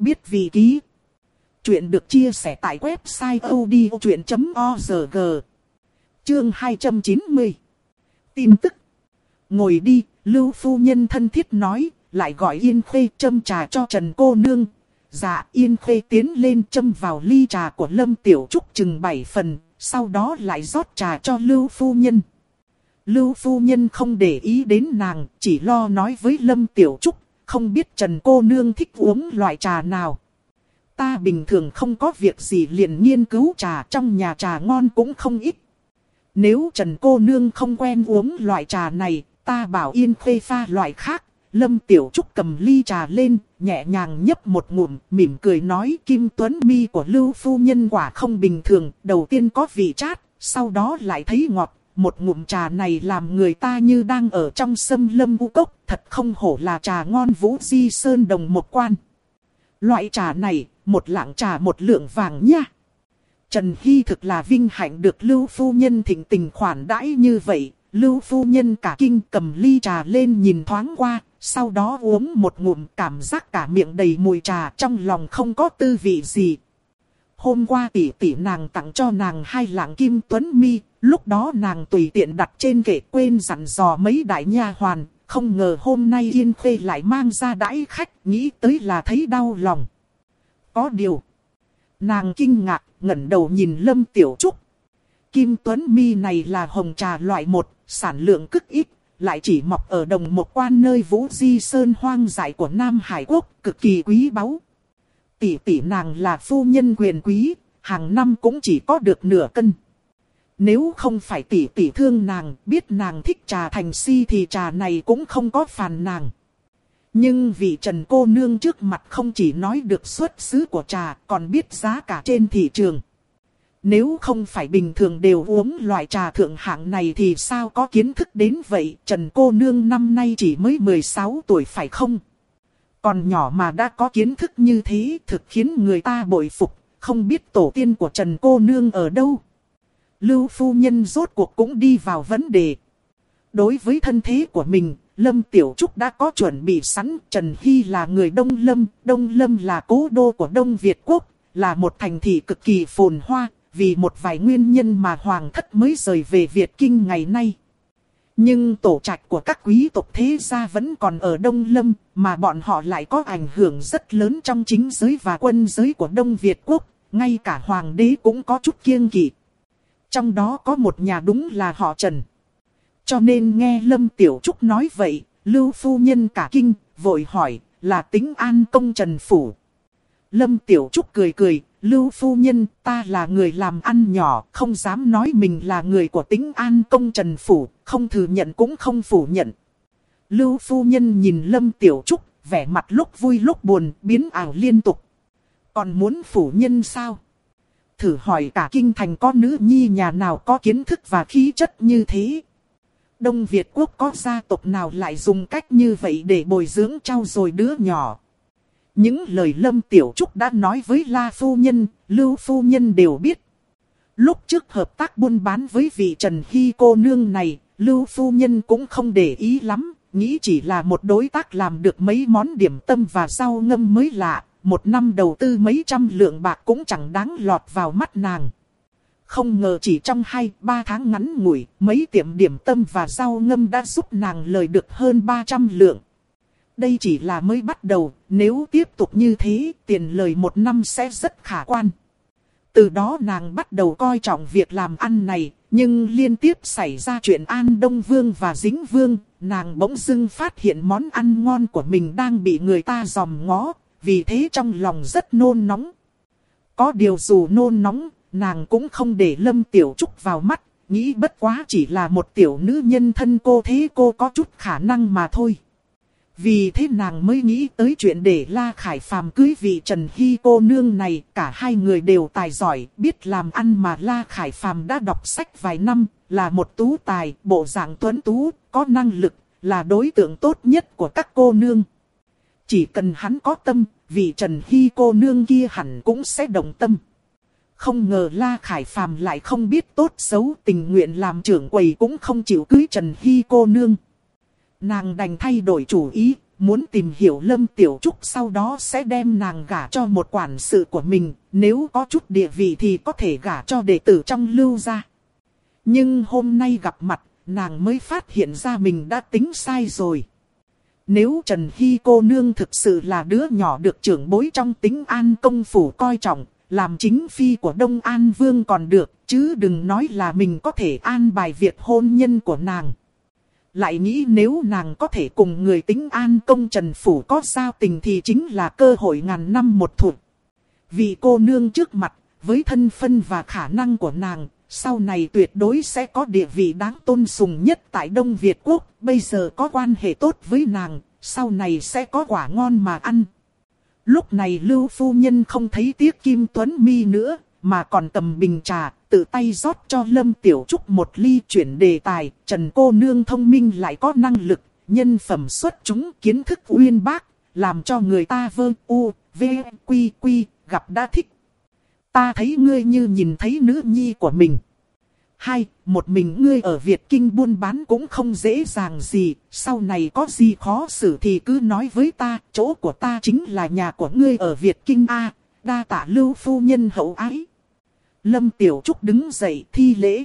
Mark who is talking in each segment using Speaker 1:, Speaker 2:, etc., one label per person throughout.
Speaker 1: Biết vị ký. Chuyện được chia sẻ tại website odchuyện.org. Chương 290. Tin tức. Ngồi đi, Lưu Phu Nhân thân thiết nói, lại gọi Yên khuê châm trà cho Trần Cô Nương. Dạ Yên khuê tiến lên châm vào ly trà của Lâm Tiểu Trúc chừng 7 phần, sau đó lại rót trà cho Lưu Phu Nhân. Lưu Phu Nhân không để ý đến nàng, chỉ lo nói với Lâm Tiểu Trúc, không biết Trần Cô Nương thích uống loại trà nào. Ta bình thường không có việc gì liền nghiên cứu trà trong nhà trà ngon cũng không ít. Nếu Trần Cô Nương không quen uống loại trà này, ta bảo yên khuê pha loại khác. Lâm Tiểu Trúc cầm ly trà lên, nhẹ nhàng nhấp một ngụm, mỉm cười nói Kim Tuấn Mi của Lưu Phu Nhân quả không bình thường, đầu tiên có vị chát, sau đó lại thấy ngọt. Một ngụm trà này làm người ta như đang ở trong sâm lâm u cốc, thật không hổ là trà ngon vũ di sơn đồng một quan. Loại trà này, một lạng trà một lượng vàng nha. Trần Hy thực là vinh hạnh được Lưu Phu Nhân thịnh tình khoản đãi như vậy. Lưu Phu Nhân cả kinh cầm ly trà lên nhìn thoáng qua, sau đó uống một ngụm cảm giác cả miệng đầy mùi trà trong lòng không có tư vị gì. Hôm qua tỷ tỷ nàng tặng cho nàng hai lạng kim tuấn mi, lúc đó nàng tùy tiện đặt trên kệ quên dặn dò mấy đại nha hoàn, không ngờ hôm nay Yên khuê lại mang ra đãi khách, nghĩ tới là thấy đau lòng. Có điều, nàng kinh ngạc, ngẩng đầu nhìn Lâm Tiểu Trúc. Kim Tuấn Mi này là hồng trà loại một, sản lượng cực ít, lại chỉ mọc ở đồng một quan nơi Vũ Di Sơn hoang dại của Nam Hải Quốc, cực kỳ quý báu. Tỷ tỷ nàng là phu nhân quyền quý, hàng năm cũng chỉ có được nửa cân. Nếu không phải tỷ tỷ thương nàng, biết nàng thích trà thành si thì trà này cũng không có phàn nàng. Nhưng vì Trần cô nương trước mặt không chỉ nói được xuất xứ của trà, còn biết giá cả trên thị trường. Nếu không phải bình thường đều uống loại trà thượng hạng này thì sao có kiến thức đến vậy? Trần cô nương năm nay chỉ mới 16 tuổi phải không? Còn nhỏ mà đã có kiến thức như thế thực khiến người ta bội phục, không biết tổ tiên của Trần cô nương ở đâu. Lưu phu nhân rốt cuộc cũng đi vào vấn đề. Đối với thân thế của mình, Lâm Tiểu Trúc đã có chuẩn bị sẵn. Trần Hy là người Đông Lâm, Đông Lâm là cố đô của Đông Việt Quốc, là một thành thị cực kỳ phồn hoa, vì một vài nguyên nhân mà Hoàng thất mới rời về Việt Kinh ngày nay. Nhưng tổ trạch của các quý tộc thế gia vẫn còn ở Đông Lâm, mà bọn họ lại có ảnh hưởng rất lớn trong chính giới và quân giới của Đông Việt Quốc, ngay cả Hoàng đế cũng có chút kiêng kỵ. Trong đó có một nhà đúng là họ Trần. Cho nên nghe Lâm Tiểu Trúc nói vậy, Lưu Phu Nhân cả kinh, vội hỏi, là tính an công Trần Phủ. Lâm Tiểu Trúc cười cười, Lưu Phu Nhân, ta là người làm ăn nhỏ, không dám nói mình là người của tính an công Trần Phủ, không thừa nhận cũng không phủ nhận. Lưu Phu Nhân nhìn Lâm Tiểu Trúc, vẻ mặt lúc vui lúc buồn, biến ảo liên tục. Còn muốn phủ nhân sao? Thử hỏi cả kinh thành có nữ nhi nhà nào có kiến thức và khí chất như thế. Đông Việt quốc có gia tộc nào lại dùng cách như vậy để bồi dưỡng trao dồi đứa nhỏ. Những lời Lâm Tiểu Trúc đã nói với La Phu Nhân, Lưu Phu Nhân đều biết. Lúc trước hợp tác buôn bán với vị Trần Hy cô nương này, Lưu Phu Nhân cũng không để ý lắm, nghĩ chỉ là một đối tác làm được mấy món điểm tâm và rau ngâm mới lạ, một năm đầu tư mấy trăm lượng bạc cũng chẳng đáng lọt vào mắt nàng. Không ngờ chỉ trong 2-3 tháng ngắn ngủi, mấy tiệm điểm tâm và rau ngâm đã giúp nàng lời được hơn 300 lượng. Đây chỉ là mới bắt đầu, nếu tiếp tục như thế, tiền lời một năm sẽ rất khả quan. Từ đó nàng bắt đầu coi trọng việc làm ăn này, nhưng liên tiếp xảy ra chuyện An Đông Vương và Dính Vương, nàng bỗng dưng phát hiện món ăn ngon của mình đang bị người ta dòm ngó, vì thế trong lòng rất nôn nóng. Có điều dù nôn nóng, nàng cũng không để Lâm Tiểu Trúc vào mắt, nghĩ bất quá chỉ là một tiểu nữ nhân thân cô thế cô có chút khả năng mà thôi. Vì thế nàng mới nghĩ tới chuyện để La Khải Phàm cưới vị Trần Hy cô nương này, cả hai người đều tài giỏi, biết làm ăn mà La Khải Phàm đã đọc sách vài năm, là một tú tài, bộ dạng tuấn tú, có năng lực, là đối tượng tốt nhất của các cô nương. Chỉ cần hắn có tâm, vị Trần Hy cô nương kia hẳn cũng sẽ đồng tâm. Không ngờ La Khải Phàm lại không biết tốt xấu tình nguyện làm trưởng quầy cũng không chịu cưới Trần Hy cô nương. Nàng đành thay đổi chủ ý, muốn tìm hiểu Lâm Tiểu Trúc sau đó sẽ đem nàng gả cho một quản sự của mình, nếu có chút địa vị thì có thể gả cho đệ tử trong lưu gia. Nhưng hôm nay gặp mặt, nàng mới phát hiện ra mình đã tính sai rồi. Nếu Trần Hy cô nương thực sự là đứa nhỏ được trưởng bối trong tính an công phủ coi trọng, làm chính phi của Đông An Vương còn được, chứ đừng nói là mình có thể an bài việc hôn nhân của nàng. Lại nghĩ nếu nàng có thể cùng người tính an công Trần Phủ có giao tình thì chính là cơ hội ngàn năm một thụt. Vì cô nương trước mặt, với thân phân và khả năng của nàng, sau này tuyệt đối sẽ có địa vị đáng tôn sùng nhất tại Đông Việt Quốc, bây giờ có quan hệ tốt với nàng, sau này sẽ có quả ngon mà ăn. Lúc này Lưu Phu Nhân không thấy tiếc Kim Tuấn Mi nữa, mà còn cầm bình trà, tự tay rót cho Lâm Tiểu Trúc một ly chuyển đề tài, Trần cô nương thông minh lại có năng lực, nhân phẩm xuất chúng kiến thức uyên bác, làm cho người ta vơ u, v, quy quy, gặp đã thích. Ta thấy ngươi như nhìn thấy nữ nhi của mình. Hai, một mình ngươi ở Việt Kinh buôn bán cũng không dễ dàng gì, sau này có gì khó xử thì cứ nói với ta, chỗ của ta chính là nhà của ngươi ở Việt Kinh A, đa tạ lưu phu nhân hậu ái. Lâm Tiểu Trúc đứng dậy thi lễ.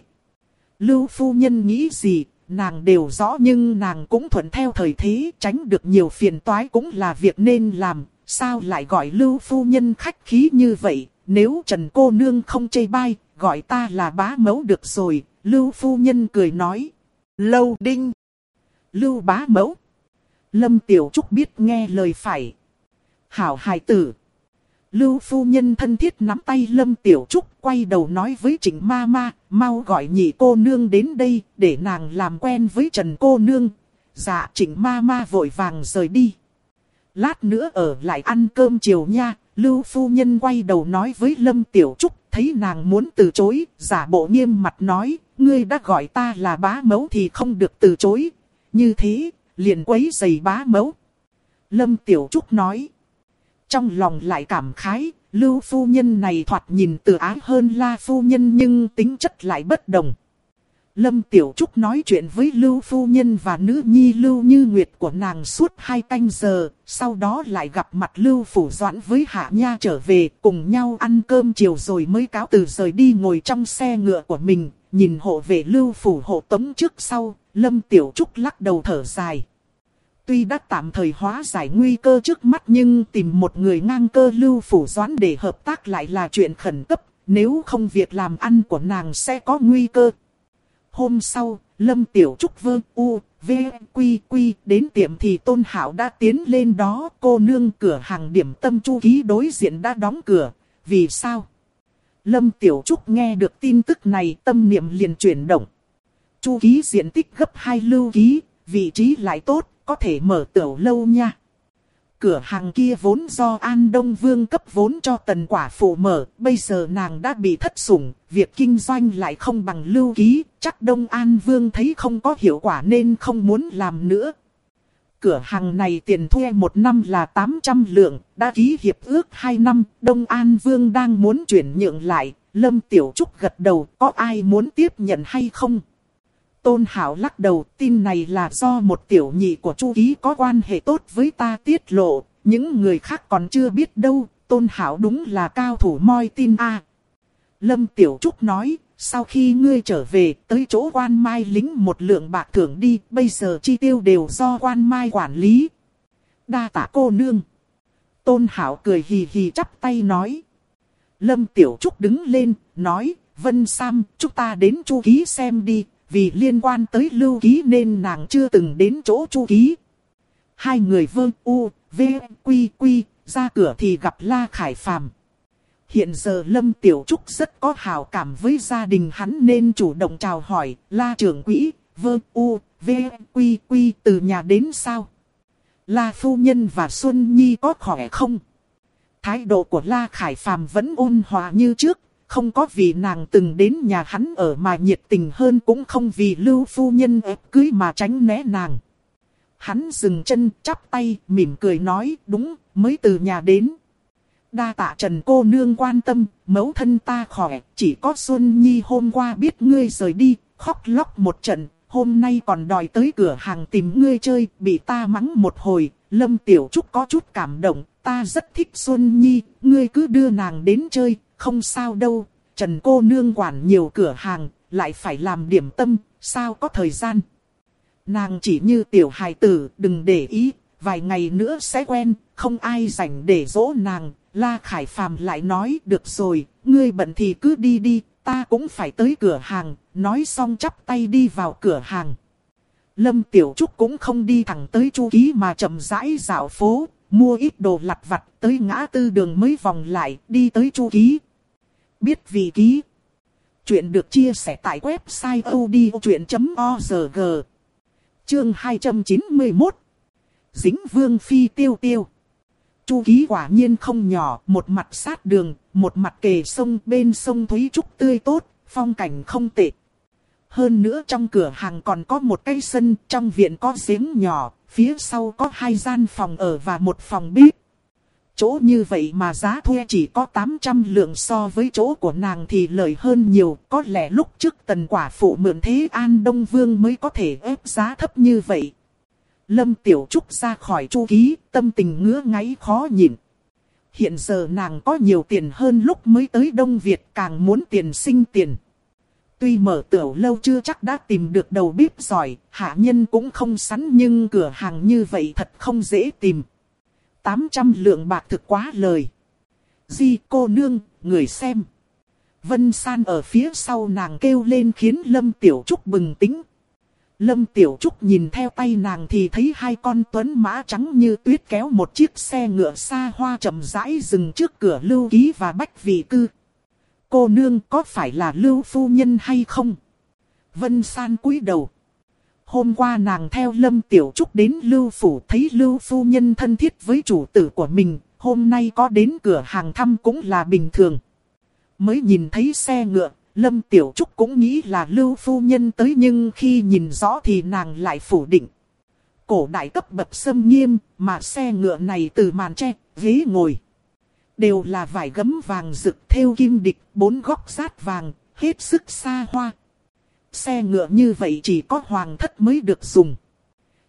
Speaker 1: Lưu phu nhân nghĩ gì, nàng đều rõ nhưng nàng cũng thuận theo thời thế, tránh được nhiều phiền toái cũng là việc nên làm. Sao lại gọi Lưu phu nhân khách khí như vậy, nếu Trần cô nương không chê bai, gọi ta là bá mẫu được rồi. Lưu phu nhân cười nói. Lâu đinh. Lưu bá mẫu. Lâm Tiểu Trúc biết nghe lời phải. Hảo hài tử. Lưu phu nhân thân thiết nắm tay Lâm Tiểu Trúc quay đầu nói với Trịnh Ma Ma, mau gọi nhị cô nương đến đây để nàng làm quen với Trần cô nương. Dạ Trịnh Ma Ma vội vàng rời đi. Lát nữa ở lại ăn cơm chiều nha, Lưu phu nhân quay đầu nói với Lâm Tiểu Trúc, thấy nàng muốn từ chối, giả bộ nghiêm mặt nói, ngươi đã gọi ta là bá mẫu thì không được từ chối. Như thế, liền quấy giày bá mẫu. Lâm Tiểu Trúc nói. Trong lòng lại cảm khái, lưu phu nhân này thoạt nhìn tự ái hơn la phu nhân nhưng tính chất lại bất đồng. Lâm Tiểu Trúc nói chuyện với Lưu Phu Nhân và nữ nhi Lưu Như Nguyệt của nàng suốt hai canh giờ, sau đó lại gặp mặt Lưu Phủ Doãn với Hạ Nha trở về cùng nhau ăn cơm chiều rồi mới cáo từ rời đi ngồi trong xe ngựa của mình, nhìn hộ vệ Lưu Phủ hộ tống trước sau, Lâm Tiểu Trúc lắc đầu thở dài. Tuy đã tạm thời hóa giải nguy cơ trước mắt nhưng tìm một người ngang cơ Lưu Phủ Doãn để hợp tác lại là chuyện khẩn cấp, nếu không việc làm ăn của nàng sẽ có nguy cơ. Hôm sau, Lâm Tiểu Trúc vương u, v, quy quy đến tiệm thì Tôn Hảo đã tiến lên đó. Cô nương cửa hàng điểm tâm chu ký đối diện đã đóng cửa. Vì sao? Lâm Tiểu Trúc nghe được tin tức này tâm niệm liền chuyển động. Chu ký diện tích gấp hai lưu ký, vị trí lại tốt, có thể mở tiểu lâu nha cửa hàng kia vốn do An Đông Vương cấp vốn cho tần quả phụ mở, bây giờ nàng đã bị thất sủng, việc kinh doanh lại không bằng lưu ký, chắc Đông An Vương thấy không có hiệu quả nên không muốn làm nữa. Cửa hàng này tiền thuê một năm là 800 lượng, đã ký hiệp ước 2 năm, Đông An Vương đang muốn chuyển nhượng lại, Lâm Tiểu Trúc gật đầu, có ai muốn tiếp nhận hay không? Tôn Hảo lắc đầu, tin này là do một tiểu nhị của Chu Ký có quan hệ tốt với ta tiết lộ, những người khác còn chưa biết đâu, Tôn Hảo đúng là cao thủ moi tin a. Lâm Tiểu Trúc nói, sau khi ngươi trở về, tới chỗ quan mai lính một lượng bạc thưởng đi, bây giờ chi tiêu đều do quan mai quản lý. Đa tạ cô nương. Tôn Hảo cười hì hì chắp tay nói. Lâm Tiểu Trúc đứng lên, nói, Vân Sam, chúng ta đến chu ký xem đi, vì liên quan tới lưu ký nên nàng chưa từng đến chỗ chu ký. Hai người vương u, v, quy quy, ra cửa thì gặp La Khải Phàm. Hiện giờ Lâm Tiểu Trúc rất có hào cảm với gia đình hắn nên chủ động chào hỏi, La trưởng quỹ, vương u, v, quy quy từ nhà đến sao? La Phu Nhân và Xuân Nhi có khỏe không? Thái độ của La Khải Phàm vẫn ôn hòa như trước, không có vì nàng từng đến nhà hắn ở mà nhiệt tình hơn cũng không vì lưu phu nhân ép cưới mà tránh né nàng. Hắn dừng chân chắp tay mỉm cười nói đúng mới từ nhà đến. Đa tạ trần cô nương quan tâm, mẫu thân ta khỏe, chỉ có Xuân Nhi hôm qua biết ngươi rời đi, khóc lóc một trận, hôm nay còn đòi tới cửa hàng tìm ngươi chơi, bị ta mắng một hồi, Lâm Tiểu Trúc có chút cảm động, ta rất thích Xuân Nhi, ngươi cứ đưa nàng đến chơi, không sao đâu, Trần cô nương quản nhiều cửa hàng, lại phải làm điểm tâm, sao có thời gian. Nàng chỉ như tiểu hài tử, đừng để ý, vài ngày nữa sẽ quen, không ai rảnh để dỗ nàng. La Khải Phàm lại nói, được rồi, ngươi bận thì cứ đi đi, ta cũng phải tới cửa hàng, nói xong chắp tay đi vào cửa hàng. Lâm Tiểu Trúc cũng không đi thẳng tới chu ký mà chậm rãi dạo phố, mua ít đồ lặt vặt tới ngã tư đường mới vòng lại, đi tới chu ký. Biết vì ký. Chuyện được chia sẻ tại website odchuyện.org. Chương 291. Dính vương phi tiêu tiêu. Chu ký quả nhiên không nhỏ, một mặt sát đường, một mặt kề sông bên sông Thúy Trúc tươi tốt, phong cảnh không tệ. Hơn nữa trong cửa hàng còn có một cây sân, trong viện có giếng nhỏ, phía sau có hai gian phòng ở và một phòng bếp. Chỗ như vậy mà giá thuê chỉ có 800 lượng so với chỗ của nàng thì lợi hơn nhiều. Có lẽ lúc trước tần quả phụ mượn thế An Đông Vương mới có thể ép giá thấp như vậy. Lâm Tiểu Trúc ra khỏi chu ký, tâm tình ngứa ngáy khó nhịn. Hiện giờ nàng có nhiều tiền hơn lúc mới tới Đông Việt càng muốn tiền sinh tiền. Tuy mở tiểu lâu chưa chắc đã tìm được đầu bếp giỏi, hạ nhân cũng không sắn nhưng cửa hàng như vậy thật không dễ tìm. 800 lượng bạc thực quá lời. Di cô nương, người xem. Vân San ở phía sau nàng kêu lên khiến Lâm Tiểu Trúc bừng tính. Lâm Tiểu Trúc nhìn theo tay nàng thì thấy hai con tuấn mã trắng như tuyết kéo một chiếc xe ngựa xa hoa chậm rãi dừng trước cửa lưu ký và bách vị cư. Cô nương có phải là lưu phu nhân hay không? Vân San cúi đầu. Hôm qua nàng theo Lâm Tiểu Trúc đến Lưu Phủ thấy Lưu Phu Nhân thân thiết với chủ tử của mình, hôm nay có đến cửa hàng thăm cũng là bình thường. Mới nhìn thấy xe ngựa, Lâm Tiểu Trúc cũng nghĩ là Lưu Phu Nhân tới nhưng khi nhìn rõ thì nàng lại phủ định. Cổ đại cấp bậc sâm nghiêm, mà xe ngựa này từ màn tre, ghế ngồi. Đều là vải gấm vàng rực theo kim địch, bốn góc sát vàng, hết sức xa hoa. Xe ngựa như vậy chỉ có hoàng thất mới được dùng.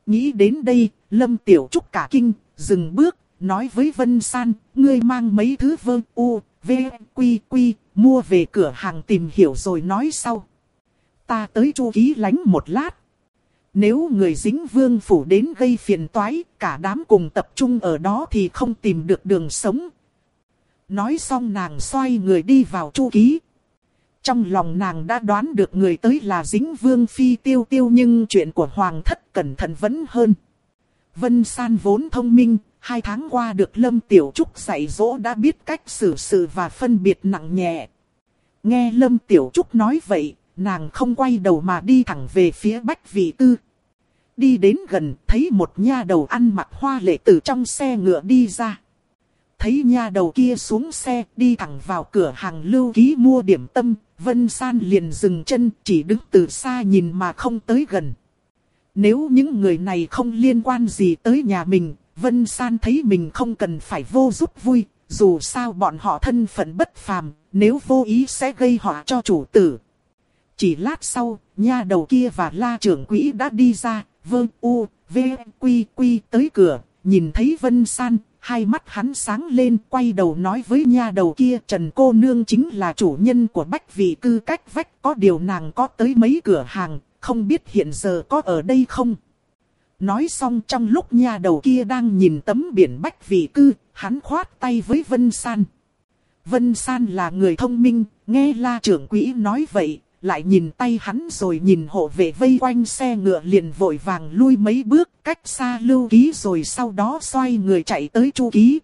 Speaker 1: Nghĩ đến đây, Lâm Tiểu Trúc cả kinh, dừng bước, nói với Vân San, ngươi mang mấy thứ vơ u, v, quy quy, mua về cửa hàng tìm hiểu rồi nói sau. Ta tới chu ký lánh một lát. Nếu người dính vương phủ đến gây phiền toái, cả đám cùng tập trung ở đó thì không tìm được đường sống. Nói xong nàng xoay người đi vào chu ký. Trong lòng nàng đã đoán được người tới là dính vương phi tiêu tiêu nhưng chuyện của hoàng thất cẩn thận vẫn hơn. Vân San vốn thông minh, hai tháng qua được Lâm Tiểu Trúc dạy dỗ đã biết cách xử sự và phân biệt nặng nhẹ. Nghe Lâm Tiểu Trúc nói vậy, nàng không quay đầu mà đi thẳng về phía Bách Vị Tư. Đi đến gần, thấy một nha đầu ăn mặc hoa lệ từ trong xe ngựa đi ra. Thấy nha đầu kia xuống xe, đi thẳng vào cửa hàng lưu ký mua điểm tâm, Vân San liền dừng chân, chỉ đứng từ xa nhìn mà không tới gần. Nếu những người này không liên quan gì tới nhà mình, Vân San thấy mình không cần phải vô giúp vui, dù sao bọn họ thân phận bất phàm, nếu vô ý sẽ gây họa cho chủ tử. Chỉ lát sau, nha đầu kia và la trưởng quỹ đã đi ra, vơ u, v, quy quy tới cửa, nhìn thấy Vân San, hai mắt hắn sáng lên quay đầu nói với nha đầu kia Trần cô nương chính là chủ nhân của bách vị cư cách vách có điều nàng có tới mấy cửa hàng, không biết hiện giờ có ở đây không. Nói xong trong lúc nha đầu kia đang nhìn tấm biển bách vị cư, hắn khoát tay với Vân San. Vân San là người thông minh, nghe la trưởng quỹ nói vậy, lại nhìn tay hắn rồi nhìn hộ vệ vây quanh xe ngựa liền vội vàng lui mấy bước cách xa lưu ký rồi sau đó xoay người chạy tới chu ký.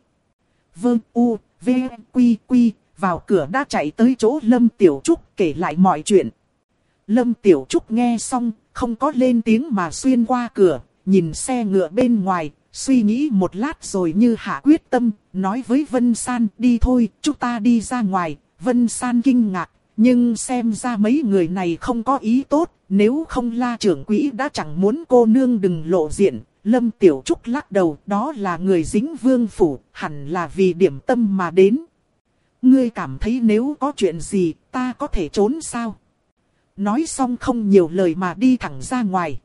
Speaker 1: Vương U, V, Quy, Quy, vào cửa đã chạy tới chỗ Lâm Tiểu Trúc kể lại mọi chuyện. Lâm Tiểu Trúc nghe xong, không có lên tiếng mà xuyên qua cửa, nhìn xe ngựa bên ngoài, suy nghĩ một lát rồi như hạ quyết tâm, nói với Vân San đi thôi, chúng ta đi ra ngoài. Vân San kinh ngạc, nhưng xem ra mấy người này không có ý tốt, nếu không la trưởng quỹ đã chẳng muốn cô nương đừng lộ diện. Lâm Tiểu Trúc lắc đầu, đó là người dính vương phủ, hẳn là vì điểm tâm mà đến. Ngươi cảm thấy nếu có chuyện gì, ta có thể trốn sao? Nói xong không nhiều lời mà đi thẳng ra ngoài.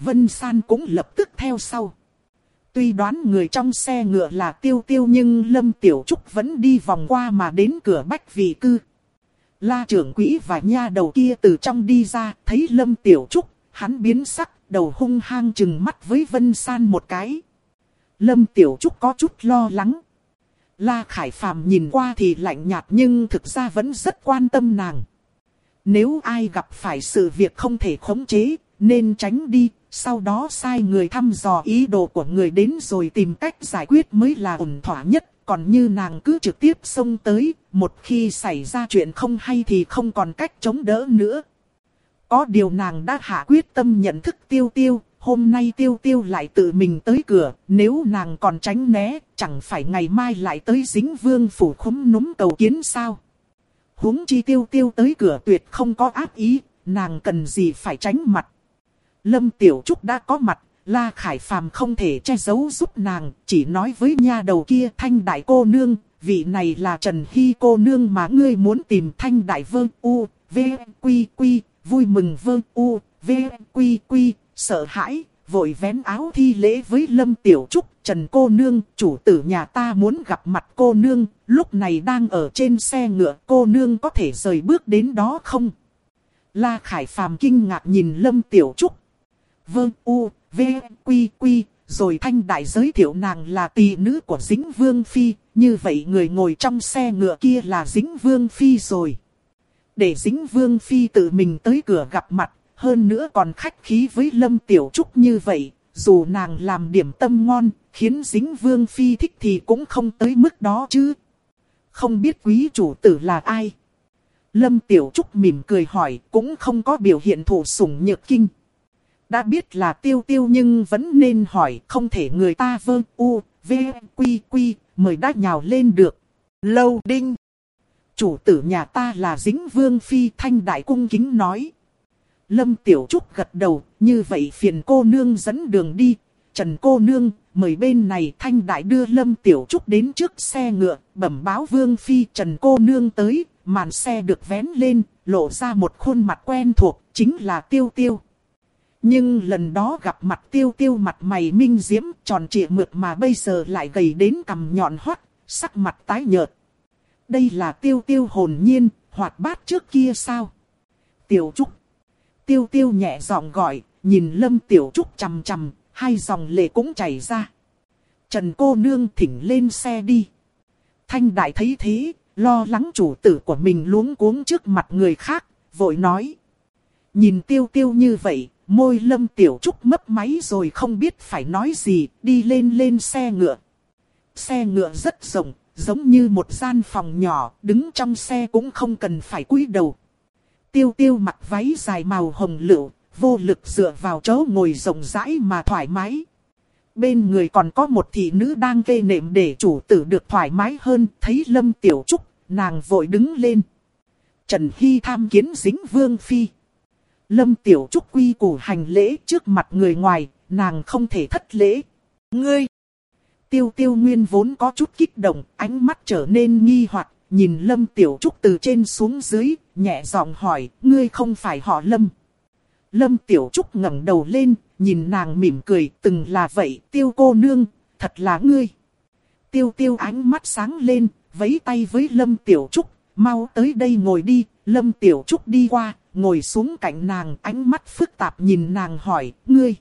Speaker 1: Vân San cũng lập tức theo sau. Tuy đoán người trong xe ngựa là tiêu tiêu nhưng Lâm Tiểu Trúc vẫn đi vòng qua mà đến cửa bách vị cư. La trưởng quỹ và nha đầu kia từ trong đi ra, thấy Lâm Tiểu Trúc, hắn biến sắc, đầu hung hăng chừng mắt với Vân San một cái. Lâm Tiểu Trúc có chút lo lắng. La Khải Phàm nhìn qua thì lạnh nhạt nhưng thực ra vẫn rất quan tâm nàng. Nếu ai gặp phải sự việc không thể khống chế, nên tránh đi, sau đó sai người thăm dò ý đồ của người đến rồi tìm cách giải quyết mới là ổn thỏa nhất. Còn như nàng cứ trực tiếp xông tới, một khi xảy ra chuyện không hay thì không còn cách chống đỡ nữa. Có điều nàng đã hạ quyết tâm nhận thức tiêu tiêu, hôm nay tiêu tiêu lại tự mình tới cửa, nếu nàng còn tránh né, chẳng phải ngày mai lại tới dính vương phủ khúm núm cầu kiến sao. huống chi tiêu tiêu tới cửa tuyệt không có ác ý, nàng cần gì phải tránh mặt. Lâm Tiểu Trúc đã có mặt, La Khải Phàm không thể che giấu giúp nàng, chỉ nói với nha đầu kia thanh đại cô nương, vị này là Trần Hy cô nương mà ngươi muốn tìm thanh đại vương u, v, quy quy, vui mừng vương u, v, quy quy, sợ hãi, vội vén áo thi lễ với Lâm Tiểu Trúc, Trần cô nương, chủ tử nhà ta muốn gặp mặt cô nương, lúc này đang ở trên xe ngựa, cô nương có thể rời bước đến đó không? La Khải Phàm kinh ngạc nhìn Lâm Tiểu Trúc. Vương U, V, Quy, Quy, rồi thanh đại giới thiệu nàng là tỷ nữ của Dính Vương Phi, như vậy người ngồi trong xe ngựa kia là Dính Vương Phi rồi. Để Dính Vương Phi tự mình tới cửa gặp mặt, hơn nữa còn khách khí với Lâm Tiểu Trúc như vậy, dù nàng làm điểm tâm ngon, khiến dính vương phi thích thì cũng không tới mức đó chứ. Không biết quý chủ tử là ai? Lâm Tiểu Trúc mỉm cười hỏi, cũng không có biểu hiện thủ sủng nhược kinh. Đã biết là tiêu tiêu nhưng vẫn nên hỏi, không thể người ta vơ u, v, quy quy, mời đã nhào lên được. Lâu đinh. Chủ tử nhà ta là dính vương phi thanh đại cung kính nói. Lâm Tiểu Trúc gật đầu, như vậy phiền cô nương dẫn đường đi. Trần cô nương, mời bên này thanh đại đưa Lâm Tiểu Trúc đến trước xe ngựa, bẩm báo Vương Phi Trần cô nương tới, màn xe được vén lên, lộ ra một khuôn mặt quen thuộc, chính là Tiêu Tiêu. Nhưng lần đó gặp mặt Tiêu Tiêu mặt mày minh diễm, tròn trịa mượt mà bây giờ lại gầy đến cằm nhọn hoắt, sắc mặt tái nhợt. Đây là Tiêu Tiêu hồn nhiên, hoạt bát trước kia sao? Tiểu Trúc Tiêu tiêu nhẹ giọng gọi, nhìn Lâm Tiểu Trúc chằm chằm, hai dòng lệ cũng chảy ra. Trần cô nương thỉnh lên xe đi. Thanh đại thấy thế, lo lắng chủ tử của mình luống cuống trước mặt người khác, vội nói. Nhìn tiêu tiêu như vậy, môi lâm tiểu trúc mấp máy rồi không biết phải nói gì, đi lên lên xe ngựa. Xe ngựa rất rộng, giống như một gian phòng nhỏ, đứng trong xe cũng không cần phải cúi đầu. Tiêu tiêu mặc váy dài màu hồng lựu, vô lực dựa vào chỗ ngồi rộng rãi mà thoải mái. Bên người còn có một thị nữ đang kê nệm để chủ tử được thoải mái hơn, thấy Lâm Tiểu Trúc, nàng vội đứng lên. Trần Hy tham kiến dính vương phi. Lâm Tiểu Trúc quy củ hành lễ trước mặt người ngoài, nàng không thể thất lễ. Ngươi! Tiêu tiêu nguyên vốn có chút kích động, ánh mắt trở nên nghi hoặc nhìn Lâm Tiểu Trúc từ trên xuống dưới, nhẹ giọng hỏi, ngươi không phải họ Lâm. Lâm Tiểu Trúc ngẩng đầu lên, nhìn nàng mỉm cười, từng là vậy, tiêu cô nương, thật là ngươi. Tiêu tiêu ánh mắt sáng lên, vẫy tay với Lâm Tiểu Trúc, mau tới đây ngồi đi, Lâm Tiểu Trúc đi qua, ngồi xuống cạnh nàng, ánh mắt phức tạp nhìn nàng hỏi, ngươi.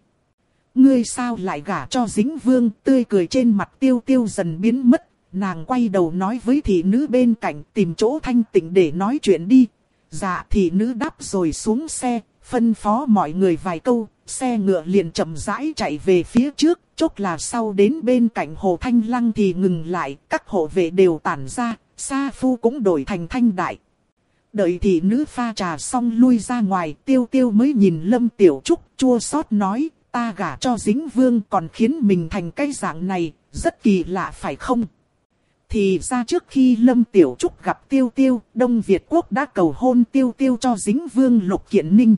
Speaker 1: Ngươi sao lại gả cho dính vương, tươi cười trên mặt tiêu tiêu dần biến mất, Nàng quay đầu nói với thị nữ bên cạnh tìm chỗ thanh tịnh để nói chuyện đi. Dạ thị nữ đáp rồi xuống xe, phân phó mọi người vài câu, xe ngựa liền chậm rãi chạy về phía trước, chốc là sau đến bên cạnh hồ thanh lăng thì ngừng lại, các hộ vệ đều tản ra, xa phu cũng đổi thành thanh đại. Đợi thị nữ pha trà xong lui ra ngoài, tiêu tiêu mới nhìn lâm tiểu trúc, chua xót nói, ta gả cho dính vương còn khiến mình thành cái dạng này, rất kỳ lạ phải không? Thì ra trước khi Lâm Tiểu Trúc gặp Tiêu Tiêu, Đông Việt Quốc đã cầu hôn Tiêu Tiêu cho dính vương Lục Kiện Ninh.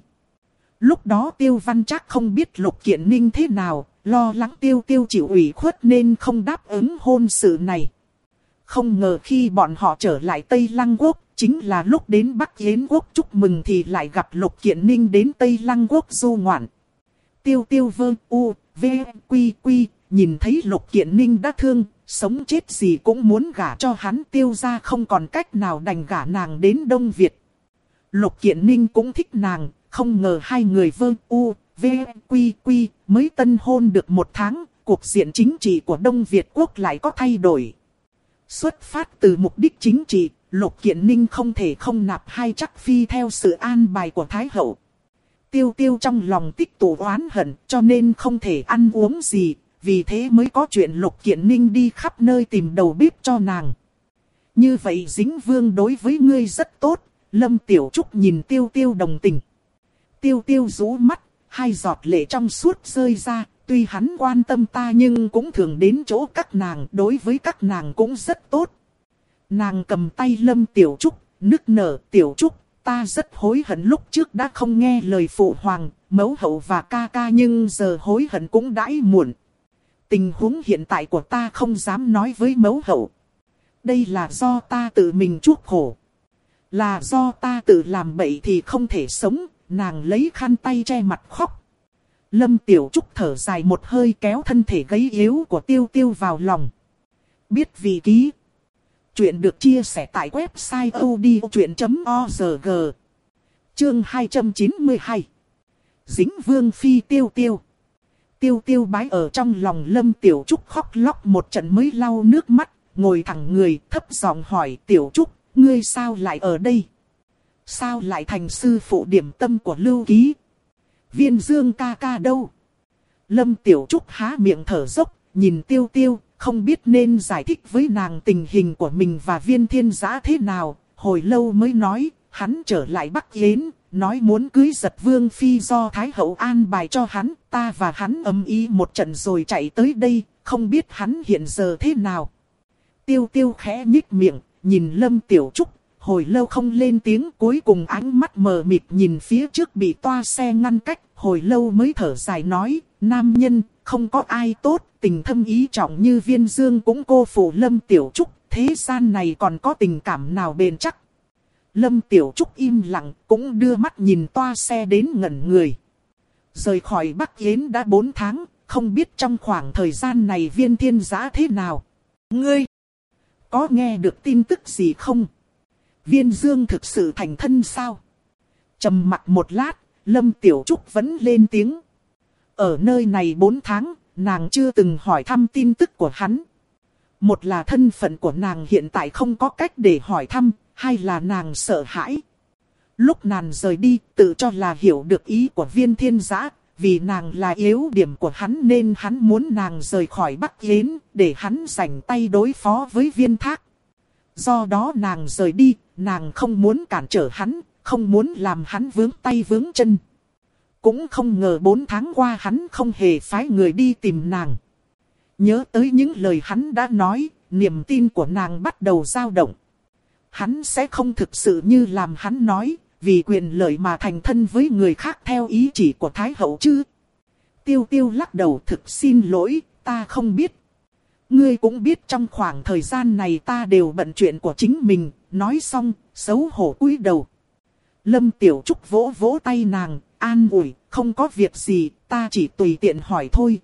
Speaker 1: Lúc đó Tiêu Văn chắc không biết Lục Kiện Ninh thế nào, lo lắng Tiêu Tiêu chịu ủy khuất nên không đáp ứng hôn sự này. Không ngờ khi bọn họ trở lại Tây Lăng Quốc, chính là lúc đến Bắc Yến Quốc chúc mừng thì lại gặp Lục Kiện Ninh đến Tây Lăng Quốc du ngoạn. Tiêu tiêu vơ u, v, quy quy, nhìn thấy Lục Kiện Ninh đã thương, sống chết gì cũng muốn gả cho hắn tiêu ra không còn cách nào đành gả nàng đến Đông Việt. Lục Kiện Ninh cũng thích nàng, không ngờ hai người vơ u, v, quy quy, mới tân hôn được một tháng, cuộc diện chính trị của Đông Việt quốc lại có thay đổi. Xuất phát từ mục đích chính trị, Lục Kiện Ninh không thể không nạp hai chắc phi theo sự an bài của Thái Hậu. Tiêu tiêu trong lòng tích tụ oán hận cho nên không thể ăn uống gì, vì thế mới có chuyện Lục Kiện Ninh đi khắp nơi tìm đầu bếp cho nàng. Như vậy dính vương đối với ngươi rất tốt, Lâm Tiểu Trúc nhìn tiêu tiêu đồng tình. Tiêu tiêu rũ mắt, hai giọt lệ trong suốt rơi ra, tuy hắn quan tâm ta nhưng cũng thường đến chỗ các nàng, đối với các nàng cũng rất tốt. Nàng cầm tay Lâm Tiểu Trúc, nức nở Tiểu Trúc, ta rất hối hận lúc trước đã không nghe lời phụ hoàng, mẫu hậu và ca ca nhưng giờ hối hận cũng đãi muộn. Tình huống hiện tại của ta không dám nói với mẫu hậu. Đây là do ta tự mình chuốc khổ. Là do ta tự làm bậy thì không thể sống, nàng lấy khăn tay che mặt khóc. Lâm Tiểu Trúc thở dài một hơi kéo thân thể gấy yếu của Tiêu Tiêu vào lòng. Biết vì ký. Chuyện được chia sẻ tại website odchuyện.org. Chương 292. Dính Vương Phi Tiêu Tiêu. Tiêu Tiêu bái ở trong lòng Lâm Tiểu Trúc khóc lóc một trận mới lau nước mắt, ngồi thẳng người thấp giọng hỏi Tiểu Trúc, ngươi sao lại ở đây? Sao lại thành sư phụ điểm tâm của Lưu Ký? Viên Dương ca ca đâu? Lâm Tiểu Trúc há miệng thở dốc, nhìn Tiêu Tiêu, không biết nên giải thích với nàng tình hình của mình và viên thiên giã thế nào. Hồi lâu mới nói, hắn trở lại Bắc Yến, nói muốn cưới giật vương phi do Thái Hậu an bài cho hắn. Ta và hắn âm ý một trận rồi chạy tới đây, không biết hắn hiện giờ thế nào. Tiêu tiêu khẽ nhích miệng, nhìn Lâm Tiểu Trúc, hồi lâu không lên tiếng cuối cùng ánh mắt mờ mịt nhìn phía trước bị toa xe ngăn cách, hồi lâu mới thở dài nói, nam nhân, không có ai tốt, tình thâm ý trọng như viên dương cũng cô phụ Lâm Tiểu Trúc, thế gian này còn có tình cảm nào bền chắc. Lâm Tiểu Trúc im lặng, cũng đưa mắt nhìn toa xe đến ngẩn người. Rời khỏi Bắc Yến đã 4 tháng, không biết trong khoảng thời gian này viên thiên giã thế nào. Ngươi, có nghe được tin tức gì không? Viên Dương thực sự thành thân sao? trầm mặt một lát, Lâm Tiểu Trúc vẫn lên tiếng. Ở nơi này 4 tháng, nàng chưa từng hỏi thăm tin tức của hắn. Một là thân phận của nàng hiện tại không có cách để hỏi thăm, hai là nàng sợ hãi. Lúc nàng rời đi, tự cho là hiểu được ý của viên thiên giã, vì nàng là yếu điểm của hắn nên hắn muốn nàng rời khỏi Bắc Yến, để hắn rảnh tay đối phó với viên thác. Do đó nàng rời đi, nàng không muốn cản trở hắn, không muốn làm hắn vướng tay vướng chân. Cũng không ngờ bốn tháng qua hắn không hề phái người đi tìm nàng. Nhớ tới những lời hắn đã nói, niềm tin của nàng bắt đầu dao động. Hắn sẽ không thực sự như làm hắn nói, vì quyền lợi mà thành thân với người khác theo ý chỉ của Thái Hậu chứ. Tiêu tiêu lắc đầu thực xin lỗi, ta không biết. Ngươi cũng biết trong khoảng thời gian này ta đều bận chuyện của chính mình, nói xong, xấu hổ cúi đầu. Lâm Tiểu Trúc vỗ vỗ tay nàng, an ủi, không có việc gì, ta chỉ tùy tiện hỏi thôi.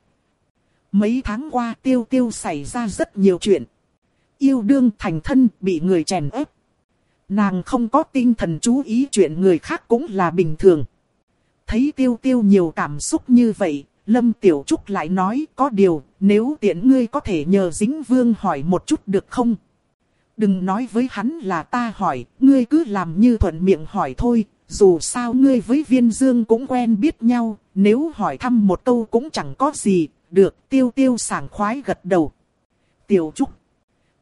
Speaker 1: Mấy tháng qua tiêu tiêu xảy ra rất nhiều chuyện. Yêu đương thành thân bị người chèn ép. Nàng không có tinh thần chú ý chuyện người khác cũng là bình thường. Thấy tiêu tiêu nhiều cảm xúc như vậy, Lâm Tiểu Trúc lại nói có điều, nếu tiện ngươi có thể nhờ dính vương hỏi một chút được không? Đừng nói với hắn là ta hỏi, ngươi cứ làm như thuận miệng hỏi thôi, dù sao ngươi với viên dương cũng quen biết nhau, nếu hỏi thăm một câu cũng chẳng có gì, được tiêu tiêu sảng khoái gật đầu. Tiểu Trúc.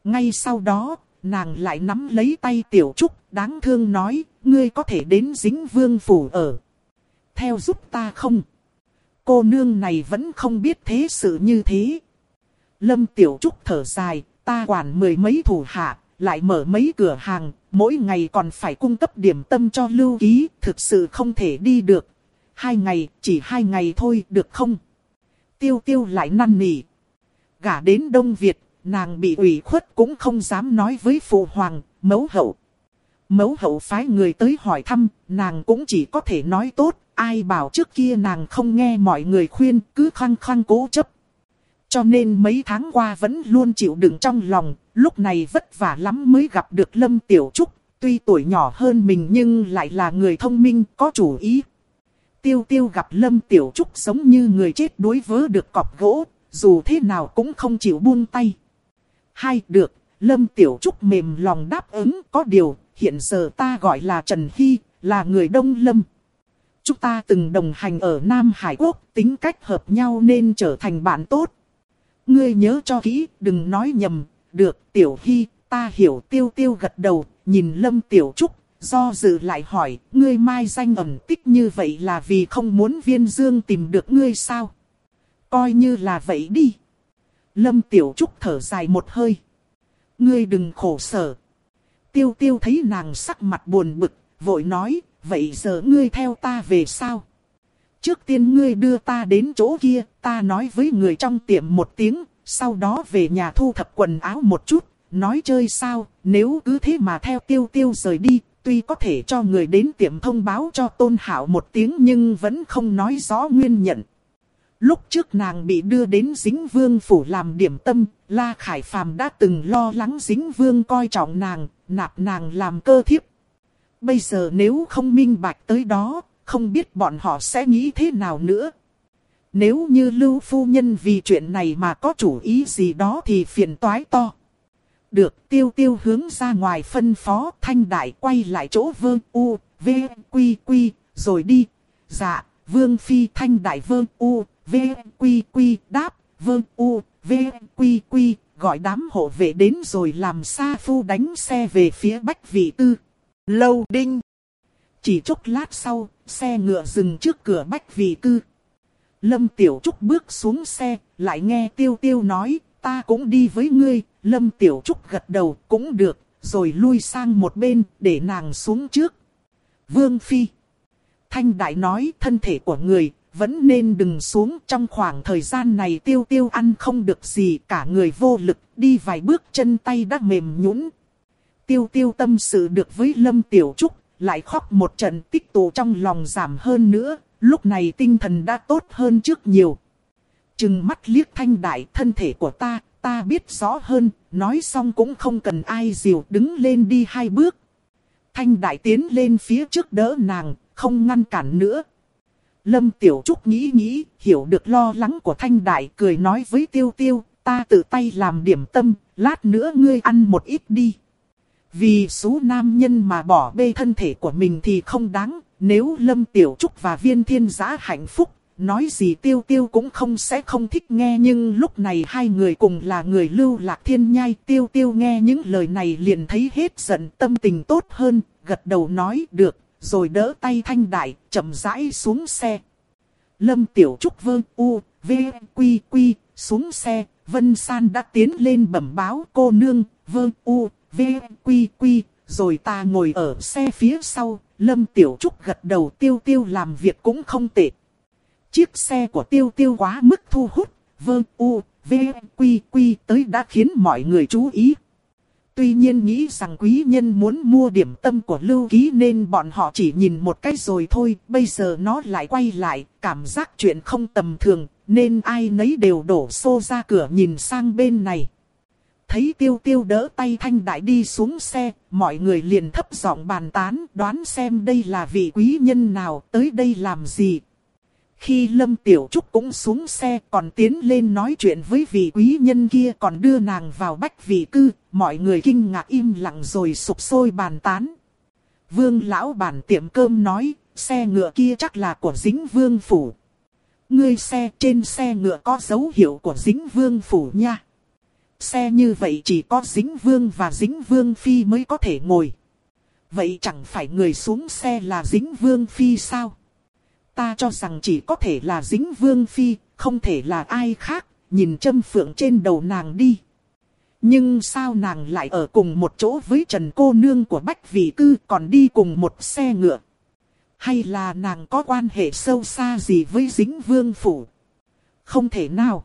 Speaker 1: Ngay sau đó, nàng lại nắm lấy tay Tiểu Trúc, đáng thương nói, ngươi có thể đến dính vương phủ ở. Theo giúp ta không? Cô nương này vẫn không biết thế sự như thế. Lâm Tiểu Trúc thở dài, ta quản mười mấy thủ hạ, lại mở mấy cửa hàng, mỗi ngày còn phải cung cấp điểm tâm cho lưu ký, thực sự không thể đi được. Hai ngày, chỉ hai ngày thôi, được không? Tiêu tiêu lại năn nỉ. Gả đến Đông Việt, nàng bị ủy khuất cũng không dám nói với phụ hoàng, mẫu hậu. Mẫu hậu phái người tới hỏi thăm, nàng cũng chỉ có thể nói tốt, ai bảo trước kia nàng không nghe mọi người khuyên, cứ khăng khăng cố chấp. Cho nên mấy tháng qua vẫn luôn chịu đựng trong lòng, lúc này vất vả lắm mới gặp được Lâm Tiểu Trúc, tuy tuổi nhỏ hơn mình nhưng lại là người thông minh, có chủ ý. Tiêu tiêu gặp Lâm Tiểu Trúc sống như người chết đối vớ được cọp gỗ, dù thế nào cũng không chịu buông tay. Hai được, Lâm Tiểu Trúc mềm lòng đáp ứng có điều, hiện giờ ta gọi là Trần Hy, là người Đông Lâm. Chúng ta từng đồng hành ở Nam Hải Quốc, tính cách hợp nhau nên trở thành bạn tốt. Ngươi nhớ cho kỹ, đừng nói nhầm, được, Tiểu Hy, ta hiểu tiêu tiêu gật đầu, nhìn Lâm Tiểu Trúc, do dự lại hỏi, ngươi mai danh ẩn tích như vậy là vì không muốn viên dương tìm được ngươi sao? Coi như là vậy đi. Lâm Tiểu Trúc thở dài một hơi. Ngươi đừng khổ sở. Tiêu tiêu thấy nàng sắc mặt buồn bực, vội nói, vậy giờ ngươi theo ta về sao? Trước tiên ngươi đưa ta đến chỗ kia, ta nói với người trong tiệm một tiếng, sau đó về nhà thu thập quần áo một chút, nói chơi sao, nếu cứ thế mà theo tiêu tiêu rời đi, tuy có thể cho người đến tiệm thông báo cho tôn hảo một tiếng nhưng vẫn không nói rõ nguyên nhận. Lúc trước nàng bị đưa đến dính vương phủ làm điểm tâm, La Khải Phàm đã từng lo lắng dính vương coi trọng nàng, nạp nàng làm cơ thiếp. Bây giờ nếu không minh bạch tới đó, không biết bọn họ sẽ nghĩ thế nào nữa. Nếu như Lưu Phu Nhân vì chuyện này mà có chủ ý gì đó thì phiền toái to. Được tiêu tiêu hướng ra ngoài phân phó thanh đại quay lại chỗ vương u, v, quy quy, rồi đi. Dạ, vương phi thanh đại vương u, v, quy quy, đáp, vương u, v, quy quy, gọi đám hộ vệ đến rồi làm xa phu đánh xe về phía bách vị tư. Lâu đinh. Chỉ chốc lát sau, xe ngựa dừng trước cửa bách vị tư Lâm Tiểu Trúc bước xuống xe, lại nghe Tiêu Tiêu nói, ta cũng đi với ngươi. Lâm Tiểu Trúc gật đầu, cũng được, rồi lui sang một bên, để nàng xuống trước. Vương Phi. Thanh Đại nói, thân thể của người, vẫn nên đừng xuống trong khoảng thời gian này tiêu tiêu ăn không được gì cả người vô lực, đi vài bước chân tay đã mềm nhũn. Tiêu tiêu tâm sự được với Lâm Tiểu Trúc, lại khóc một trận tích tụ trong lòng giảm hơn nữa, lúc này tinh thần đã tốt hơn trước nhiều. Chừng mắt liếc thanh đại thân thể của ta, ta biết rõ hơn, nói xong cũng không cần ai dìu đứng lên đi hai bước. Thanh đại tiến lên phía trước đỡ nàng, không ngăn cản nữa. Lâm Tiểu Trúc nghĩ nghĩ, hiểu được lo lắng của Thanh Đại, cười nói với Tiêu Tiêu, ta tự tay làm điểm tâm, lát nữa ngươi ăn một ít đi. Vì số nam nhân mà bỏ bê thân thể của mình thì không đáng, nếu Lâm Tiểu Trúc và Viên Thiên Giã hạnh phúc, nói gì Tiêu Tiêu cũng không sẽ không thích nghe nhưng lúc này hai người cùng là người lưu lạc thiên nhai. Tiêu Tiêu nghe những lời này liền thấy hết giận tâm tình tốt hơn, gật đầu nói được, rồi đỡ tay thanh đại, chậm rãi xuống xe. Lâm Tiểu Trúc vơ u, v, quy quy, xuống xe, Vân San đã tiến lên bẩm báo cô nương, vơ u, v, quy quy, rồi ta ngồi ở xe phía sau, Lâm Tiểu Trúc gật đầu tiêu tiêu làm việc cũng không tệ. Chiếc xe của tiêu tiêu quá mức thu hút, vơ u, v, quy quy tới đã khiến mọi người chú ý. Tuy nhiên nghĩ rằng quý nhân muốn mua điểm tâm của lưu ký nên bọn họ chỉ nhìn một cái rồi thôi. Bây giờ nó lại quay lại, cảm giác chuyện không tầm thường, nên ai nấy đều đổ xô ra cửa nhìn sang bên này. Thấy tiêu tiêu đỡ tay thanh đại đi xuống xe, mọi người liền thấp giọng bàn tán đoán xem đây là vị quý nhân nào tới đây làm gì. Khi Lâm Tiểu Trúc cũng xuống xe còn tiến lên nói chuyện với vị quý nhân kia còn đưa nàng vào bách vị cư, mọi người kinh ngạc im lặng rồi sụp sôi bàn tán. Vương lão bản tiệm cơm nói, xe ngựa kia chắc là của dính vương phủ. Ngươi xe trên xe ngựa có dấu hiệu của dính vương phủ nha. Xe như vậy chỉ có dính vương và dính vương phi mới có thể ngồi. Vậy chẳng phải người xuống xe là dính vương phi sao? Ta cho rằng chỉ có thể là dính vương phi, không thể là ai khác, nhìn châm phượng trên đầu nàng đi. Nhưng sao nàng lại ở cùng một chỗ với Trần cô nương của Bách Vị Cư còn đi cùng một xe ngựa? Hay là nàng có quan hệ sâu xa gì với dính vương phủ? Không thể nào.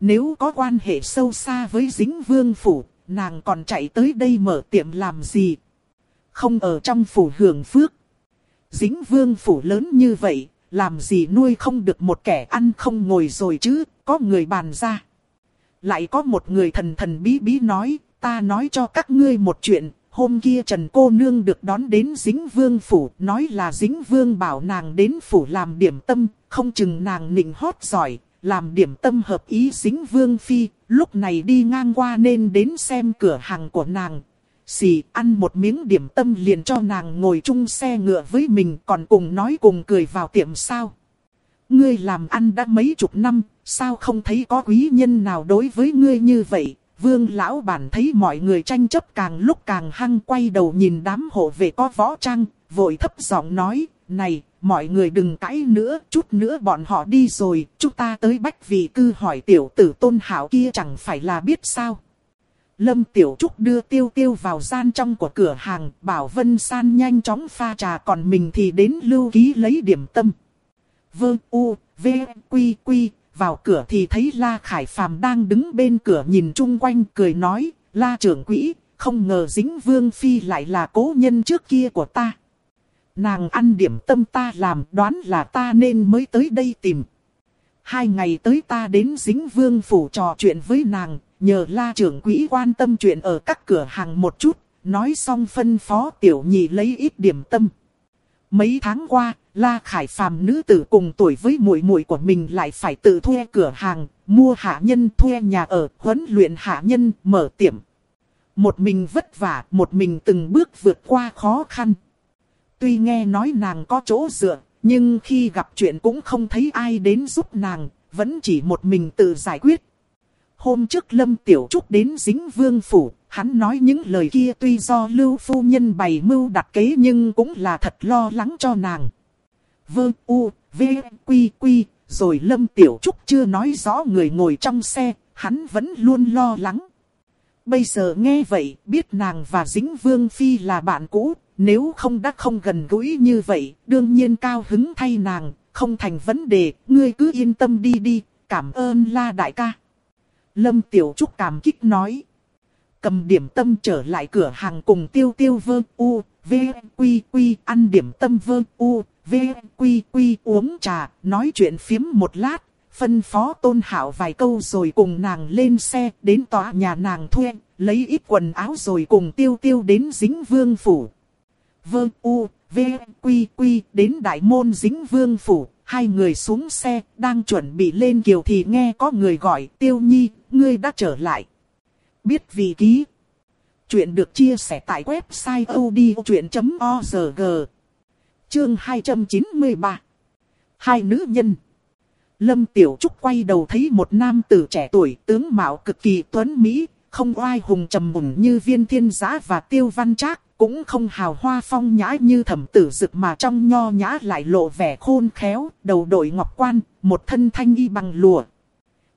Speaker 1: Nếu có quan hệ sâu xa với dính vương phủ, nàng còn chạy tới đây mở tiệm làm gì? Không ở trong phủ hưởng phước. Dính vương phủ lớn như vậy, làm gì nuôi không được một kẻ ăn không ngồi rồi chứ, có người bàn ra. Lại có một người thần thần bí bí nói, ta nói cho các ngươi một chuyện, hôm kia Trần Cô Nương được đón đến Dính Vương Phủ, nói là Dính Vương bảo nàng đến Phủ làm điểm tâm, không chừng nàng nịnh hót giỏi, làm điểm tâm hợp ý Dính Vương Phi, lúc này đi ngang qua nên đến xem cửa hàng của nàng. Xì ăn một miếng điểm tâm liền cho nàng ngồi chung xe ngựa với mình còn cùng nói cùng cười vào tiệm sao. Ngươi làm ăn đã mấy chục năm, sao không thấy có quý nhân nào đối với ngươi như vậy? Vương lão bản thấy mọi người tranh chấp càng lúc càng hăng quay đầu nhìn đám hộ vệ có võ trang, vội thấp giọng nói, này, mọi người đừng cãi nữa, chút nữa bọn họ đi rồi, chúng ta tới bách vị cư hỏi tiểu tử tôn hảo kia chẳng phải là biết sao. Lâm Tiểu Trúc đưa tiêu tiêu vào gian trong của cửa hàng, bảo Vân San nhanh chóng pha trà còn mình thì đến lưu ký lấy điểm tâm. Vương U, V, Quy, Quy, vào cửa thì thấy La Khải Phàm đang đứng bên cửa nhìn chung quanh cười nói, La trưởng quỹ, không ngờ dính Vương Phi lại là cố nhân trước kia của ta. Nàng ăn điểm tâm ta làm đoán là ta nên mới tới đây tìm. Hai ngày tới ta đến dính Vương Phủ trò chuyện với nàng, nhờ La trưởng quỹ quan tâm chuyện ở các cửa hàng một chút, nói xong phân phó tiểu nhị lấy ít điểm tâm. Mấy tháng qua, La Khải Phàm nữ tử cùng tuổi với muội muội của mình lại phải tự thuê cửa hàng, mua hạ nhân thuê nhà ở, huấn luyện hạ nhân, mở tiệm. Một mình vất vả, một mình từng bước vượt qua khó khăn. Tuy nghe nói nàng có chỗ dựa, nhưng khi gặp chuyện cũng không thấy ai đến giúp nàng, vẫn chỉ một mình tự giải quyết. Hôm trước Lâm Tiểu Trúc đến dính vương phủ, hắn nói những lời kia tuy do lưu phu nhân bày mưu đặt kế nhưng cũng là thật lo lắng cho nàng. vương u, v, quy quy, rồi Lâm Tiểu Trúc chưa nói rõ người ngồi trong xe, hắn vẫn luôn lo lắng. Bây giờ nghe vậy, biết nàng và Dính Vương Phi là bạn cũ, nếu không đã không gần gũi như vậy, đương nhiên cao hứng thay nàng, không thành vấn đề, ngươi cứ yên tâm đi đi, cảm ơn la đại ca. Lâm Tiểu Trúc cảm kích nói. Cầm điểm tâm trở lại cửa hàng cùng tiêu tiêu vơ u, v, quy quy, ăn điểm tâm vơ u, v, quy quy, uống trà, nói chuyện phiếm một lát, phân phó tôn hảo vài câu rồi cùng nàng lên xe, đến tòa nhà nàng thuê, lấy ít quần áo rồi cùng tiêu tiêu đến dính vương phủ. Vơ u, v, quy quy, đến đại môn dính vương phủ, hai người xuống xe, đang chuẩn bị lên kiều thì nghe có người gọi, tiêu nhi, ngươi đã trở lại. Biết vị ký. Chuyện được chia sẻ tại website odchuyện.org. Chương 293. Hai nữ nhân. Lâm Tiểu Trúc quay đầu thấy một nam tử trẻ tuổi tướng mạo cực kỳ tuấn Mỹ, không oai hùng trầm mùng như viên thiên giã và tiêu văn trác cũng không hào hoa phong nhã như thẩm tử dực mà trong nho nhã lại lộ vẻ khôn khéo, đầu đội ngọc quan, một thân thanh y bằng lụa.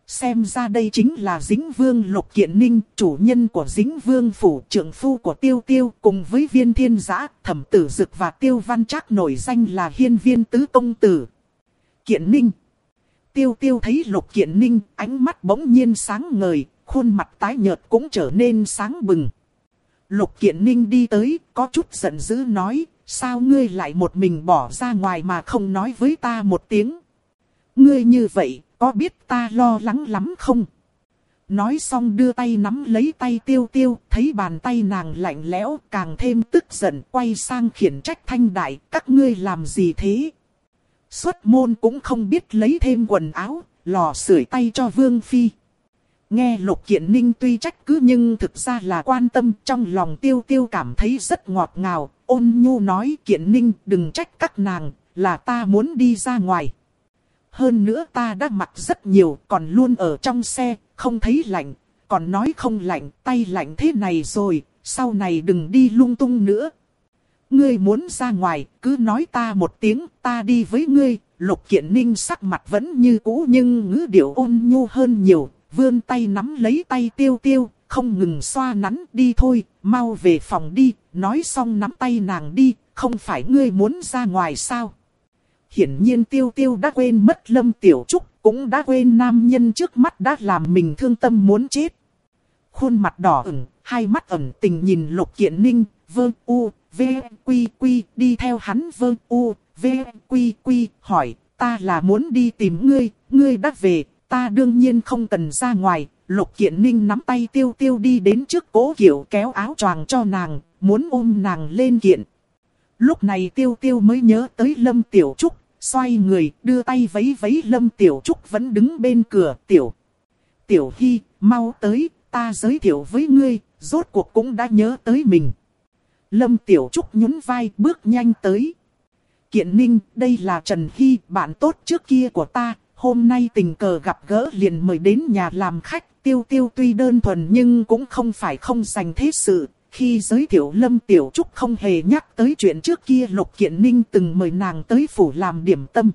Speaker 1: Xem ra đây chính là dính vương lục kiện ninh, chủ nhân của dính vương phủ trưởng phu của tiêu tiêu cùng với viên thiên giã, thẩm tử dực và tiêu văn trác nổi danh là hiên viên tứ công tử. Kiện ninh Tiêu tiêu thấy lục kiện ninh, ánh mắt bỗng nhiên sáng ngời, khuôn mặt tái nhợt cũng trở nên sáng bừng. Lục Kiện Ninh đi tới, có chút giận dữ nói, sao ngươi lại một mình bỏ ra ngoài mà không nói với ta một tiếng. Ngươi như vậy, có biết ta lo lắng lắm không? Nói xong đưa tay nắm lấy tay tiêu tiêu, thấy bàn tay nàng lạnh lẽo, càng thêm tức giận, quay sang khiển trách thanh đại, các ngươi làm gì thế? Xuất môn cũng không biết lấy thêm quần áo, lò sưởi tay cho Vương Phi. Nghe Lục Kiện Ninh tuy trách cứ nhưng thực ra là quan tâm trong lòng tiêu tiêu cảm thấy rất ngọt ngào. Ôn nhu nói Kiện Ninh đừng trách các nàng, là ta muốn đi ra ngoài. Hơn nữa ta đã mặc rất nhiều, còn luôn ở trong xe, không thấy lạnh. Còn nói không lạnh, tay lạnh thế này rồi, sau này đừng đi lung tung nữa. Ngươi muốn ra ngoài, cứ nói ta một tiếng, ta đi với ngươi. Lục Kiện Ninh sắc mặt vẫn như cũ nhưng ngữ điệu ôn nhu hơn nhiều, vươn tay nắm lấy tay tiêu tiêu, không ngừng xoa nắn đi thôi, mau về phòng đi, nói xong nắm tay nàng đi, không phải ngươi muốn ra ngoài sao. Hiển nhiên tiêu tiêu đã quên mất lâm tiểu trúc, cũng đã quên nam nhân trước mắt đã làm mình thương tâm muốn chết. Khuôn mặt đỏ ửng, hai mắt ẩn tình nhìn lục kiện ninh, vơ u, v, quy quy, đi theo hắn vơ u, v, quy quy, hỏi, ta là muốn đi tìm ngươi, ngươi đã về, ta đương nhiên không cần ra ngoài. Lục kiện ninh nắm tay tiêu tiêu đi đến trước cố kiểu kéo áo choàng cho nàng, muốn ôm nàng lên kiện. Lúc này tiêu tiêu mới nhớ tới Lâm Tiểu Trúc, xoay người đưa tay vấy vấy Lâm Tiểu Trúc vẫn đứng bên cửa Tiểu. Tiểu Hy, mau tới, ta giới thiệu với ngươi, rốt cuộc cũng đã nhớ tới mình. Lâm Tiểu Trúc nhún vai bước nhanh tới. Kiện Ninh, đây là Trần Hy, bạn tốt trước kia của ta, hôm nay tình cờ gặp gỡ liền mời đến nhà làm khách. Tiêu tiêu tuy đơn thuần nhưng cũng không phải không dành thế sự, khi giới thiệu Lâm Tiểu Trúc không hề nhắc tới chuyện trước kia Lục Kiện Ninh từng mời nàng tới phủ làm điểm tâm.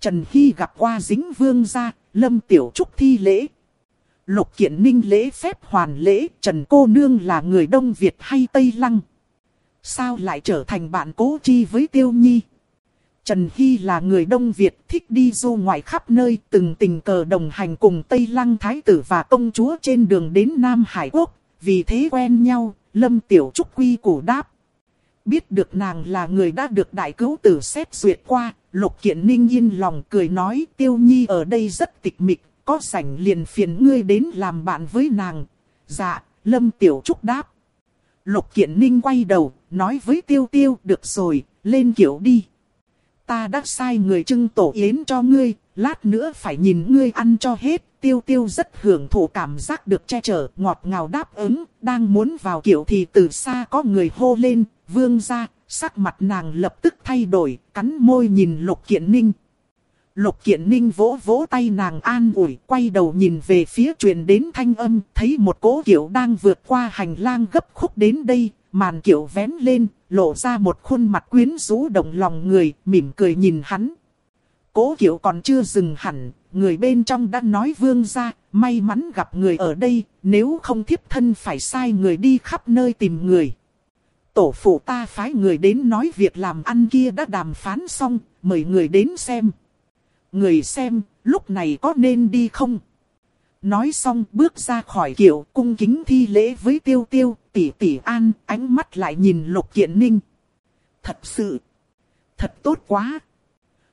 Speaker 1: Trần Hy gặp qua dính vương gia, Lâm Tiểu Trúc thi lễ. Lục Kiện Ninh lễ phép hoàn lễ, Trần Cô Nương là người Đông Việt hay Tây Lăng? Sao lại trở thành bạn cố chi với Tiêu Nhi? Trần Hy là người Đông Việt thích đi du ngoại khắp nơi từng tình cờ đồng hành cùng Tây Lăng Thái tử và công chúa trên đường đến Nam Hải Quốc, vì thế quen nhau, Lâm Tiểu Trúc quy củ đáp. Biết được nàng là người đã được đại cứu tử xét duyệt qua, Lục Kiện Ninh yên lòng cười nói Tiêu Nhi ở đây rất tịch mịch, có sảnh liền phiền ngươi đến làm bạn với nàng. Dạ, Lâm Tiểu Trúc đáp. Lục Kiện Ninh quay đầu, nói với Tiêu Tiêu được rồi, lên kiểu đi. Ta đã sai người trưng tổ yến cho ngươi, lát nữa phải nhìn ngươi ăn cho hết. Tiêu tiêu rất hưởng thụ cảm giác được che chở, ngọt ngào đáp ứng, đang muốn vào kiểu thì từ xa có người hô lên, vương ra, sắc mặt nàng lập tức thay đổi, cắn môi nhìn lục kiện ninh. Lục kiện ninh vỗ vỗ tay nàng an ủi, quay đầu nhìn về phía truyền đến thanh âm, thấy một cố kiểu đang vượt qua hành lang gấp khúc đến đây, màn kiểu vén lên, lộ ra một khuôn mặt quyến rũ động lòng người, mỉm cười nhìn hắn. Cố kiểu còn chưa dừng hẳn, người bên trong đã nói vương ra, may mắn gặp người ở đây, nếu không thiếp thân phải sai người đi khắp nơi tìm người. Tổ phụ ta phái người đến nói việc làm ăn kia đã đàm phán xong, mời người đến xem. Người xem, lúc này có nên đi không? Nói xong bước ra khỏi kiệu cung kính thi lễ với tiêu tiêu, tỷ tỷ an, ánh mắt lại nhìn lục kiện ninh. Thật sự, thật tốt quá.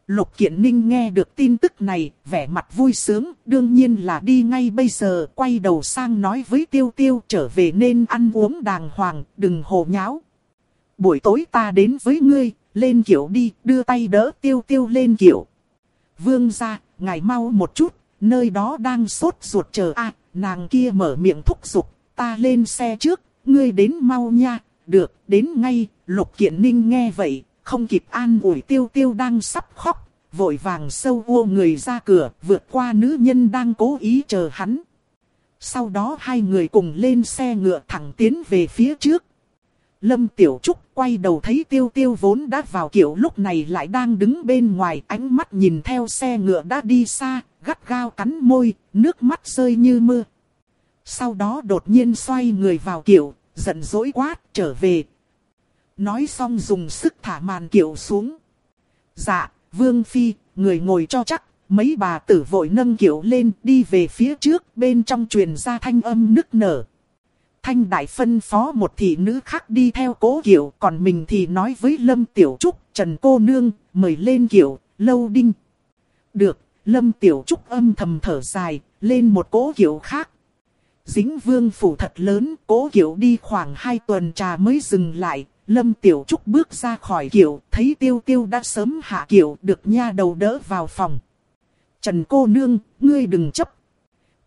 Speaker 1: Lục Kiện Ninh nghe được tin tức này, vẻ mặt vui sướng, đương nhiên là đi ngay bây giờ, quay đầu sang nói với Tiêu Tiêu trở về nên ăn uống đàng hoàng, đừng hồ nháo. Buổi tối ta đến với ngươi, lên kiểu đi, đưa tay đỡ Tiêu Tiêu lên kiểu. Vương ra, ngài mau một chút, nơi đó đang sốt ruột chờ a nàng kia mở miệng thúc giục, ta lên xe trước, ngươi đến mau nha, được, đến ngay, Lục Kiện Ninh nghe vậy, không kịp an ủi tiêu tiêu đang sắp khóc, vội vàng sâu ô người ra cửa, vượt qua nữ nhân đang cố ý chờ hắn. Sau đó hai người cùng lên xe ngựa thẳng tiến về phía trước. Lâm Tiểu Trúc quay đầu thấy tiêu tiêu vốn đã vào kiểu lúc này lại đang đứng bên ngoài ánh mắt nhìn theo xe ngựa đã đi xa, gắt gao cắn môi, nước mắt rơi như mưa. Sau đó đột nhiên xoay người vào kiểu, giận dỗi quát trở về, Nói xong dùng sức thả màn kiệu xuống. Dạ, Vương Phi, người ngồi cho chắc. Mấy bà tử vội nâng kiệu lên đi về phía trước bên trong truyền ra thanh âm nức nở. Thanh đại phân phó một thị nữ khác đi theo cố kiệu còn mình thì nói với Lâm Tiểu Trúc, Trần Cô Nương, mời lên kiệu, lâu đinh. Được, Lâm Tiểu Trúc âm thầm thở dài, lên một cố kiệu khác. Dính vương phủ thật lớn, cố kiệu đi khoảng hai tuần trà mới dừng lại, Lâm Tiểu Trúc bước ra khỏi kiệu, thấy tiêu tiêu đã sớm hạ kiệu được nha đầu đỡ vào phòng. Trần cô nương, ngươi đừng chấp.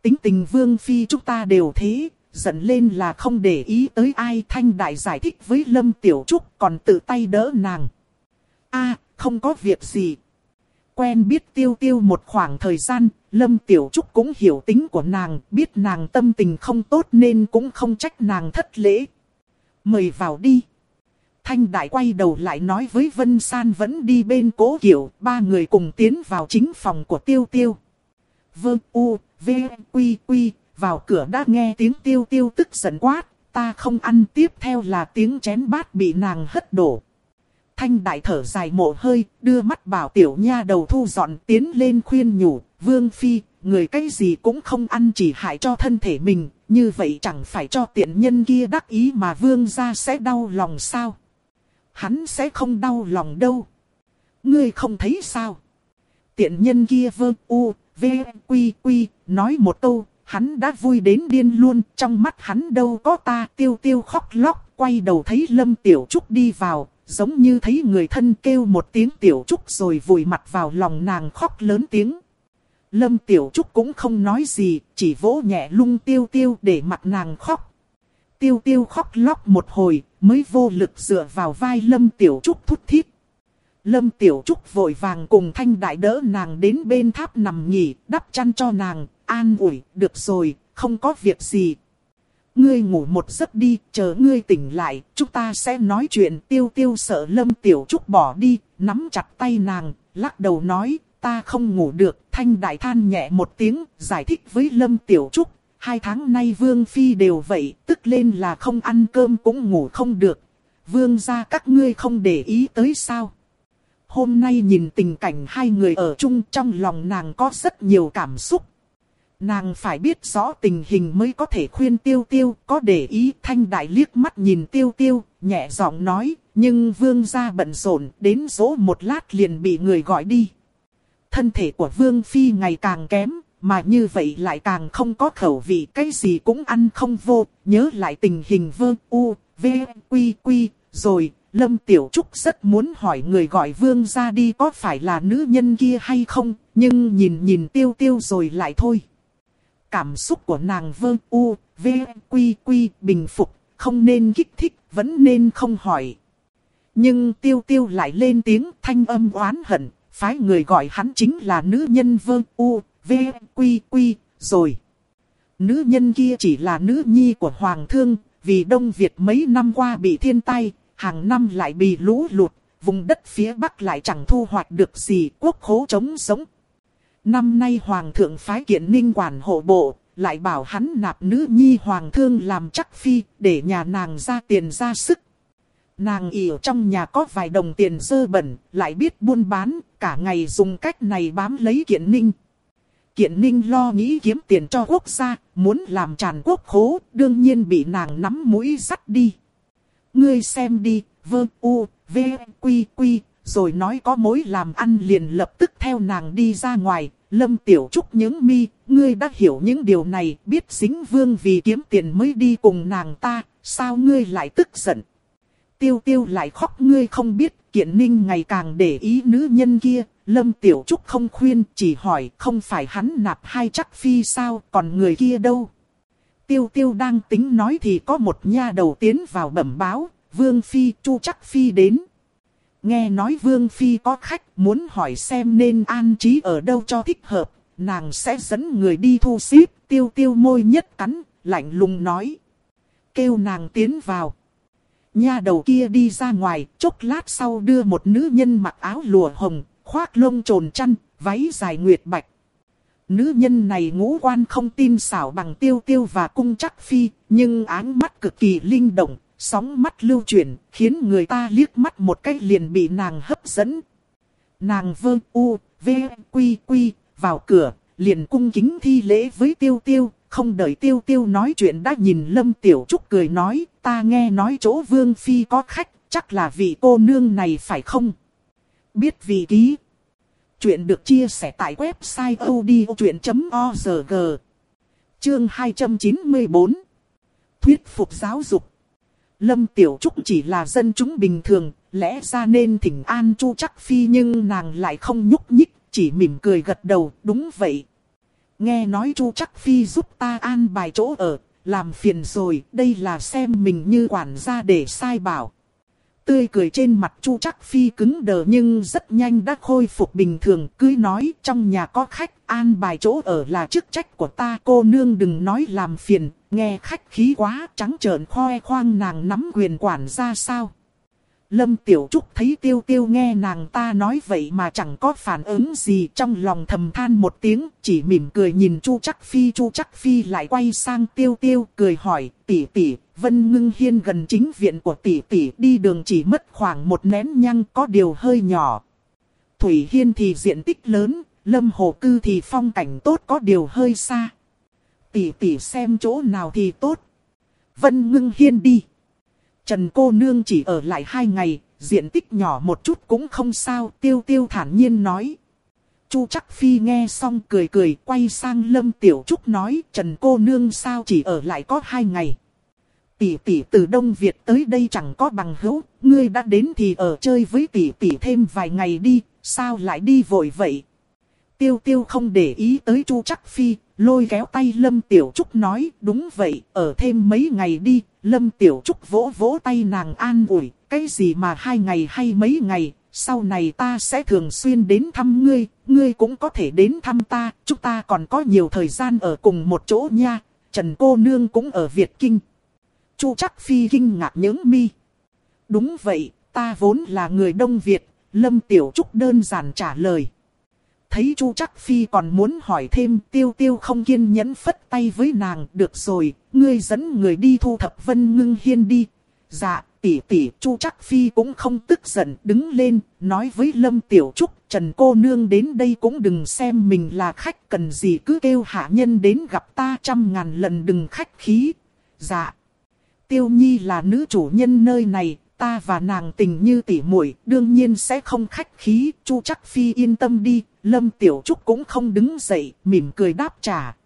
Speaker 1: Tính tình vương phi chúng ta đều thế, giận lên là không để ý tới ai thanh đại giải thích với Lâm Tiểu Trúc còn tự tay đỡ nàng. a không có việc gì. Quen biết tiêu tiêu một khoảng thời gian, Lâm Tiểu Trúc cũng hiểu tính của nàng, biết nàng tâm tình không tốt nên cũng không trách nàng thất lễ. Mời vào đi. Thanh Đại quay đầu lại nói với Vân San vẫn đi bên cố kiểu, ba người cùng tiến vào chính phòng của Tiêu Tiêu. Vương U, V, Quy, Quy, vào cửa đã nghe tiếng Tiêu Tiêu tức giận quát, ta không ăn tiếp theo là tiếng chén bát bị nàng hất đổ. Thanh Đại thở dài mộ hơi, đưa mắt bảo tiểu nha đầu thu dọn tiến lên khuyên nhủ, Vương Phi, người cái gì cũng không ăn chỉ hại cho thân thể mình, như vậy chẳng phải cho tiện nhân kia đắc ý mà Vương gia sẽ đau lòng sao? Hắn sẽ không đau lòng đâu. Ngươi không thấy sao? Tiện nhân kia vơ u, v, quy quy, nói một câu, hắn đã vui đến điên luôn, trong mắt hắn đâu có ta tiêu tiêu khóc lóc, quay đầu thấy Lâm Tiểu Trúc đi vào, giống như thấy người thân kêu một tiếng Tiểu Trúc rồi vùi mặt vào lòng nàng khóc lớn tiếng. Lâm Tiểu Trúc cũng không nói gì, chỉ vỗ nhẹ lung tiêu tiêu để mặt nàng khóc. Tiêu tiêu khóc lóc một hồi, mới vô lực dựa vào vai Lâm Tiểu Trúc thúc thiết Lâm Tiểu Trúc vội vàng cùng thanh đại đỡ nàng đến bên tháp nằm nghỉ, đắp chăn cho nàng, an ủi, được rồi, không có việc gì. Ngươi ngủ một giấc đi, chờ ngươi tỉnh lại, chúng ta sẽ nói chuyện tiêu tiêu sợ Lâm Tiểu Trúc bỏ đi, nắm chặt tay nàng, lắc đầu nói, ta không ngủ được, thanh đại than nhẹ một tiếng, giải thích với Lâm Tiểu Trúc. Hai tháng nay Vương Phi đều vậy, tức lên là không ăn cơm cũng ngủ không được. Vương gia các ngươi không để ý tới sao. Hôm nay nhìn tình cảnh hai người ở chung trong lòng nàng có rất nhiều cảm xúc. Nàng phải biết rõ tình hình mới có thể khuyên tiêu tiêu, có để ý thanh đại liếc mắt nhìn tiêu tiêu, nhẹ giọng nói, nhưng vương gia bận rộn, đến dỗ một lát liền bị người gọi đi. Thân thể của vương phi ngày càng kém, mà như vậy lại càng không có khẩu vị, cái gì cũng ăn không vô, nhớ lại tình hình vương u, v, quy quy, rồi, Lâm Tiểu Trúc rất muốn hỏi người gọi vương ra đi có phải là nữ nhân kia hay không, nhưng nhìn nhìn tiêu tiêu rồi lại thôi. Cảm xúc của nàng vương u, v, quy quy, bình phục, không nên kích thích, vẫn nên không hỏi. Nhưng tiêu tiêu lại lên tiếng thanh âm oán hận, phái người gọi hắn chính là nữ nhân vương u, v, quy quy, rồi. Nữ nhân kia chỉ là nữ nhi của Hoàng thương, vì Đông Việt mấy năm qua bị thiên tai, hàng năm lại bị lũ lụt, vùng đất phía Bắc lại chẳng thu hoạch được gì, quốc khố trống sống. Năm nay Hoàng thượng phái kiện ninh quản hộ bộ, lại bảo hắn nạp nữ nhi Hoàng thương làm chắc phi, để nhà nàng ra tiền ra sức. Nàng ỉ trong nhà có vài đồng tiền dơ bẩn, lại biết buôn bán, cả ngày dùng cách này bám lấy kiện ninh. Kiện ninh lo nghĩ kiếm tiền cho quốc gia, muốn làm tràn quốc khố, đương nhiên bị nàng nắm mũi sắt đi. Ngươi xem đi, vơ u, v, quy quy, rồi nói có mối làm ăn liền lập tức theo nàng đi ra ngoài. Lâm Tiểu Trúc những mi, ngươi đã hiểu những điều này, biết xính vương vì kiếm tiền mới đi cùng nàng ta, sao ngươi lại tức giận? Tiêu tiêu lại khóc ngươi không biết, kiện ninh ngày càng để ý nữ nhân kia, Lâm Tiểu Trúc không khuyên, chỉ hỏi không phải hắn nạp hai chắc phi sao, còn người kia đâu? Tiêu tiêu đang tính nói thì có một nha đầu tiến vào bẩm báo, Vương Phi, Chu Chắc Phi đến. Nghe nói Vương Phi có khách muốn hỏi xem nên an trí ở đâu cho thích hợp, nàng sẽ dẫn người đi thu xếp, tiêu tiêu môi nhất cắn, lạnh lùng nói. Kêu nàng tiến vào. Nha đầu kia đi ra ngoài, chốc lát sau đưa một nữ nhân mặc áo lụa hồng, khoác lông trồn chăn, váy dài nguyệt bạch. Nữ nhân này ngũ quan không tin xảo bằng tiêu tiêu và cung chắc phi, nhưng áng mắt cực kỳ linh động, sóng mắt lưu chuyển, khiến người ta liếc mắt một cái liền bị nàng hấp dẫn. Nàng vơ u, v, quy quy, vào cửa, liền cung kính thi lễ với tiêu tiêu, không đợi tiêu tiêu nói chuyện đã nhìn Lâm Tiểu Trúc cười nói, ta nghe nói chỗ Vương Phi có khách, chắc là vị cô nương này phải không? Biết vị ký. Chuyện được chia sẻ tại website odchuyện.org Chương 294 Thuyết phục giáo dục Lâm Tiểu Trúc chỉ là dân chúng bình thường, lẽ ra nên thỉnh an Chu Chắc Phi nhưng nàng lại không nhúc nhích, chỉ mỉm cười gật đầu, đúng vậy. Nghe nói Chu Chắc Phi giúp ta an bài chỗ ở, làm phiền rồi, đây là xem mình như quản gia để sai bảo. Tươi cười trên mặt Chu Chắc Phi cứng đờ nhưng rất nhanh đã khôi phục bình thường, cứ nói trong nhà có khách, an bài chỗ ở là chức trách của ta, cô nương đừng nói làm phiền, nghe khách khí quá, trắng trợn khoe khoang nàng nắm quyền quản gia sao. Lâm Tiểu Trúc thấy tiêu tiêu nghe nàng ta nói vậy mà chẳng có phản ứng gì trong lòng thầm than một tiếng, chỉ mỉm cười nhìn Chu Chắc Phi. Chu Chắc Phi lại quay sang tiêu tiêu, cười hỏi, tỷ tỷ, Vân Ngưng Hiên gần chính viện của tỷ tỷ đi đường chỉ mất khoảng một nén nhăng có điều hơi nhỏ. Thủy Hiên thì diện tích lớn, lâm hồ cư thì phong cảnh tốt có điều hơi xa. Tỷ tỷ xem chỗ nào thì tốt. Vân ngưng hiên đi. Trần cô nương chỉ ở lại hai ngày, diện tích nhỏ một chút cũng không sao, tiêu tiêu thản nhiên nói. Chu chắc phi nghe xong cười cười quay sang lâm tiểu trúc nói Trần cô nương sao chỉ ở lại có hai ngày. Tỷ tỷ từ Đông Việt tới đây chẳng có bằng hữu, ngươi đã đến thì ở chơi với tỷ tỷ thêm vài ngày đi, sao lại đi vội vậy? Tiêu tiêu không để ý tới Chu Chắc Phi, lôi kéo tay Lâm Tiểu Trúc nói, đúng vậy, ở thêm mấy ngày đi, Lâm Tiểu Trúc vỗ vỗ tay nàng an ủi, cái gì mà hai ngày hay mấy ngày, sau này ta sẽ thường xuyên đến thăm ngươi, ngươi cũng có thể đến thăm ta, chúng ta còn có nhiều thời gian ở cùng một chỗ nha, Trần cô nương cũng ở Việt Kinh. Chu Trắc phi kinh ngạc những mi. Đúng vậy, ta vốn là người Đông Việt, Lâm Tiểu Trúc đơn giản trả lời. Thấy Chu chắc phi còn muốn hỏi thêm tiêu tiêu không kiên nhẫn phất tay với nàng. Được rồi, ngươi dẫn người đi thu thập vân ngưng hiên đi. Dạ, tỷ tỷ Chu chắc phi cũng không tức giận đứng lên, nói với Lâm Tiểu Trúc. Trần cô nương đến đây cũng đừng xem mình là khách cần gì cứ kêu hạ nhân đến gặp ta trăm ngàn lần đừng khách khí. Dạ. Tiêu Nhi là nữ chủ nhân nơi này, ta và nàng tình như tỉ muội, đương nhiên sẽ không khách khí, Chu Chắc Phi yên tâm đi, Lâm Tiểu Trúc cũng không đứng dậy, mỉm cười đáp trả.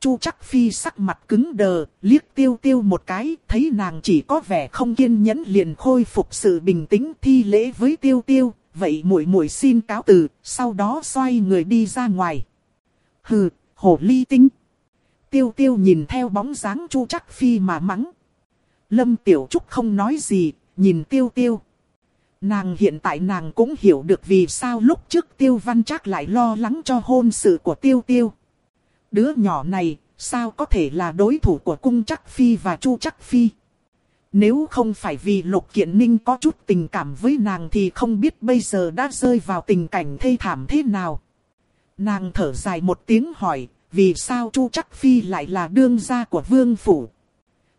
Speaker 1: Chu Chắc Phi sắc mặt cứng đờ, liếc tiêu tiêu một cái, thấy nàng chỉ có vẻ không kiên nhẫn liền khôi phục sự bình tĩnh thi lễ với tiêu tiêu, vậy muội muội xin cáo từ, sau đó xoay người đi ra ngoài. Hừ, hồ ly tinh. Tiêu tiêu nhìn theo bóng dáng Chu Chắc Phi mà mắng. Lâm Tiểu Trúc không nói gì, nhìn tiêu tiêu. Nàng hiện tại nàng cũng hiểu được vì sao lúc trước tiêu văn chắc lại lo lắng cho hôn sự của tiêu tiêu. Đứa nhỏ này, sao có thể là đối thủ của cung chắc phi và chu chắc phi. Nếu không phải vì lục kiện ninh có chút tình cảm với nàng thì không biết bây giờ đã rơi vào tình cảnh thê thảm thế nào. Nàng thở dài một tiếng hỏi, vì sao chu chắc phi lại là đương gia của vương phủ.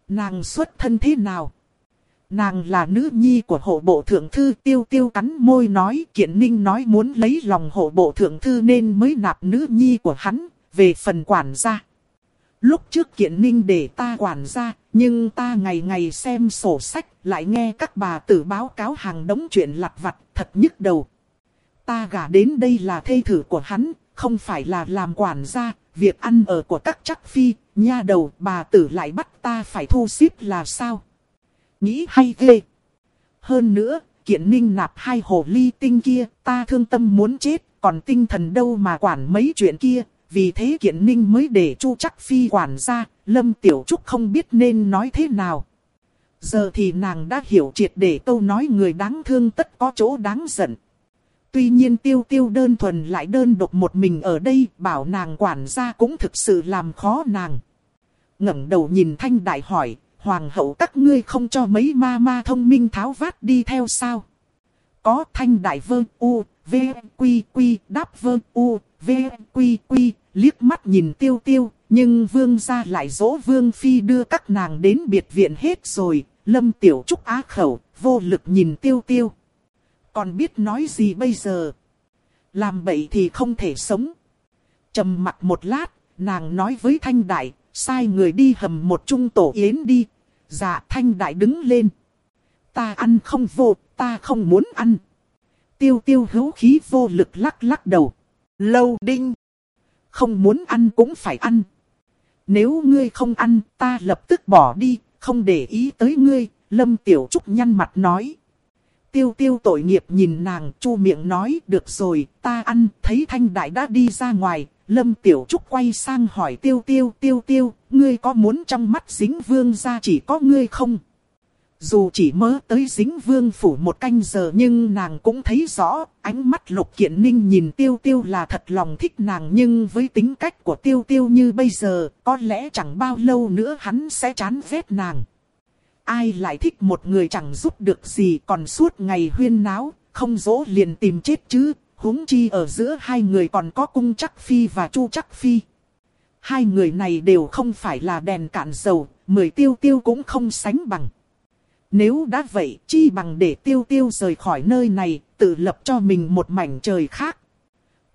Speaker 1: Nàng xuất thân thế nào? Nàng là nữ nhi của hộ bộ thượng thư tiêu tiêu cắn môi nói kiện ninh nói muốn lấy lòng hộ bộ thượng thư nên mới nạp nữ nhi của hắn, về phần quản gia. Lúc trước kiện ninh để ta quản gia, nhưng ta ngày ngày xem sổ sách, lại nghe các bà tử báo cáo hàng đống chuyện lặt vặt, thật nhức đầu. Ta gả đến đây là thê thử của hắn, không phải là làm quản gia, việc ăn ở của các chắc phi, nha đầu bà tử lại bắt ta phải thu xếp là sao? Nghĩ hay ghê. Hơn nữa, kiện ninh nạp hai hồ ly tinh kia, ta thương tâm muốn chết, còn tinh thần đâu mà quản mấy chuyện kia. Vì thế kiện ninh mới để chu chắc phi quản ra, lâm tiểu trúc không biết nên nói thế nào. Giờ thì nàng đã hiểu triệt để câu nói người đáng thương tất có chỗ đáng giận. Tuy nhiên tiêu tiêu đơn thuần lại đơn độc một mình ở đây, bảo nàng quản gia cũng thực sự làm khó nàng. ngẩng đầu nhìn thanh đại hỏi, hoàng hậu các ngươi không cho mấy ma ma thông minh tháo vát đi theo sao? Có thanh đại vương u, v, quy quy, đáp vương u, v, quy quy, liếc mắt nhìn tiêu tiêu, nhưng vương gia lại dỗ vương phi đưa các nàng đến biệt viện hết rồi, lâm tiểu trúc á khẩu, vô lực nhìn tiêu tiêu. Còn biết nói gì bây giờ? Làm bậy thì không thể sống. trầm mặt một lát, nàng nói với thanh đại, sai người đi hầm một trung tổ yến đi. Dạ thanh đại đứng lên. Ta ăn không vô, ta không muốn ăn. Tiêu tiêu hữu khí vô lực lắc lắc đầu. Lâu đinh. Không muốn ăn cũng phải ăn. Nếu ngươi không ăn, ta lập tức bỏ đi, không để ý tới ngươi. Lâm Tiểu Trúc nhăn mặt nói. Tiêu tiêu tội nghiệp nhìn nàng chu miệng nói được rồi, ta ăn, thấy thanh đại đã đi ra ngoài, Lâm Tiểu Trúc quay sang hỏi tiêu tiêu tiêu tiêu, ngươi có muốn trong mắt dính vương ra chỉ có ngươi không? Dù chỉ mơ tới dính vương phủ một canh giờ nhưng nàng cũng thấy rõ, ánh mắt lục kiện ninh nhìn tiêu tiêu là thật lòng thích nàng nhưng với tính cách của tiêu tiêu như bây giờ, có lẽ chẳng bao lâu nữa hắn sẽ chán ghét nàng. Ai lại thích một người chẳng giúp được gì còn suốt ngày huyên náo, không dỗ liền tìm chết chứ, huống chi ở giữa hai người còn có cung chắc phi và chu chắc phi. Hai người này đều không phải là đèn cạn dầu, mười tiêu tiêu cũng không sánh bằng. Nếu đã vậy, chi bằng để tiêu tiêu rời khỏi nơi này, tự lập cho mình một mảnh trời khác.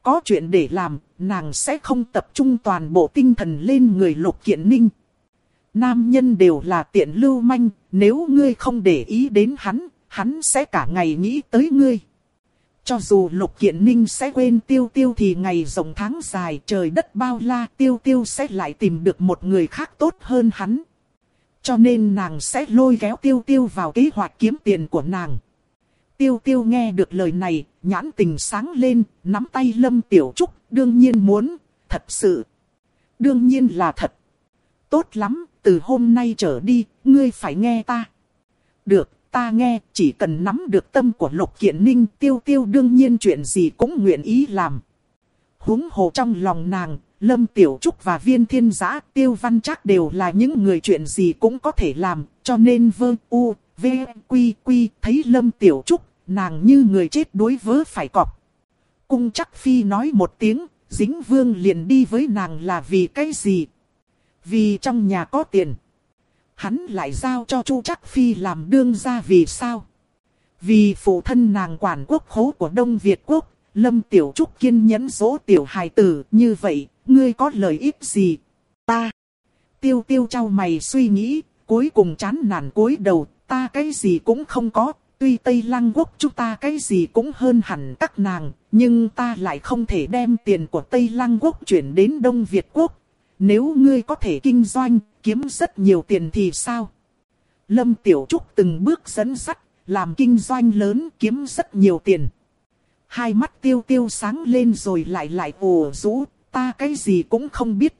Speaker 1: có chuyện để làm, nàng sẽ không tập trung toàn bộ tinh thần lên người lục kiện ninh. Nam nhân đều là tiện lưu manh, nếu ngươi không để ý đến hắn, hắn sẽ cả ngày nghĩ tới ngươi. Cho dù lục kiện ninh sẽ quên tiêu tiêu thì ngày rộng tháng dài trời đất bao la tiêu tiêu sẽ lại tìm được một người khác tốt hơn hắn. Cho nên nàng sẽ lôi kéo tiêu tiêu vào kế hoạch kiếm tiền của nàng. Tiêu tiêu nghe được lời này, nhãn tình sáng lên, nắm tay Lâm Tiểu Trúc, đương nhiên muốn, thật sự. Đương nhiên là thật. Tốt lắm, từ hôm nay trở đi, ngươi phải nghe ta. Được, ta nghe, chỉ cần nắm được tâm của Lục Kiện Ninh, tiêu tiêu đương nhiên chuyện gì cũng nguyện ý làm. Húng hồ trong lòng nàng, Lâm Tiểu Trúc và Viên Thiên Giã, Tiêu Văn chắc đều là những người chuyện gì cũng có thể làm, cho nên vơ u, v, quy, quy, thấy Lâm Tiểu Trúc, nàng như người chết đối vớ phải cọp. Cung chắc phi nói một tiếng, dính vương liền đi với nàng là vì cái gì? Vì trong nhà có tiền. Hắn lại giao cho chu chắc phi làm đương gia vì sao? Vì phụ thân nàng quản quốc khố của Đông Việt quốc, Lâm Tiểu Trúc kiên nhẫn dỗ tiểu hài tử như vậy, ngươi có lợi ích gì? Ta. Tiêu tiêu trao mày suy nghĩ, cuối cùng chán nản cúi đầu, ta cái gì cũng không có, tuy Tây Lăng quốc chúng ta cái gì cũng hơn hẳn các nàng, nhưng ta lại không thể đem tiền của Tây Lăng quốc chuyển đến Đông Việt quốc. Nếu ngươi có thể kinh doanh, kiếm rất nhiều tiền thì sao? Lâm Tiểu Trúc từng bước dẫn sắt, làm kinh doanh lớn kiếm rất nhiều tiền. Hai mắt tiêu tiêu sáng lên rồi lại lại ồ rũ, ta cái gì cũng không biết.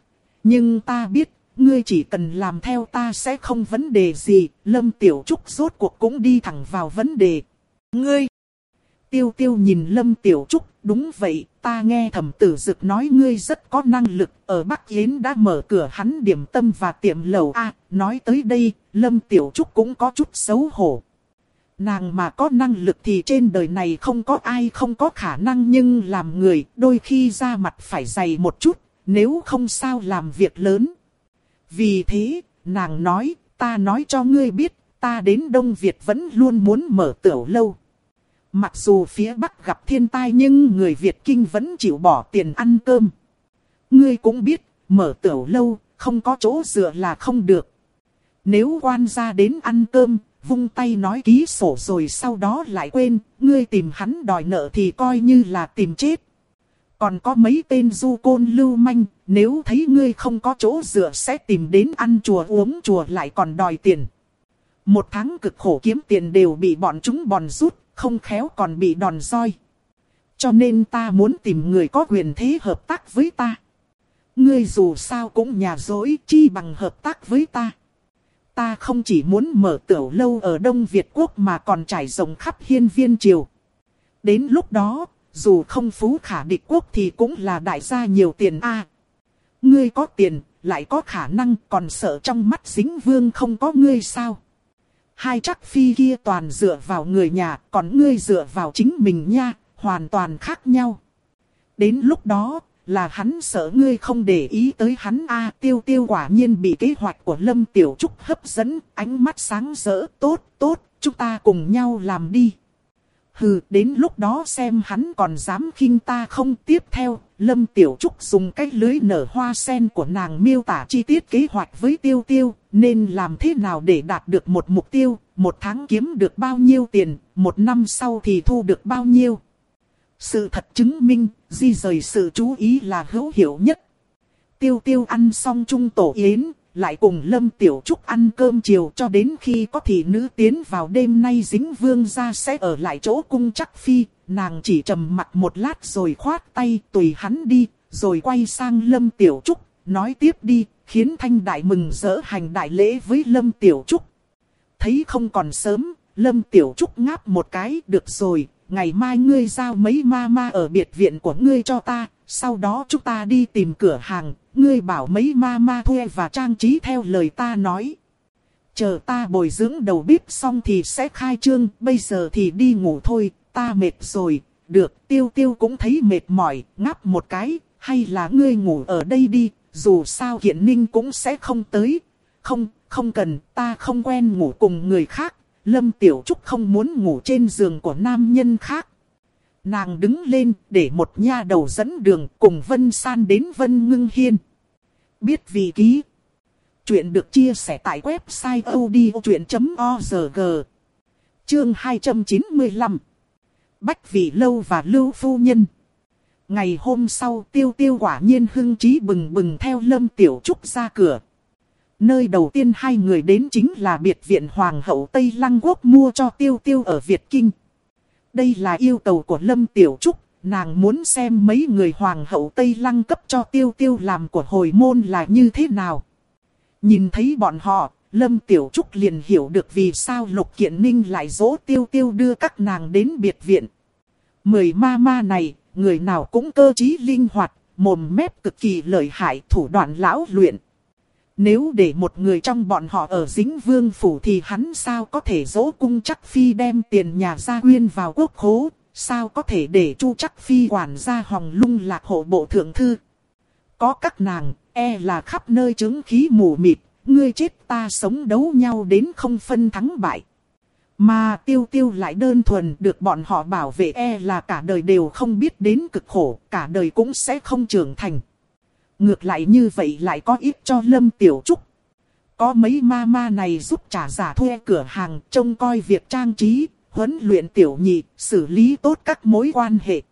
Speaker 1: Nhưng ta biết ngươi chỉ cần làm theo ta sẽ không vấn đề gì, Lâm Tiểu Trúc rốt cuộc cũng đi thẳng vào vấn đề. Ngươi! Tiêu tiêu nhìn Lâm Tiểu Trúc, đúng vậy, ta nghe thẩm tử dực nói ngươi rất có năng lực, ở Bắc Yến đã mở cửa hắn điểm tâm và tiệm lầu A, nói tới đây, Lâm Tiểu Trúc cũng có chút xấu hổ. Nàng mà có năng lực thì trên đời này không có ai không có khả năng nhưng làm người đôi khi ra mặt phải dày một chút, nếu không sao làm việc lớn. Vì thế, nàng nói, ta nói cho ngươi biết, ta đến Đông Việt vẫn luôn muốn mở tiểu lâu. Mặc dù phía Bắc gặp thiên tai nhưng người Việt Kinh vẫn chịu bỏ tiền ăn cơm. Ngươi cũng biết, mở tiểu lâu, không có chỗ dựa là không được. Nếu quan gia đến ăn cơm, vung tay nói ký sổ rồi sau đó lại quên, ngươi tìm hắn đòi nợ thì coi như là tìm chết. Còn có mấy tên du côn lưu manh, nếu thấy ngươi không có chỗ dựa sẽ tìm đến ăn chùa uống chùa lại còn đòi tiền. Một tháng cực khổ kiếm tiền đều bị bọn chúng bòn rút, không khéo còn bị đòn roi. Cho nên ta muốn tìm người có quyền thế hợp tác với ta. Ngươi dù sao cũng nhà dối chi bằng hợp tác với ta. Ta không chỉ muốn mở tiểu lâu ở Đông Việt Quốc mà còn trải rộng khắp hiên viên triều. Đến lúc đó, dù không phú khả địch quốc thì cũng là đại gia nhiều tiền a. ngươi có tiền, lại có khả năng còn sợ trong mắt dính vương không có ngươi sao? Hai chắc phi kia toàn dựa vào người nhà, còn ngươi dựa vào chính mình nha, hoàn toàn khác nhau. Đến lúc đó, là hắn sợ ngươi không để ý tới hắn a tiêu tiêu quả nhiên bị kế hoạch của Lâm Tiểu Trúc hấp dẫn, ánh mắt sáng rỡ, tốt, tốt, chúng ta cùng nhau làm đi. Hừ, đến lúc đó xem hắn còn dám khinh ta không tiếp theo. Lâm Tiểu Trúc dùng cái lưới nở hoa sen của nàng miêu tả chi tiết kế hoạch với tiêu tiêu, nên làm thế nào để đạt được một mục tiêu, một tháng kiếm được bao nhiêu tiền, một năm sau thì thu được bao nhiêu. Sự thật chứng minh, di rời sự chú ý là hữu hiệu nhất. Tiêu tiêu ăn xong trung tổ yến, lại cùng Lâm Tiểu Trúc ăn cơm chiều cho đến khi có thị nữ tiến vào đêm nay dính vương ra sẽ ở lại chỗ cung chắc phi, nàng chỉ trầm mặt một lát rồi khoát tay tùy hắn đi, rồi quay sang Lâm Tiểu Trúc, nói tiếp đi, khiến Thanh Đại mừng rỡ hành đại lễ với Lâm Tiểu Trúc. Thấy không còn sớm, Lâm Tiểu Trúc ngáp một cái, được rồi, ngày mai ngươi giao mấy ma ma ở biệt viện của ngươi cho ta, sau đó chúng ta đi tìm cửa hàng, ngươi bảo mấy ma ma thuê và trang trí theo lời ta nói. Chờ ta bồi dưỡng đầu bếp xong thì sẽ khai trương, bây giờ thì đi ngủ thôi, ta mệt rồi. Được, tiêu tiêu cũng thấy mệt mỏi, ngáp một cái, hay là ngươi ngủ ở đây đi, dù sao hiện ninh cũng sẽ không tới. Không, không cần, ta không quen ngủ cùng người khác, Lâm Tiểu Trúc không muốn ngủ trên giường của nam nhân khác. Nàng đứng lên để một nha đầu dẫn đường cùng Vân San đến Vân Ngưng Hiên. Biết vị ký. Chuyện được chia sẻ tại website odchuyện.org. Chương 295. Bách Vị Lâu và Lưu Phu Nhân. Ngày hôm sau, tiêu tiêu quả nhiên hưng trí bừng bừng theo Lâm Tiểu Trúc ra cửa. Nơi đầu tiên hai người đến chính là biệt viện Hoàng hậu Tây Lăng Quốc mua cho tiêu tiêu ở Việt Kinh. Đây là yêu cầu của Lâm Tiểu Trúc, nàng muốn xem mấy người Hoàng hậu Tây Lăng cấp cho tiêu tiêu làm của hồi môn là như thế nào. Nhìn thấy bọn họ, Lâm Tiểu Trúc liền hiểu được vì sao Lục Kiện Ninh lại dỗ tiêu tiêu đưa các nàng đến biệt viện. Mười ma ma này, người nào cũng cơ trí linh hoạt, mồm mép cực kỳ lợi hại, thủ đoạn lão luyện. Nếu để một người trong bọn họ ở dính vương phủ thì hắn sao có thể dỗ cung chắc phi đem tiền nhà gia quyên vào quốc khố, sao có thể để chu chắc phi quản gia hòng lung lạc hộ bộ thượng thư. Có các nàng, e là khắp nơi chứng khí mù mịt, ngươi chết ta sống đấu nhau đến không phân thắng bại. Mà tiêu tiêu lại đơn thuần được bọn họ bảo vệ e là cả đời đều không biết đến cực khổ, cả đời cũng sẽ không trưởng thành. Ngược lại như vậy lại có ít cho Lâm Tiểu Trúc. Có mấy ma ma này giúp trả giả thuê cửa hàng trông coi việc trang trí, huấn luyện tiểu nhị, xử lý tốt các mối quan hệ.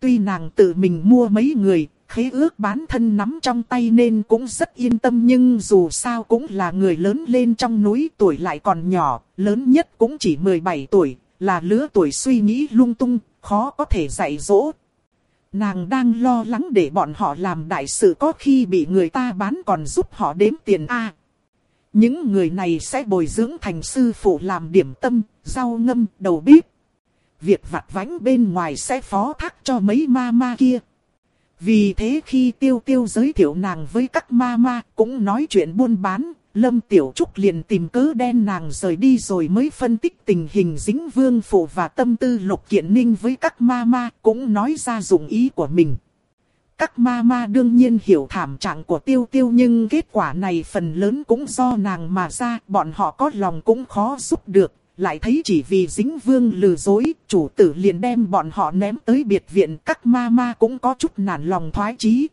Speaker 1: Tuy nàng tự mình mua mấy người, khế ước bán thân nắm trong tay nên cũng rất yên tâm nhưng dù sao cũng là người lớn lên trong núi tuổi lại còn nhỏ, lớn nhất cũng chỉ 17 tuổi, là lứa tuổi suy nghĩ lung tung, khó có thể dạy dỗ. Nàng đang lo lắng để bọn họ làm đại sự có khi bị người ta bán còn giúp họ đếm tiền A. những người này sẽ bồi dưỡng thành sư phụ làm điểm tâm, rau ngâm, đầu bếp. Việc vặt vánh bên ngoài sẽ phó thác cho mấy ma ma kia. Vì thế khi tiêu tiêu giới thiệu nàng với các ma ma cũng nói chuyện buôn bán, Lâm Tiểu Trúc liền tìm cớ đen nàng rời đi rồi mới phân tích tình hình dính vương phụ và tâm tư lục kiện ninh với các ma ma cũng nói ra dụng ý của mình. Các ma ma đương nhiên hiểu thảm trạng của tiêu tiêu nhưng kết quả này phần lớn cũng do nàng mà ra, bọn họ có lòng cũng khó giúp được, lại thấy chỉ vì dính vương lừa dối, chủ tử liền đem bọn họ ném tới biệt viện các ma ma cũng có chút nản lòng thoái chí.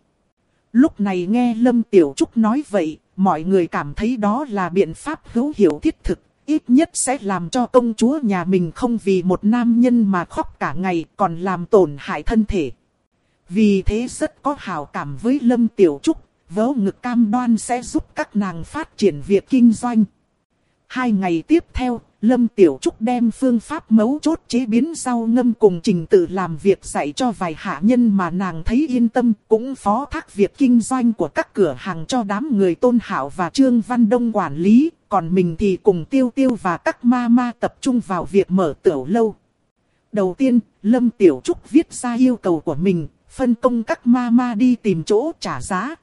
Speaker 1: Lúc này nghe Lâm Tiểu Trúc nói vậy, mọi người cảm thấy đó là biện pháp hữu hiệu thiết thực, ít nhất sẽ làm cho công chúa nhà mình không vì một nam nhân mà khóc cả ngày còn làm tổn hại thân thể. Vì thế rất có hào cảm với Lâm Tiểu Trúc, vớ ngực cam đoan sẽ giúp các nàng phát triển việc kinh doanh. Hai ngày tiếp theo, Lâm Tiểu Trúc đem phương pháp mấu chốt chế biến rau ngâm cùng trình tự làm việc dạy cho vài hạ nhân mà nàng thấy yên tâm, cũng phó thác việc kinh doanh của các cửa hàng cho đám người Tôn Hảo và Trương Văn Đông quản lý, còn mình thì cùng Tiêu Tiêu và các ma ma tập trung vào việc mở tiểu lâu. Đầu tiên, Lâm Tiểu Trúc viết ra yêu cầu của mình, phân công các ma ma đi tìm chỗ trả giá.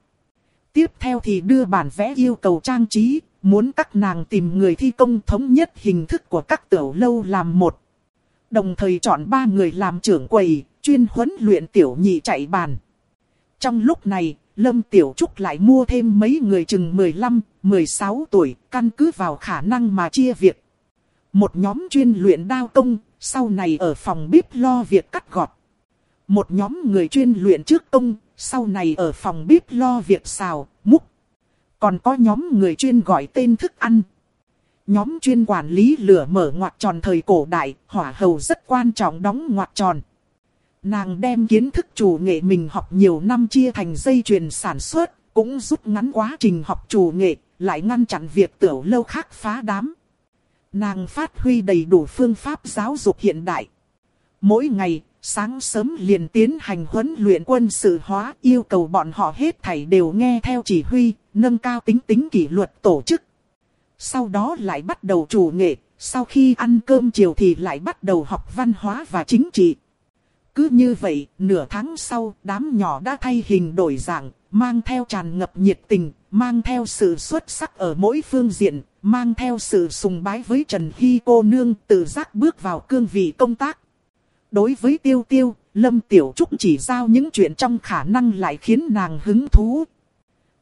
Speaker 1: Tiếp theo thì đưa bản vẽ yêu cầu trang trí, Muốn các nàng tìm người thi công thống nhất hình thức của các tiểu lâu làm một. Đồng thời chọn ba người làm trưởng quầy, chuyên huấn luyện tiểu nhị chạy bàn. Trong lúc này, Lâm Tiểu Trúc lại mua thêm mấy người chừng 15, 16 tuổi, căn cứ vào khả năng mà chia việc. Một nhóm chuyên luyện đao công, sau này ở phòng bếp lo việc cắt gọt. Một nhóm người chuyên luyện trước công, sau này ở phòng bếp lo việc xào, múc, còn có nhóm người chuyên gọi tên thức ăn. Nhóm chuyên quản lý lửa mở ngoặt tròn thời cổ đại, hỏa hầu rất quan trọng đóng ngoặt tròn. Nàng đem kiến thức chủ nghệ mình học nhiều năm chia thành dây chuyền sản xuất, cũng rút ngắn quá trình học chủ nghệ, lại ngăn chặn việc tiểu lâu khác phá đám. Nàng phát huy đầy đủ phương pháp giáo dục hiện đại. Mỗi ngày, sáng sớm liền tiến hành huấn luyện quân sự hóa yêu cầu bọn họ hết thảy đều nghe theo chỉ huy, nâng cao tính tính kỷ luật tổ chức. Sau đó lại bắt đầu chủ nghệ, sau khi ăn cơm chiều thì lại bắt đầu học văn hóa và chính trị. Cứ như vậy, nửa tháng sau, đám nhỏ đã thay hình đổi dạng, mang theo tràn ngập nhiệt tình, mang theo sự xuất sắc ở mỗi phương diện, mang theo sự sùng bái với Trần Hy cô nương tự giác bước vào cương vị công tác. Đối với tiêu tiêu, Lâm Tiểu Trúc chỉ giao những chuyện trong khả năng lại khiến nàng hứng thú.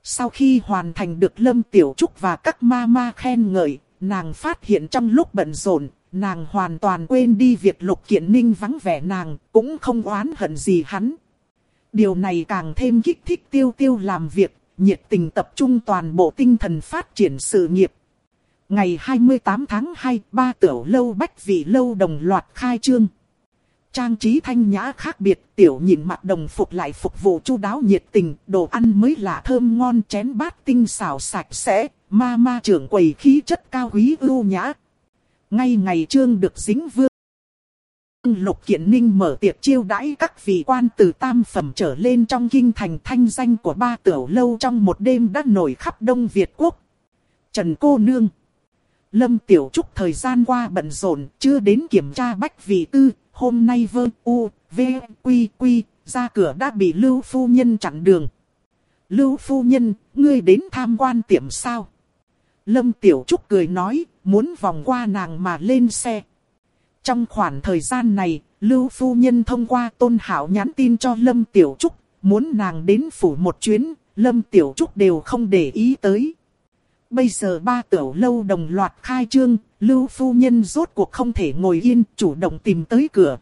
Speaker 1: Sau khi hoàn thành được Lâm Tiểu Trúc và các ma ma khen ngợi, nàng phát hiện trong lúc bận rộn, nàng hoàn toàn quên đi việc lục kiện ninh vắng vẻ nàng, cũng không oán hận gì hắn. Điều này càng thêm kích thích tiêu tiêu làm việc, nhiệt tình tập trung toàn bộ tinh thần phát triển sự nghiệp. Ngày 28 tháng 2, ba tiểu lâu bách vị lâu đồng loạt khai trương. Trang trí thanh nhã khác biệt, tiểu nhìn mặt đồng phục lại phục vụ chu đáo nhiệt tình, đồ ăn mới lạ thơm ngon chén bát tinh xào sạch sẽ, ma ma trưởng quầy khí chất cao quý ưu nhã. Ngay ngày trương được dính vương. Lục Kiện Ninh mở tiệc chiêu đãi các vị quan từ tam phẩm trở lên trong kinh thành thanh danh của ba tiểu lâu trong một đêm đã nổi khắp Đông Việt Quốc. Trần Cô Nương Lâm Tiểu Trúc thời gian qua bận rộn, chưa đến kiểm tra bách vị tư, hôm nay vơ u, v, quy quy, ra cửa đã bị Lưu Phu Nhân chặn đường. Lưu Phu Nhân, ngươi đến tham quan tiệm sao? Lâm Tiểu Trúc cười nói, muốn vòng qua nàng mà lên xe. Trong khoảng thời gian này, Lưu Phu Nhân thông qua Tôn Hảo nhắn tin cho Lâm Tiểu Trúc, muốn nàng đến phủ một chuyến, Lâm Tiểu Trúc đều không để ý tới. Bây giờ ba tiểu lâu đồng loạt khai trương, Lưu Phu Nhân rốt cuộc không thể ngồi yên, chủ động tìm tới cửa.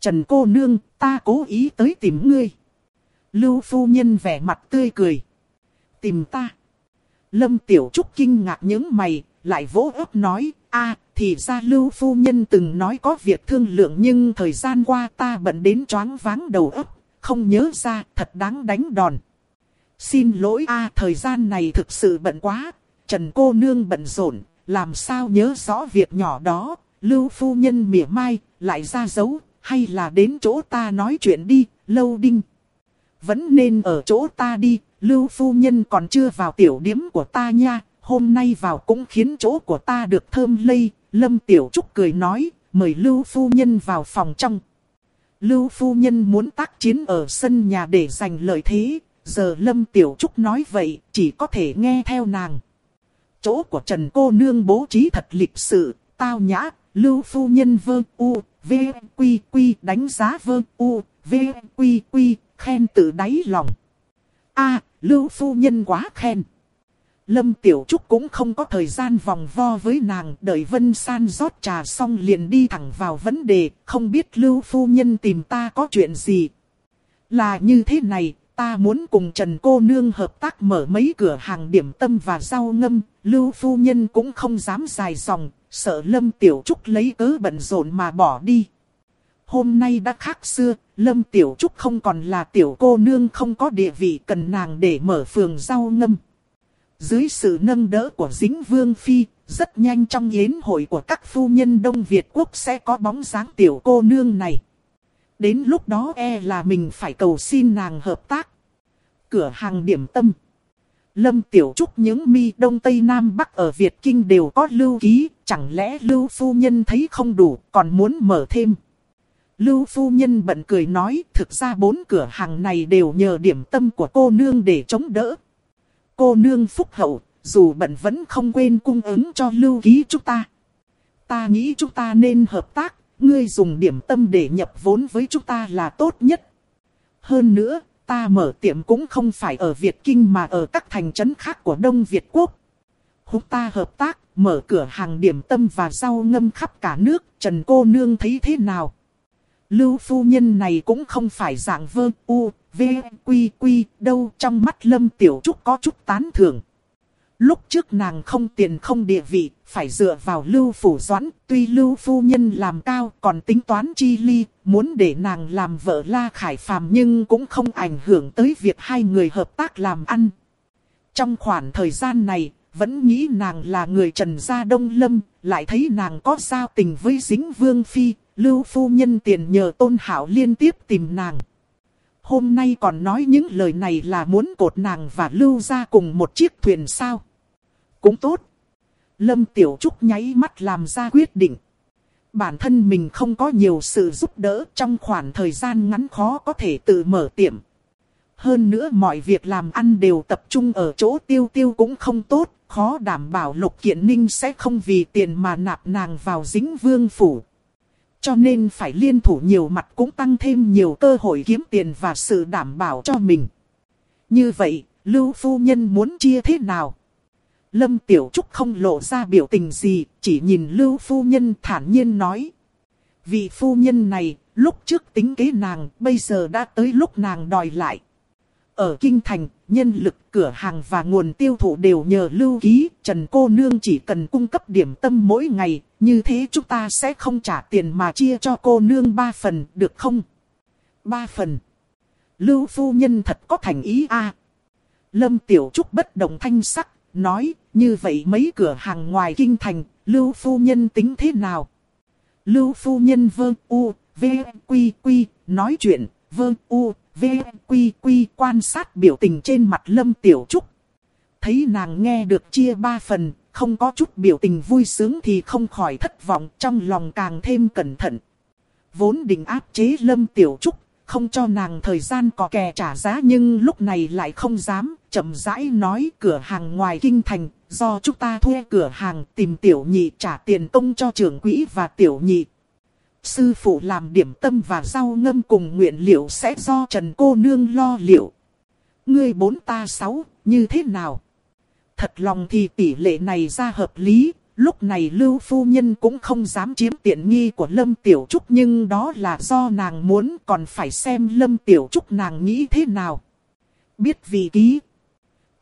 Speaker 1: Trần cô nương, ta cố ý tới tìm ngươi. Lưu Phu Nhân vẻ mặt tươi cười. Tìm ta. Lâm Tiểu Trúc kinh ngạc những mày, lại vỗ ấp nói, a thì ra Lưu Phu Nhân từng nói có việc thương lượng nhưng thời gian qua ta bận đến choáng váng đầu ấp, không nhớ ra, thật đáng đánh đòn. Xin lỗi a thời gian này thực sự bận quá, Trần cô nương bận rộn, làm sao nhớ rõ việc nhỏ đó, Lưu Phu Nhân mỉa mai, lại ra dấu, hay là đến chỗ ta nói chuyện đi, lâu đinh. Vẫn nên ở chỗ ta đi, Lưu Phu Nhân còn chưa vào tiểu điếm của ta nha, hôm nay vào cũng khiến chỗ của ta được thơm lây, Lâm Tiểu Trúc cười nói, mời Lưu Phu Nhân vào phòng trong. Lưu Phu Nhân muốn tác chiến ở sân nhà để giành lợi thế, giờ Lâm Tiểu Trúc nói vậy, chỉ có thể nghe theo nàng. Chỗ của Trần Cô Nương bố trí thật lịch sự, tao nhã, Lưu Phu Nhân vơ u, v, quy quy đánh giá vơ u, v, quy quy, khen tự đáy lòng. a Lưu Phu Nhân quá khen. Lâm Tiểu Trúc cũng không có thời gian vòng vo với nàng, đợi Vân San rót trà xong liền đi thẳng vào vấn đề, không biết Lưu Phu Nhân tìm ta có chuyện gì. Là như thế này, ta muốn cùng Trần Cô Nương hợp tác mở mấy cửa hàng điểm tâm và rau ngâm, Lưu Phu Nhân cũng không dám dài dòng, sợ Lâm Tiểu Trúc lấy cớ bận rộn mà bỏ đi. Hôm nay đã khác xưa, Lâm Tiểu Trúc không còn là tiểu cô nương không có địa vị cần nàng để mở phường rau ngâm. Dưới sự nâng đỡ của dính vương phi, rất nhanh trong yến hội của các phu nhân Đông Việt quốc sẽ có bóng dáng tiểu cô nương này. Đến lúc đó e là mình phải cầu xin nàng hợp tác. Cửa hàng điểm tâm. Lâm Tiểu Trúc những mi Đông Tây Nam Bắc ở Việt Kinh đều có lưu ký, chẳng lẽ lưu phu nhân thấy không đủ, còn muốn mở thêm. Lưu phu nhân bận cười nói, thực ra bốn cửa hàng này đều nhờ điểm tâm của cô nương để chống đỡ. Cô nương phúc hậu, dù bận vẫn không quên cung ứng cho lưu ký chúng ta. Ta nghĩ chúng ta nên hợp tác, ngươi dùng điểm tâm để nhập vốn với chúng ta là tốt nhất. Hơn nữa, ta mở tiệm cũng không phải ở Việt Kinh mà ở các thành trấn khác của Đông Việt Quốc. Húc ta hợp tác, mở cửa hàng điểm tâm và rau ngâm khắp cả nước, Trần cô nương thấy thế nào? Lưu phu nhân này cũng không phải dạng vơ u, v, quy quy, đâu trong mắt Lâm Tiểu Trúc có chút tán thưởng. Lúc trước nàng không tiền không địa vị, phải dựa vào lưu phủ doãn, tuy lưu phu nhân làm cao còn tính toán chi ly, muốn để nàng làm vợ la khải phàm nhưng cũng không ảnh hưởng tới việc hai người hợp tác làm ăn. Trong khoảng thời gian này, vẫn nghĩ nàng là người trần gia đông lâm, lại thấy nàng có giao tình với dính vương phi, lưu phu nhân tiền nhờ tôn hảo liên tiếp tìm nàng. Hôm nay còn nói những lời này là muốn cột nàng và lưu ra cùng một chiếc thuyền sao. Cũng tốt. Lâm Tiểu Trúc nháy mắt làm ra quyết định. Bản thân mình không có nhiều sự giúp đỡ trong khoảng thời gian ngắn khó có thể tự mở tiệm. Hơn nữa mọi việc làm ăn đều tập trung ở chỗ tiêu tiêu cũng không tốt, khó đảm bảo Lục Kiện Ninh sẽ không vì tiền mà nạp nàng vào dính vương phủ. Cho nên phải liên thủ nhiều mặt cũng tăng thêm nhiều cơ hội kiếm tiền và sự đảm bảo cho mình. Như vậy, Lưu Phu Nhân muốn chia thế nào? Lâm Tiểu Trúc không lộ ra biểu tình gì, chỉ nhìn Lưu Phu Nhân thản nhiên nói. Vị phu nhân này, lúc trước tính kế nàng, bây giờ đã tới lúc nàng đòi lại. Ở Kinh Thành, nhân lực, cửa hàng và nguồn tiêu thụ đều nhờ lưu ký, Trần Cô Nương chỉ cần cung cấp điểm tâm mỗi ngày, như thế chúng ta sẽ không trả tiền mà chia cho cô nương ba phần, được không? Ba phần. Lưu phu nhân thật có thành ý a Lâm Tiểu Trúc bất động thanh sắc, nói, như vậy mấy cửa hàng ngoài kinh thành, Lưu phu nhân tính thế nào? Lưu phu nhân vơ u, v, quy quy, nói chuyện, vơ u, v, quy quy quan sát biểu tình trên mặt Lâm Tiểu Trúc. Thấy nàng nghe được chia ba phần, không có chút biểu tình vui sướng thì không khỏi thất vọng trong lòng càng thêm cẩn thận. Vốn định áp chế Lâm Tiểu Trúc, không cho nàng thời gian có kè trả giá nhưng lúc này lại không dám, chậm rãi nói cửa hàng ngoài kinh thành, do chúng ta thuê cửa hàng tìm tiểu nhị trả tiền công cho trưởng quỹ và tiểu nhị. Sư phụ làm điểm tâm và rau ngâm cùng nguyện liệu sẽ do Trần Cô Nương lo liệu. Ngươi bốn ta sáu, như thế nào? Thật lòng thì tỷ lệ này ra hợp lý, lúc này Lưu Phu Nhân cũng không dám chiếm tiện nghi của Lâm Tiểu Trúc nhưng đó là do nàng muốn còn phải xem Lâm Tiểu Trúc nàng nghĩ thế nào. Biết vì ký.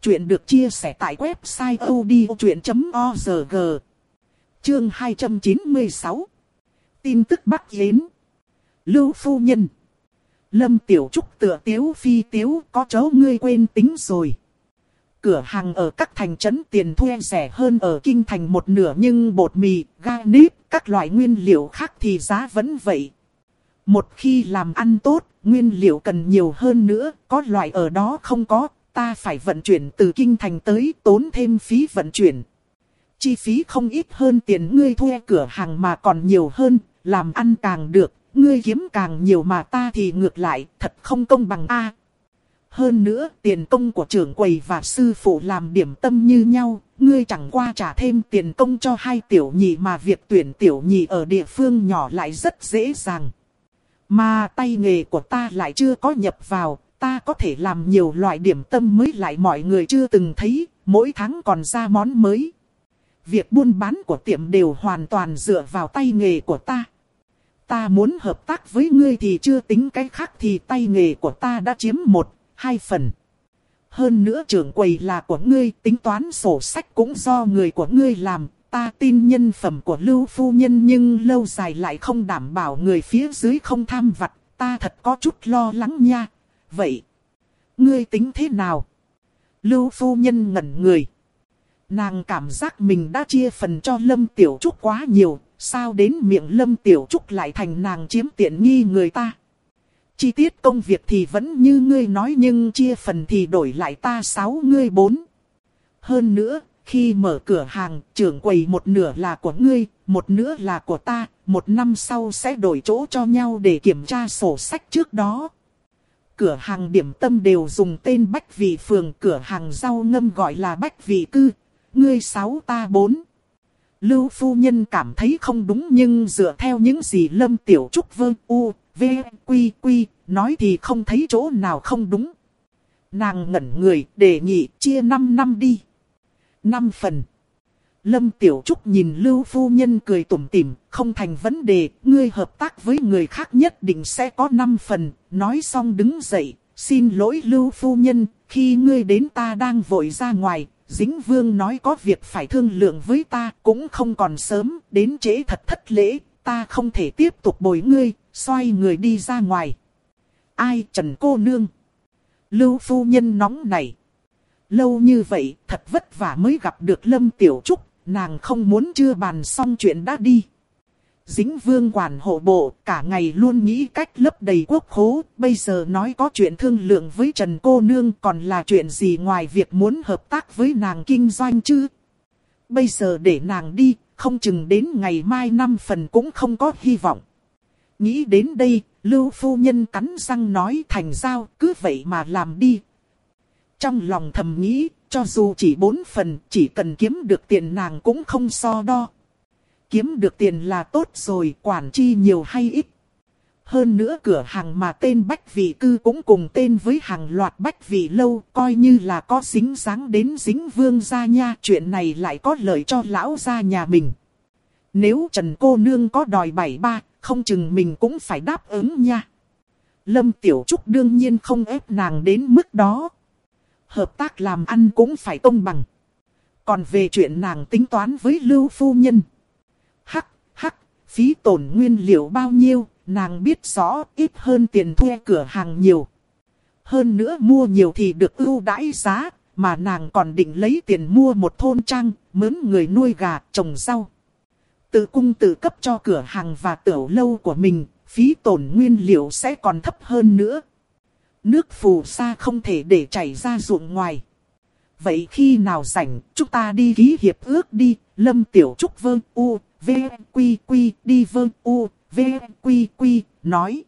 Speaker 1: Chuyện được chia sẻ tại website odchuyện.org. Chương 296. Tin tức Bắc Yến. Lưu Phu Nhân. Lâm Tiểu Trúc tựa tiếu phi tiếu, có chấu ngươi quên tính rồi. Cửa hàng ở các thành trấn tiền thuê rẻ hơn ở kinh thành một nửa nhưng bột mì, ga nếp, các loại nguyên liệu khác thì giá vẫn vậy. Một khi làm ăn tốt, nguyên liệu cần nhiều hơn nữa, có loại ở đó không có, ta phải vận chuyển từ kinh thành tới tốn thêm phí vận chuyển. Chi phí không ít hơn tiền ngươi thuê cửa hàng mà còn nhiều hơn, làm ăn càng được, ngươi kiếm càng nhiều mà ta thì ngược lại, thật không công bằng a. Hơn nữa, tiền công của trưởng quầy và sư phụ làm điểm tâm như nhau, ngươi chẳng qua trả thêm tiền công cho hai tiểu nhị mà việc tuyển tiểu nhị ở địa phương nhỏ lại rất dễ dàng. Mà tay nghề của ta lại chưa có nhập vào, ta có thể làm nhiều loại điểm tâm mới lại mọi người chưa từng thấy, mỗi tháng còn ra món mới. Việc buôn bán của tiệm đều hoàn toàn dựa vào tay nghề của ta. Ta muốn hợp tác với ngươi thì chưa tính cái khác thì tay nghề của ta đã chiếm một, hai phần. Hơn nữa trưởng quầy là của ngươi, tính toán sổ sách cũng do người của ngươi làm. Ta tin nhân phẩm của Lưu Phu Nhân nhưng lâu dài lại không đảm bảo người phía dưới không tham vặt. Ta thật có chút lo lắng nha. Vậy, ngươi tính thế nào? Lưu Phu Nhân ngẩn người. Nàng cảm giác mình đã chia phần cho Lâm Tiểu Trúc quá nhiều, sao đến miệng Lâm Tiểu Trúc lại thành nàng chiếm tiện nghi người ta. Chi tiết công việc thì vẫn như ngươi nói nhưng chia phần thì đổi lại ta sáu ngươi bốn. Hơn nữa, khi mở cửa hàng, trưởng quầy một nửa là của ngươi, một nửa là của ta, một năm sau sẽ đổi chỗ cho nhau để kiểm tra sổ sách trước đó. Cửa hàng điểm tâm đều dùng tên Bách Vị Phường, cửa hàng rau ngâm gọi là Bách Vị Cư, ngươi sáu ta bốn. Lưu phu nhân cảm thấy không đúng nhưng dựa theo những gì Lâm Tiểu Trúc vương u, v, quy quy, nói thì không thấy chỗ nào không đúng. Nàng ngẩn người đề nghị chia 5 năm đi. 5 phần. Lâm Tiểu Trúc nhìn Lưu Phu Nhân cười tủm tỉm, không thành vấn đề, ngươi hợp tác với người khác nhất định sẽ có 5 phần, nói xong đứng dậy, xin lỗi Lưu Phu Nhân, khi ngươi đến ta đang vội ra ngoài, Dính Vương nói có việc phải thương lượng với ta, cũng không còn sớm, đến trễ thật thất lễ, ta không thể tiếp tục bồi ngươi, xoay người đi ra ngoài. Ai Trần cô nương? Lưu phu nhân nóng này. Lâu như vậy, thật vất vả mới gặp được Lâm Tiểu Trúc, nàng không muốn chưa bàn xong chuyện đã đi. Dính vương quản hộ bộ, cả ngày luôn nghĩ cách lấp đầy quốc khố, bây giờ nói có chuyện thương lượng với Trần Cô Nương còn là chuyện gì ngoài việc muốn hợp tác với nàng kinh doanh chứ. Bây giờ để nàng đi, không chừng đến ngày mai năm phần cũng không có hy vọng. Nghĩ đến đây, Lưu Phu Nhân cắn răng nói thành giao, cứ vậy mà làm đi. Trong lòng thầm nghĩ, cho dù chỉ bốn phần, chỉ cần kiếm được tiền nàng cũng không so đo. Kiếm được tiền là tốt rồi, quản chi nhiều hay ít. Hơn nữa cửa hàng mà tên Bách Vị Cư cũng cùng tên với hàng loạt Bách Vị Lâu, coi như là có dính dáng đến dính vương gia nha. Chuyện này lại có lợi cho lão gia nhà mình. Nếu Trần cô nương có đòi bảy ba, không chừng mình cũng phải đáp ứng nha. Lâm Tiểu Trúc đương nhiên không ép nàng đến mức đó. Hợp tác làm ăn cũng phải công bằng. Còn về chuyện nàng tính toán với Lưu Phu Nhân. Hắc, hắc, phí tổn nguyên liệu bao nhiêu, nàng biết rõ ít hơn tiền thuê cửa hàng nhiều. Hơn nữa mua nhiều thì được ưu đãi giá, mà nàng còn định lấy tiền mua một thôn trang, mướn người nuôi gà, trồng rau. Tự cung tự cấp cho cửa hàng và tiểu lâu của mình, phí tổn nguyên liệu sẽ còn thấp hơn nữa. Nước phù sa không thể để chảy ra ruộng ngoài. Vậy khi nào rảnh, chúng ta đi ký hiệp ước đi, Lâm Tiểu Trúc vương u, v, quy quy, đi vương u, v, quy quy, nói.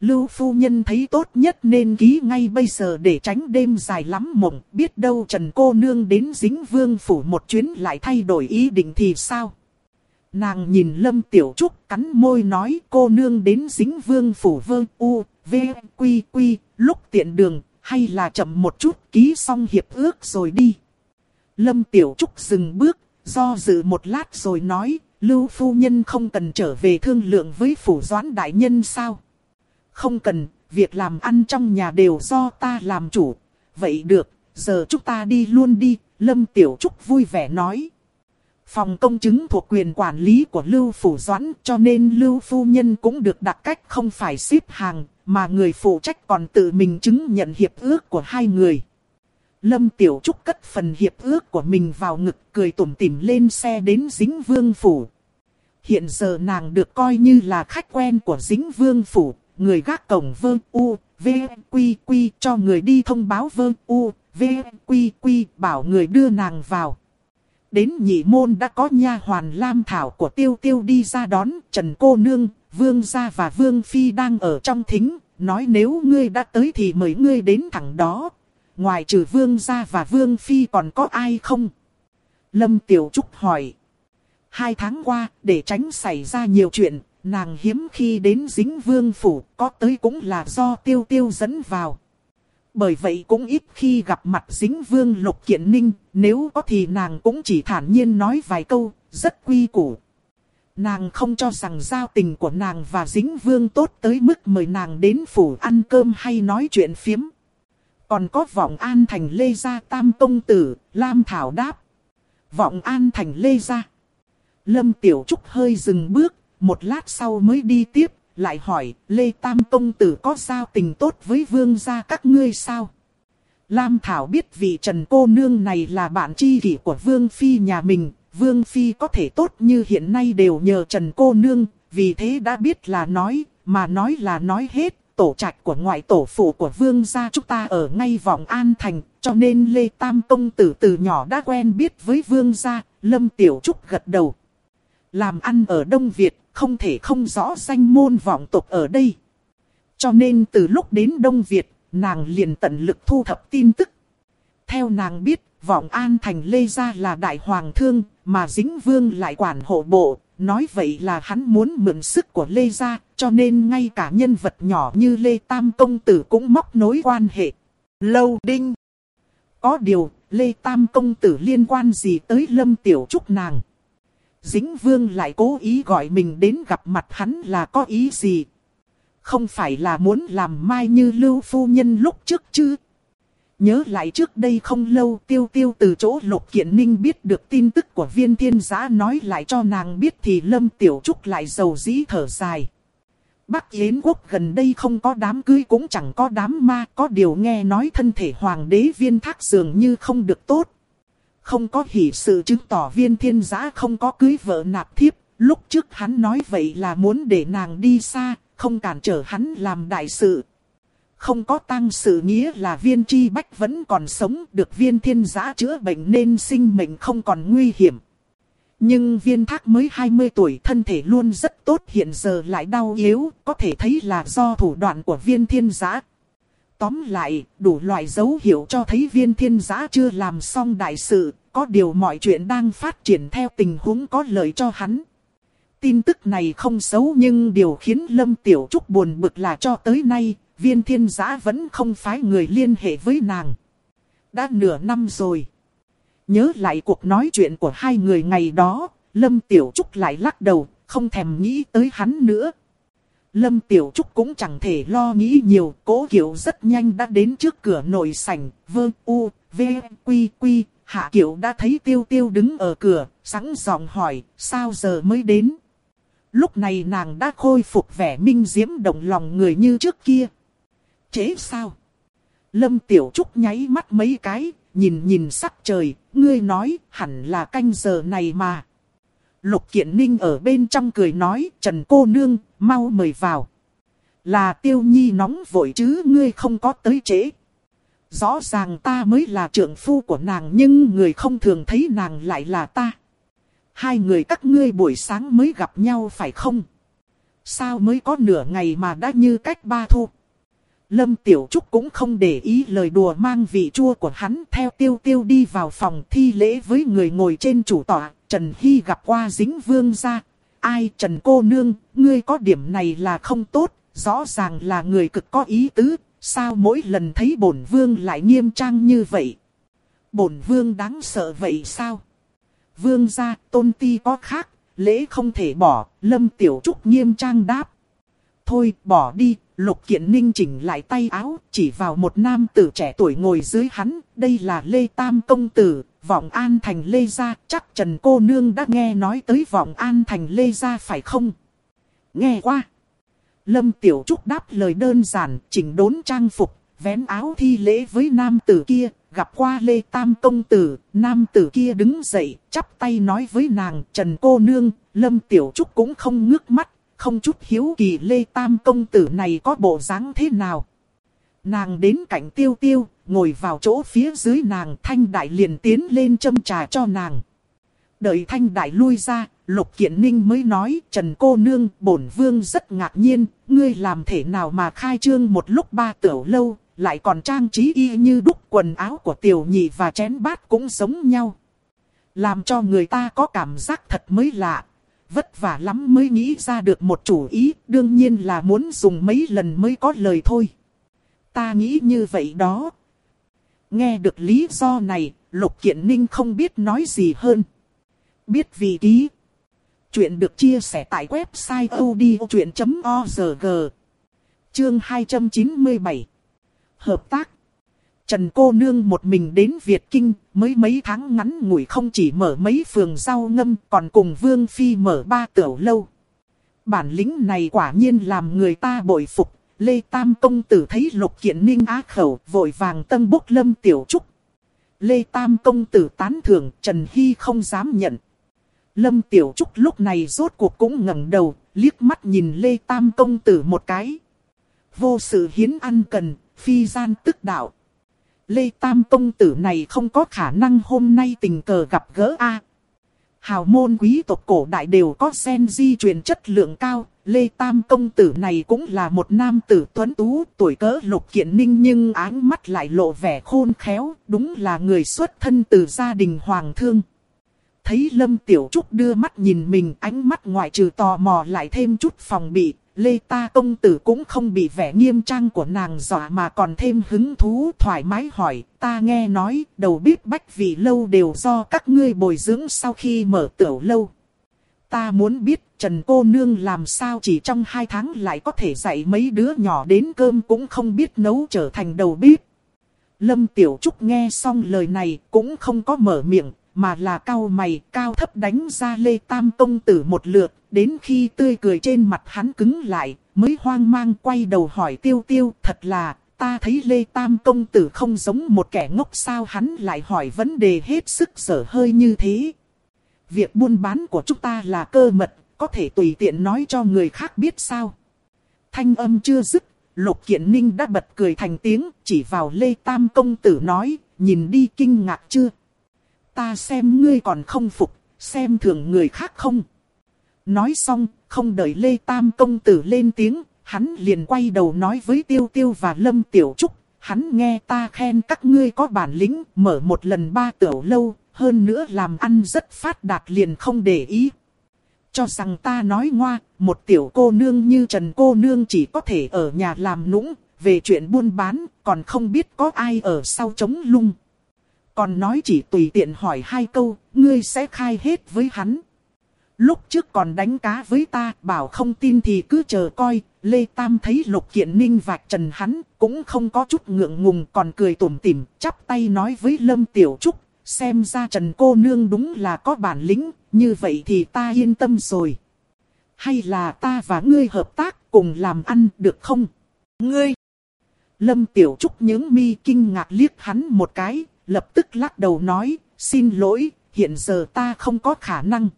Speaker 1: Lưu phu nhân thấy tốt nhất nên ký ngay bây giờ để tránh đêm dài lắm mộng, biết đâu Trần cô nương đến dính vương phủ một chuyến lại thay đổi ý định thì sao? Nàng nhìn Lâm Tiểu Trúc cắn môi nói cô nương đến dính vương phủ vương u, v, quy quy, lúc tiện đường, hay là chậm một chút ký xong hiệp ước rồi đi. Lâm Tiểu Trúc dừng bước, do dự một lát rồi nói, Lưu Phu Nhân không cần trở về thương lượng với Phủ Doãn Đại Nhân sao? Không cần, việc làm ăn trong nhà đều do ta làm chủ. Vậy được, giờ chúng ta đi luôn đi, Lâm Tiểu Trúc vui vẻ nói. Phòng công chứng thuộc quyền quản lý của Lưu Phủ Doãn cho nên Lưu Phu Nhân cũng được đặt cách không phải xếp hàng, mà người phụ trách còn tự mình chứng nhận hiệp ước của hai người. Lâm Tiểu Trúc cất phần hiệp ước của mình vào ngực cười tủm tỉm lên xe đến Dính Vương Phủ. Hiện giờ nàng được coi như là khách quen của Dính Vương Phủ, người gác cổng vương u, v, quy quy cho người đi thông báo vương u, v, quy quy bảo người đưa nàng vào. Đến nhị môn đã có nha hoàn lam thảo của tiêu tiêu đi ra đón Trần Cô Nương, Vương Gia và Vương Phi đang ở trong thính, nói nếu ngươi đã tới thì mời ngươi đến thẳng đó. Ngoài trừ Vương Gia và Vương Phi còn có ai không? Lâm Tiểu Trúc hỏi. Hai tháng qua, để tránh xảy ra nhiều chuyện, nàng hiếm khi đến dính vương phủ, có tới cũng là do tiêu tiêu dẫn vào. Bởi vậy cũng ít khi gặp mặt dính vương lục kiện ninh, nếu có thì nàng cũng chỉ thản nhiên nói vài câu, rất quy củ. Nàng không cho rằng giao tình của nàng và dính vương tốt tới mức mời nàng đến phủ ăn cơm hay nói chuyện phiếm. Còn có vọng an thành lê gia tam công tử, Lam Thảo đáp. Vọng an thành lê gia. Lâm Tiểu Trúc hơi dừng bước, một lát sau mới đi tiếp, lại hỏi, Lê Tam Công Tử có giao tình tốt với vương gia các ngươi sao? Lam Thảo biết vị Trần Cô Nương này là bạn tri kỷ của Vương Phi nhà mình, Vương Phi có thể tốt như hiện nay đều nhờ Trần Cô Nương, vì thế đã biết là nói, mà nói là nói hết. Tổ trạch của ngoại tổ phụ của vương gia chúng ta ở ngay vòng an thành, cho nên Lê Tam Công Tử từ nhỏ đã quen biết với vương gia, Lâm Tiểu Trúc gật đầu. Làm ăn ở Đông Việt, không thể không rõ danh môn vọng tộc ở đây. Cho nên từ lúc đến Đông Việt, nàng liền tận lực thu thập tin tức. Theo nàng biết, vọng an thành Lê Gia là đại hoàng thương, mà dính vương lại quản hộ bộ. Nói vậy là hắn muốn mượn sức của Lê Gia, cho nên ngay cả nhân vật nhỏ như Lê Tam Công Tử cũng móc nối quan hệ. Lâu đinh. Có điều, Lê Tam Công Tử liên quan gì tới Lâm Tiểu Trúc nàng? Dĩnh Vương lại cố ý gọi mình đến gặp mặt hắn là có ý gì? Không phải là muốn làm mai như lưu phu nhân lúc trước chứ? Nhớ lại trước đây không lâu tiêu tiêu từ chỗ lục kiện ninh biết được tin tức của viên thiên giã nói lại cho nàng biết thì lâm tiểu trúc lại giàu dĩ thở dài. Bắc Yến quốc gần đây không có đám cưới cũng chẳng có đám ma, có điều nghe nói thân thể hoàng đế viên thác dường như không được tốt không có hỷ sự chứng tỏ viên thiên giã không có cưới vợ nạp thiếp. Lúc trước hắn nói vậy là muốn để nàng đi xa, không cản trở hắn làm đại sự. Không có tăng sự nghĩa là viên tri bách vẫn còn sống được viên thiên giã chữa bệnh nên sinh mệnh không còn nguy hiểm. Nhưng viên thác mới 20 tuổi thân thể luôn rất tốt hiện giờ lại đau yếu, có thể thấy là do thủ đoạn của viên thiên giã. Tóm lại, đủ loại dấu hiệu cho thấy viên thiên giã chưa làm xong đại sự, có điều mọi chuyện đang phát triển theo tình huống có lợi cho hắn. tin tức này không xấu nhưng điều khiến Lâm Tiểu Trúc buồn bực là cho tới nay, viên thiên giã vẫn không phái người liên hệ với nàng. Đã nửa năm rồi. Nhớ lại cuộc nói chuyện của hai người ngày đó, Lâm Tiểu Trúc lại lắc đầu, không thèm nghĩ tới hắn nữa. Lâm Tiểu Trúc cũng chẳng thể lo nghĩ nhiều, cố kiểu rất nhanh đã đến trước cửa nội sảnh, vơ u, v, quy quy, hạ kiệu đã thấy tiêu tiêu đứng ở cửa, sẵn giọng hỏi, sao giờ mới đến? Lúc này nàng đã khôi phục vẻ minh diễm động lòng người như trước kia. Chế sao? Lâm Tiểu Trúc nháy mắt mấy cái, nhìn nhìn sắc trời, ngươi nói hẳn là canh giờ này mà. Lục Kiện Ninh ở bên trong cười nói, Trần cô nương, mau mời vào. Là tiêu nhi nóng vội chứ ngươi không có tới trễ. Rõ ràng ta mới là trưởng phu của nàng nhưng người không thường thấy nàng lại là ta. Hai người các ngươi buổi sáng mới gặp nhau phải không? Sao mới có nửa ngày mà đã như cách ba thu? Lâm Tiểu Trúc cũng không để ý lời đùa mang vị chua của hắn theo tiêu tiêu đi vào phòng thi lễ với người ngồi trên chủ tọa. Trần Hy gặp qua dính vương ra. Ai Trần cô nương, ngươi có điểm này là không tốt, rõ ràng là người cực có ý tứ, sao mỗi lần thấy bổn vương lại nghiêm trang như vậy? Bổn vương đáng sợ vậy sao? Vương gia, tôn ti có khác, lễ không thể bỏ, lâm tiểu trúc nghiêm trang đáp. Thôi, bỏ đi, lục kiện ninh chỉnh lại tay áo, chỉ vào một nam tử trẻ tuổi ngồi dưới hắn, đây là Lê Tam Công Tử, vọng an thành Lê Gia, chắc Trần Cô Nương đã nghe nói tới vọng an thành Lê Gia phải không? Nghe qua. Lâm Tiểu Trúc đáp lời đơn giản, chỉnh đốn trang phục, vén áo thi lễ với nam tử kia, gặp qua Lê Tam Công Tử, nam tử kia đứng dậy, chắp tay nói với nàng, Trần Cô Nương, Lâm Tiểu Trúc cũng không ngước mắt, không chút hiếu kỳ Lê Tam Công Tử này có bộ dáng thế nào. Nàng đến cạnh tiêu tiêu, ngồi vào chỗ phía dưới nàng thanh đại liền tiến lên châm trà cho nàng. Đợi thanh đại lui ra, lục kiện ninh mới nói, Trần cô nương, bổn vương rất ngạc nhiên, ngươi làm thể nào mà khai trương một lúc ba tiểu lâu, lại còn trang trí y như đúc quần áo của tiểu nhị và chén bát cũng giống nhau. Làm cho người ta có cảm giác thật mới lạ, vất vả lắm mới nghĩ ra được một chủ ý, đương nhiên là muốn dùng mấy lần mới có lời thôi. Ta nghĩ như vậy đó. Nghe được lý do này, Lục Kiện Ninh không biết nói gì hơn. Biết vì ký. Chuyện được chia sẻ tại website odchuyện.org. Chương 297. Hợp tác. Trần cô nương một mình đến Việt Kinh, mới mấy tháng ngắn ngủi không chỉ mở mấy phường rau ngâm, còn cùng Vương Phi mở ba tiểu lâu. Bản lĩnh này quả nhiên làm người ta bội phục, Lê Tam Công Tử thấy lục kiện ninh á khẩu, vội vàng tân bốc lâm tiểu trúc. Lê Tam Công Tử tán thưởng, Trần Hy không dám nhận. Lâm Tiểu Trúc lúc này rốt cuộc cũng ngẩng đầu, liếc mắt nhìn Lê Tam Công Tử một cái. Vô sự hiến ăn cần, phi gian tức đạo. Lê Tam Công Tử này không có khả năng hôm nay tình cờ gặp gỡ A. Hào môn quý tộc cổ đại đều có sen di truyền chất lượng cao, Lê Tam công tử này cũng là một nam tử tuấn tú, tuổi cỡ lục kiện ninh nhưng áng mắt lại lộ vẻ khôn khéo, đúng là người xuất thân từ gia đình hoàng thương. Thấy Lâm Tiểu Trúc đưa mắt nhìn mình ánh mắt ngoại trừ tò mò lại thêm chút phòng bị, Lê Ta công tử cũng không bị vẻ nghiêm trang của nàng dọa mà còn thêm hứng thú thoải mái hỏi, ta nghe nói đầu bếp bách vì lâu đều do các ngươi bồi dưỡng sau khi mở tiểu lâu. Ta muốn biết Trần cô nương làm sao chỉ trong hai tháng lại có thể dạy mấy đứa nhỏ đến cơm cũng không biết nấu trở thành đầu bếp. Lâm Tiểu Trúc nghe xong lời này cũng không có mở miệng, mà là cao mày cao thấp đánh ra Lê Tam Công Tử một lượt, đến khi tươi cười trên mặt hắn cứng lại, mới hoang mang quay đầu hỏi tiêu tiêu, thật là, ta thấy Lê Tam Công Tử không giống một kẻ ngốc sao hắn lại hỏi vấn đề hết sức sở hơi như thế. Việc buôn bán của chúng ta là cơ mật, có thể tùy tiện nói cho người khác biết sao. Thanh âm chưa dứt, Lục Kiện Ninh đã bật cười thành tiếng, chỉ vào Lê Tam Công Tử nói, nhìn đi kinh ngạc chưa? Ta xem ngươi còn không phục, xem thường người khác không? Nói xong, không đợi Lê Tam Công Tử lên tiếng, hắn liền quay đầu nói với Tiêu Tiêu và Lâm Tiểu Trúc. Hắn nghe ta khen các ngươi có bản lĩnh, mở một lần ba tiểu lâu, hơn nữa làm ăn rất phát đạt liền không để ý. cho rằng ta nói ngoa, một tiểu cô nương như Trần cô nương chỉ có thể ở nhà làm nũng, về chuyện buôn bán, còn không biết có ai ở sau chống lung. Còn nói chỉ tùy tiện hỏi hai câu, ngươi sẽ khai hết với hắn. Lúc trước còn đánh cá với ta, bảo không tin thì cứ chờ coi, Lê Tam thấy Lục Kiện Ninh vạch trần hắn, cũng không có chút ngượng ngùng còn cười tủm tỉm, chắp tay nói với Lâm Tiểu Trúc, xem ra Trần cô nương đúng là có bản lĩnh, như vậy thì ta yên tâm rồi. Hay là ta và ngươi hợp tác cùng làm ăn được không? Ngươi! Lâm Tiểu Trúc những mi kinh ngạc liếc hắn một cái, lập tức lắc đầu nói, xin lỗi, hiện giờ ta không có khả năng.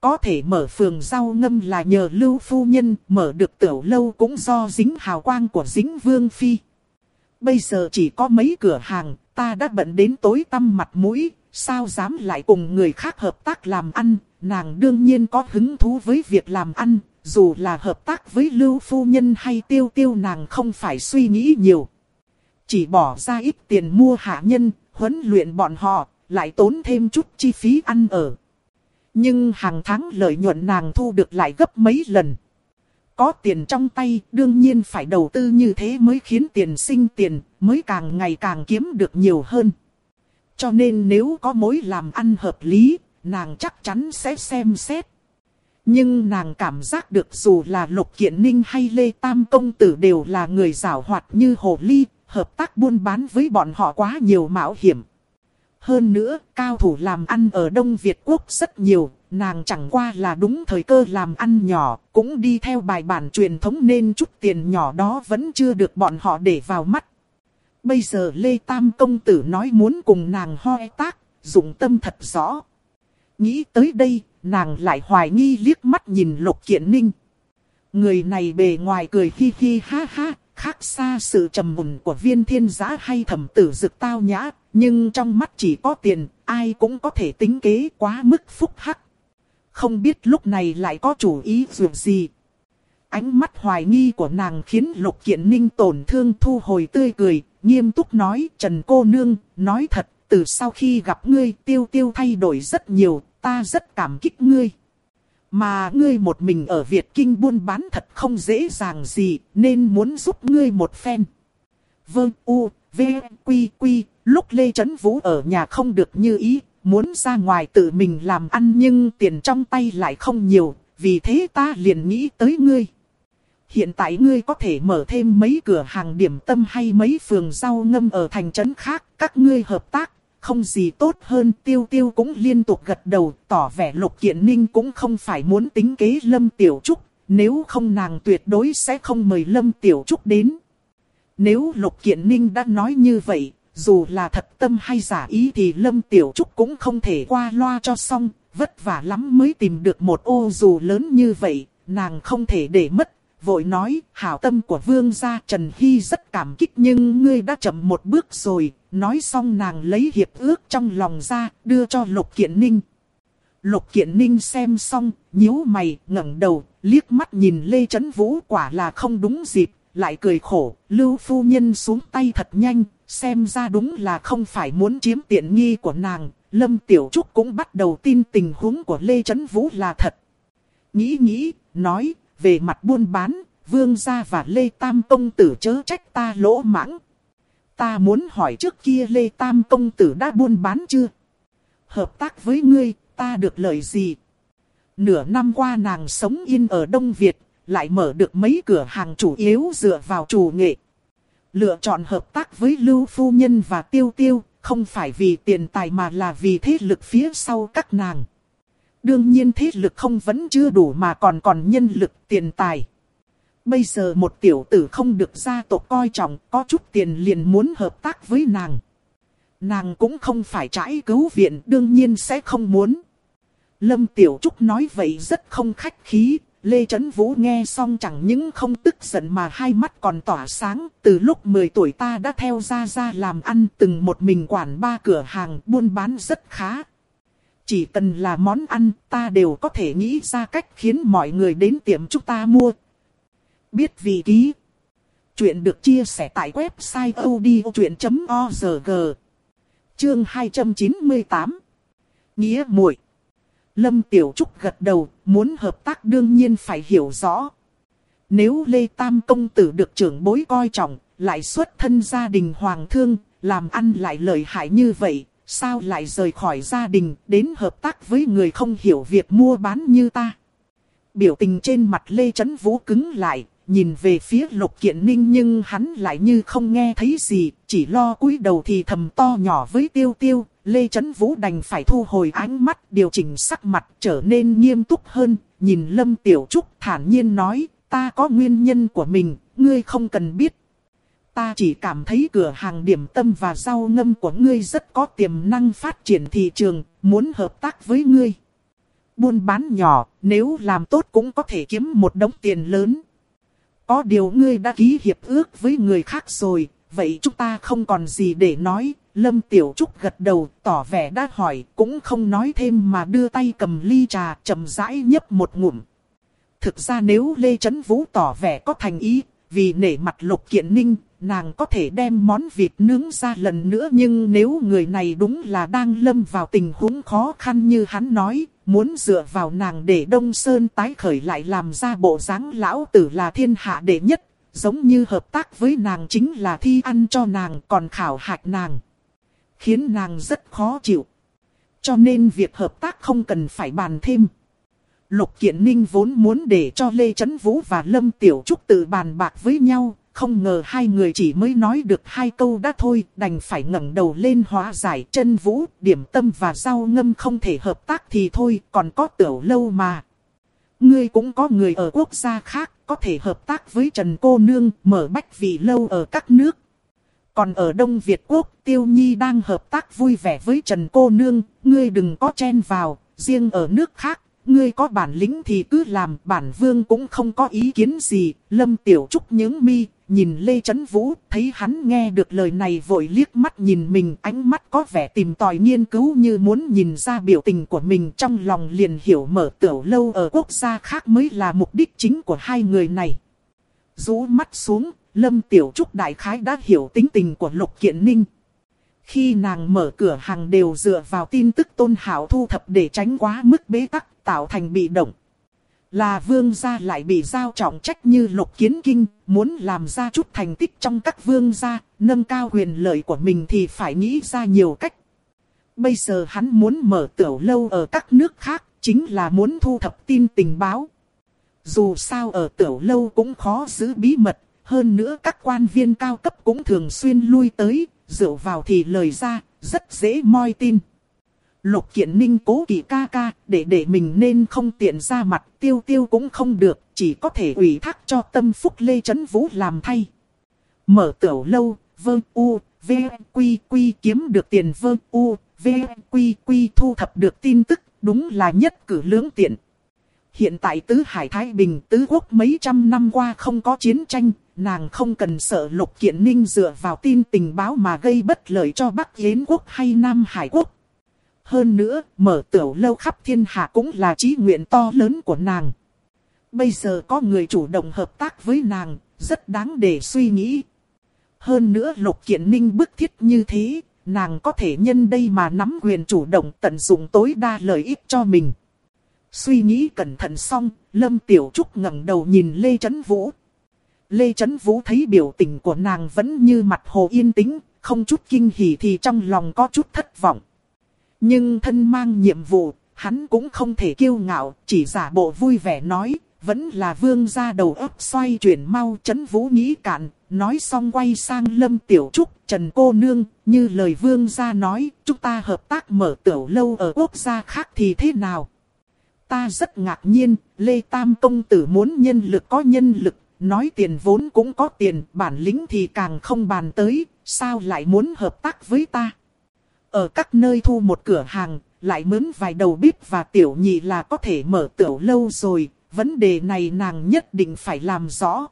Speaker 1: Có thể mở phường rau ngâm là nhờ lưu phu nhân, mở được tiểu lâu cũng do dính hào quang của dính vương phi. Bây giờ chỉ có mấy cửa hàng, ta đã bận đến tối tăm mặt mũi, sao dám lại cùng người khác hợp tác làm ăn, nàng đương nhiên có hứng thú với việc làm ăn, dù là hợp tác với lưu phu nhân hay tiêu tiêu nàng không phải suy nghĩ nhiều. Chỉ bỏ ra ít tiền mua hạ nhân, huấn luyện bọn họ, lại tốn thêm chút chi phí ăn ở. Nhưng hàng tháng lợi nhuận nàng thu được lại gấp mấy lần. Có tiền trong tay, đương nhiên phải đầu tư như thế mới khiến tiền sinh tiền, mới càng ngày càng kiếm được nhiều hơn. Cho nên nếu có mối làm ăn hợp lý, nàng chắc chắn sẽ xem xét. Nhưng nàng cảm giác được dù là Lục Kiện Ninh hay Lê Tam Công Tử đều là người giảo hoạt như Hồ Ly, hợp tác buôn bán với bọn họ quá nhiều mạo hiểm. Hơn nữa, cao thủ làm ăn ở Đông Việt Quốc rất nhiều, nàng chẳng qua là đúng thời cơ làm ăn nhỏ, cũng đi theo bài bản truyền thống nên chút tiền nhỏ đó vẫn chưa được bọn họ để vào mắt. Bây giờ Lê Tam Công Tử nói muốn cùng nàng hoi tác, dụng tâm thật rõ. Nghĩ tới đây, nàng lại hoài nghi liếc mắt nhìn Lục Kiện Ninh. Người này bề ngoài cười khi khi ha ha, khác xa sự trầm mùn của viên thiên giá hay thẩm tử dực tao nhã, nhưng trong mắt chỉ có tiền, ai cũng có thể tính kế quá mức phúc hắc. Không biết lúc này lại có chủ ý dù gì. Ánh mắt hoài nghi của nàng khiến lục kiện ninh tổn thương thu hồi tươi cười, nghiêm túc nói Trần cô nương, nói thật, từ sau khi gặp ngươi tiêu tiêu thay đổi rất nhiều, ta rất cảm kích ngươi. Mà ngươi một mình ở Việt Kinh buôn bán thật không dễ dàng gì, nên muốn giúp ngươi một phen. Vương U, V, Quy, Quy, lúc Lê Trấn Vũ ở nhà không được như ý, muốn ra ngoài tự mình làm ăn nhưng tiền trong tay lại không nhiều, vì thế ta liền nghĩ tới ngươi. Hiện tại ngươi có thể mở thêm mấy cửa hàng điểm tâm hay mấy phường rau ngâm ở thành trấn khác, các ngươi hợp tác, không gì tốt hơn. Tiêu tiêu cũng liên tục gật đầu, tỏ vẻ lục kiện ninh cũng không phải muốn tính kế Lâm Tiểu Trúc, nếu không nàng tuyệt đối sẽ không mời Lâm Tiểu Trúc đến. Nếu lục kiện ninh đã nói như vậy, dù là thật tâm hay giả ý thì Lâm Tiểu Trúc cũng không thể qua loa cho xong, vất vả lắm mới tìm được một ô dù lớn như vậy, nàng không thể để mất. Vội nói, hảo tâm của vương gia Trần Hy rất cảm kích nhưng ngươi đã chậm một bước rồi. Nói xong nàng lấy hiệp ước trong lòng ra, đưa cho Lục Kiện Ninh. Lục Kiện Ninh xem xong, nhíu mày, ngẩng đầu, liếc mắt nhìn Lê Trấn Vũ quả là không đúng dịp, lại cười khổ, lưu phu nhân xuống tay thật nhanh, xem ra đúng là không phải muốn chiếm tiện nghi của nàng, Lâm Tiểu Trúc cũng bắt đầu tin tình huống của Lê Trấn Vũ là thật. Nghĩ nghĩ, nói, về mặt buôn bán, Vương gia và Lê Tam Công Tử chớ trách ta lỗ mãng. Ta muốn hỏi trước kia Lê Tam Công Tử đã buôn bán chưa? Hợp tác với ngươi, ta được lợi gì? Nửa năm qua nàng sống yên ở Đông Việt, lại mở được mấy cửa hàng chủ yếu dựa vào chủ nghệ. Lựa chọn hợp tác với Lưu Phu Nhân và Tiêu Tiêu, không phải vì tiền tài mà là vì thế lực phía sau các nàng. Đương nhiên thế lực không vẫn chưa đủ mà còn còn nhân lực tiền tài. Bây giờ một tiểu tử không được gia tộc coi trọng, có chút tiền liền muốn hợp tác với nàng. Nàng cũng không phải trái cứu viện, đương nhiên sẽ không muốn. Lâm Tiểu Trúc nói vậy rất không khách khí, Lê Trấn Vũ nghe xong chẳng những không tức giận mà hai mắt còn tỏa sáng. Từ lúc 10 tuổi ta đã theo ra ra làm ăn từng một mình quản ba cửa hàng buôn bán rất khá. Chỉ cần là món ăn ta đều có thể nghĩ ra cách khiến mọi người đến tiệm chúng ta mua. Biết vì ký. Chuyện được chia sẻ tại website odchuyện.org. Chương 298. Nghĩa muội Lâm Tiểu Trúc gật đầu, muốn hợp tác đương nhiên phải hiểu rõ. Nếu Lê Tam Công Tử được trưởng bối coi trọng, lại xuất thân gia đình hoàng thương, làm ăn lại lợi hại như vậy, sao lại rời khỏi gia đình đến hợp tác với người không hiểu việc mua bán như ta. Biểu tình trên mặt Lê Trấn Vũ cứng lại, nhìn về phía Lục Kiện Ninh nhưng hắn lại như không nghe thấy gì, chỉ lo cúi đầu thì thầm to nhỏ với tiêu tiêu. Lê Trấn Vũ đành phải thu hồi ánh mắt, điều chỉnh sắc mặt trở nên nghiêm túc hơn, nhìn Lâm Tiểu Trúc thản nhiên nói, ta có nguyên nhân của mình, ngươi không cần biết. Ta chỉ cảm thấy cửa hàng điểm tâm và rau ngâm của ngươi rất có tiềm năng phát triển thị trường, muốn hợp tác với ngươi. Buôn bán nhỏ, nếu làm tốt cũng có thể kiếm một đống tiền lớn. Có điều ngươi đã ký hiệp ước với người khác rồi, vậy chúng ta không còn gì để nói. Lâm Tiểu Trúc gật đầu, tỏ vẻ đã hỏi, cũng không nói thêm mà đưa tay cầm ly trà, chậm rãi nhấp một ngụm. Thực ra nếu Lê Trấn Vũ tỏ vẻ có thành ý, vì nể mặt Lục Kiện Ninh, nàng có thể đem món vịt nướng ra lần nữa nhưng nếu người này đúng là đang lâm vào tình huống khó khăn như hắn nói, muốn dựa vào nàng để Đông Sơn tái khởi lại làm ra bộ dáng lão tử là thiên hạ đệ nhất, giống như hợp tác với nàng chính là thi ăn cho nàng còn khảo hạch nàng. Khiến nàng rất khó chịu. Cho nên việc hợp tác không cần phải bàn thêm. Lục Kiện Ninh vốn muốn để cho Lê Trấn Vũ và Lâm Tiểu Trúc tự bàn bạc với nhau, không ngờ hai người chỉ mới nói được hai câu đã thôi, đành phải ngẩng đầu lên hóa giải chân vũ, điểm tâm và rau ngâm không thể hợp tác thì thôi, còn có tiểu lâu mà. Ngươi cũng có người ở quốc gia khác, có thể hợp tác với Trần Cô Nương, mở bách vị lâu ở các nước. Còn ở Đông Việt Quốc, Tiêu Nhi đang hợp tác vui vẻ với Trần Cô Nương, ngươi đừng có chen vào, riêng ở nước khác, ngươi có bản lĩnh thì cứ làm, bản vương cũng không có ý kiến gì. Lâm Tiểu Trúc những mi, nhìn Lê Trấn Vũ, thấy hắn nghe được lời này vội liếc mắt nhìn mình, ánh mắt có vẻ tìm tòi nghiên cứu như muốn nhìn ra biểu tình của mình trong lòng liền hiểu mở tiểu lâu ở quốc gia khác mới là mục đích chính của hai người này. Rũ mắt xuống, Lâm Tiểu Trúc đại khái đã hiểu tính tình của Lục Kiện Ninh. Khi nàng mở cửa hàng đều dựa vào tin tức tôn hảo thu thập để tránh quá mức bế tắc, tạo thành bị động. Là vương gia lại bị giao trọng trách như lục kiến kinh, muốn làm ra chút thành tích trong các vương gia, nâng cao quyền lợi của mình thì phải nghĩ ra nhiều cách. Bây giờ hắn muốn mở tiểu lâu ở các nước khác, chính là muốn thu thập tin tình báo. Dù sao ở tiểu lâu cũng khó giữ bí mật, hơn nữa các quan viên cao cấp cũng thường xuyên lui tới, dựa vào thì lời ra, rất dễ moi tin. Lục kiện ninh cố kỳ ca ca, để để mình nên không tiện ra mặt tiêu tiêu cũng không được, chỉ có thể ủy thác cho tâm phúc Lê Trấn Vũ làm thay. Mở tiểu lâu, vơ u, v, quy quy kiếm được tiền vơ u, v, quy quy thu thập được tin tức, đúng là nhất cử lưỡng tiện. Hiện tại tứ hải Thái Bình tứ quốc mấy trăm năm qua không có chiến tranh, nàng không cần sợ lục kiện ninh dựa vào tin tình báo mà gây bất lợi cho Bắc Yến quốc hay Nam Hải quốc. Hơn nữa, mở tiểu lâu khắp thiên hạ cũng là chí nguyện to lớn của nàng. Bây giờ có người chủ động hợp tác với nàng, rất đáng để suy nghĩ. Hơn nữa lục kiện ninh bức thiết như thế, nàng có thể nhân đây mà nắm quyền chủ động tận dụng tối đa lợi ích cho mình. Suy nghĩ cẩn thận xong, Lâm Tiểu Trúc ngẩng đầu nhìn Lê Trấn Vũ. Lê Trấn Vũ thấy biểu tình của nàng vẫn như mặt hồ yên tĩnh, không chút kinh hỉ thì trong lòng có chút thất vọng. Nhưng thân mang nhiệm vụ, hắn cũng không thể kiêu ngạo, chỉ giả bộ vui vẻ nói, vẫn là vương gia đầu óc xoay chuyển mau chấn vũ nghĩ cạn, nói xong quay sang lâm tiểu trúc, trần cô nương, như lời vương gia nói, chúng ta hợp tác mở tiểu lâu ở quốc gia khác thì thế nào? Ta rất ngạc nhiên, Lê Tam Công Tử muốn nhân lực có nhân lực, nói tiền vốn cũng có tiền, bản lĩnh thì càng không bàn tới, sao lại muốn hợp tác với ta? Ở các nơi thu một cửa hàng, lại mướn vài đầu bếp và tiểu nhị là có thể mở tiểu lâu rồi, vấn đề này nàng nhất định phải làm rõ.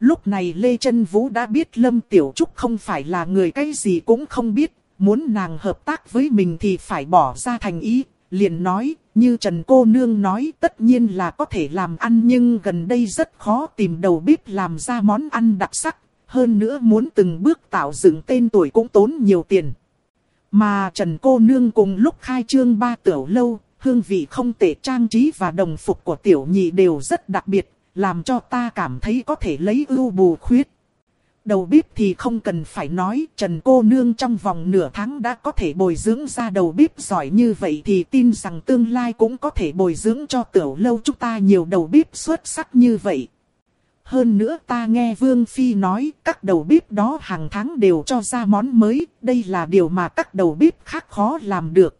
Speaker 1: Lúc này Lê Trân Vũ đã biết Lâm Tiểu Trúc không phải là người cái gì cũng không biết, muốn nàng hợp tác với mình thì phải bỏ ra thành ý, liền nói, như Trần Cô Nương nói tất nhiên là có thể làm ăn nhưng gần đây rất khó tìm đầu bếp làm ra món ăn đặc sắc, hơn nữa muốn từng bước tạo dựng tên tuổi cũng tốn nhiều tiền. Mà Trần Cô Nương cùng lúc khai trương ba tiểu lâu, hương vị không tệ trang trí và đồng phục của tiểu nhị đều rất đặc biệt, làm cho ta cảm thấy có thể lấy ưu bù khuyết. Đầu bếp thì không cần phải nói, Trần cô nương trong vòng nửa tháng đã có thể bồi dưỡng ra đầu bếp giỏi như vậy thì tin rằng tương lai cũng có thể bồi dưỡng cho tiểu lâu chúng ta nhiều đầu bếp xuất sắc như vậy. Hơn nữa ta nghe Vương Phi nói các đầu bếp đó hàng tháng đều cho ra món mới, đây là điều mà các đầu bếp khác khó làm được.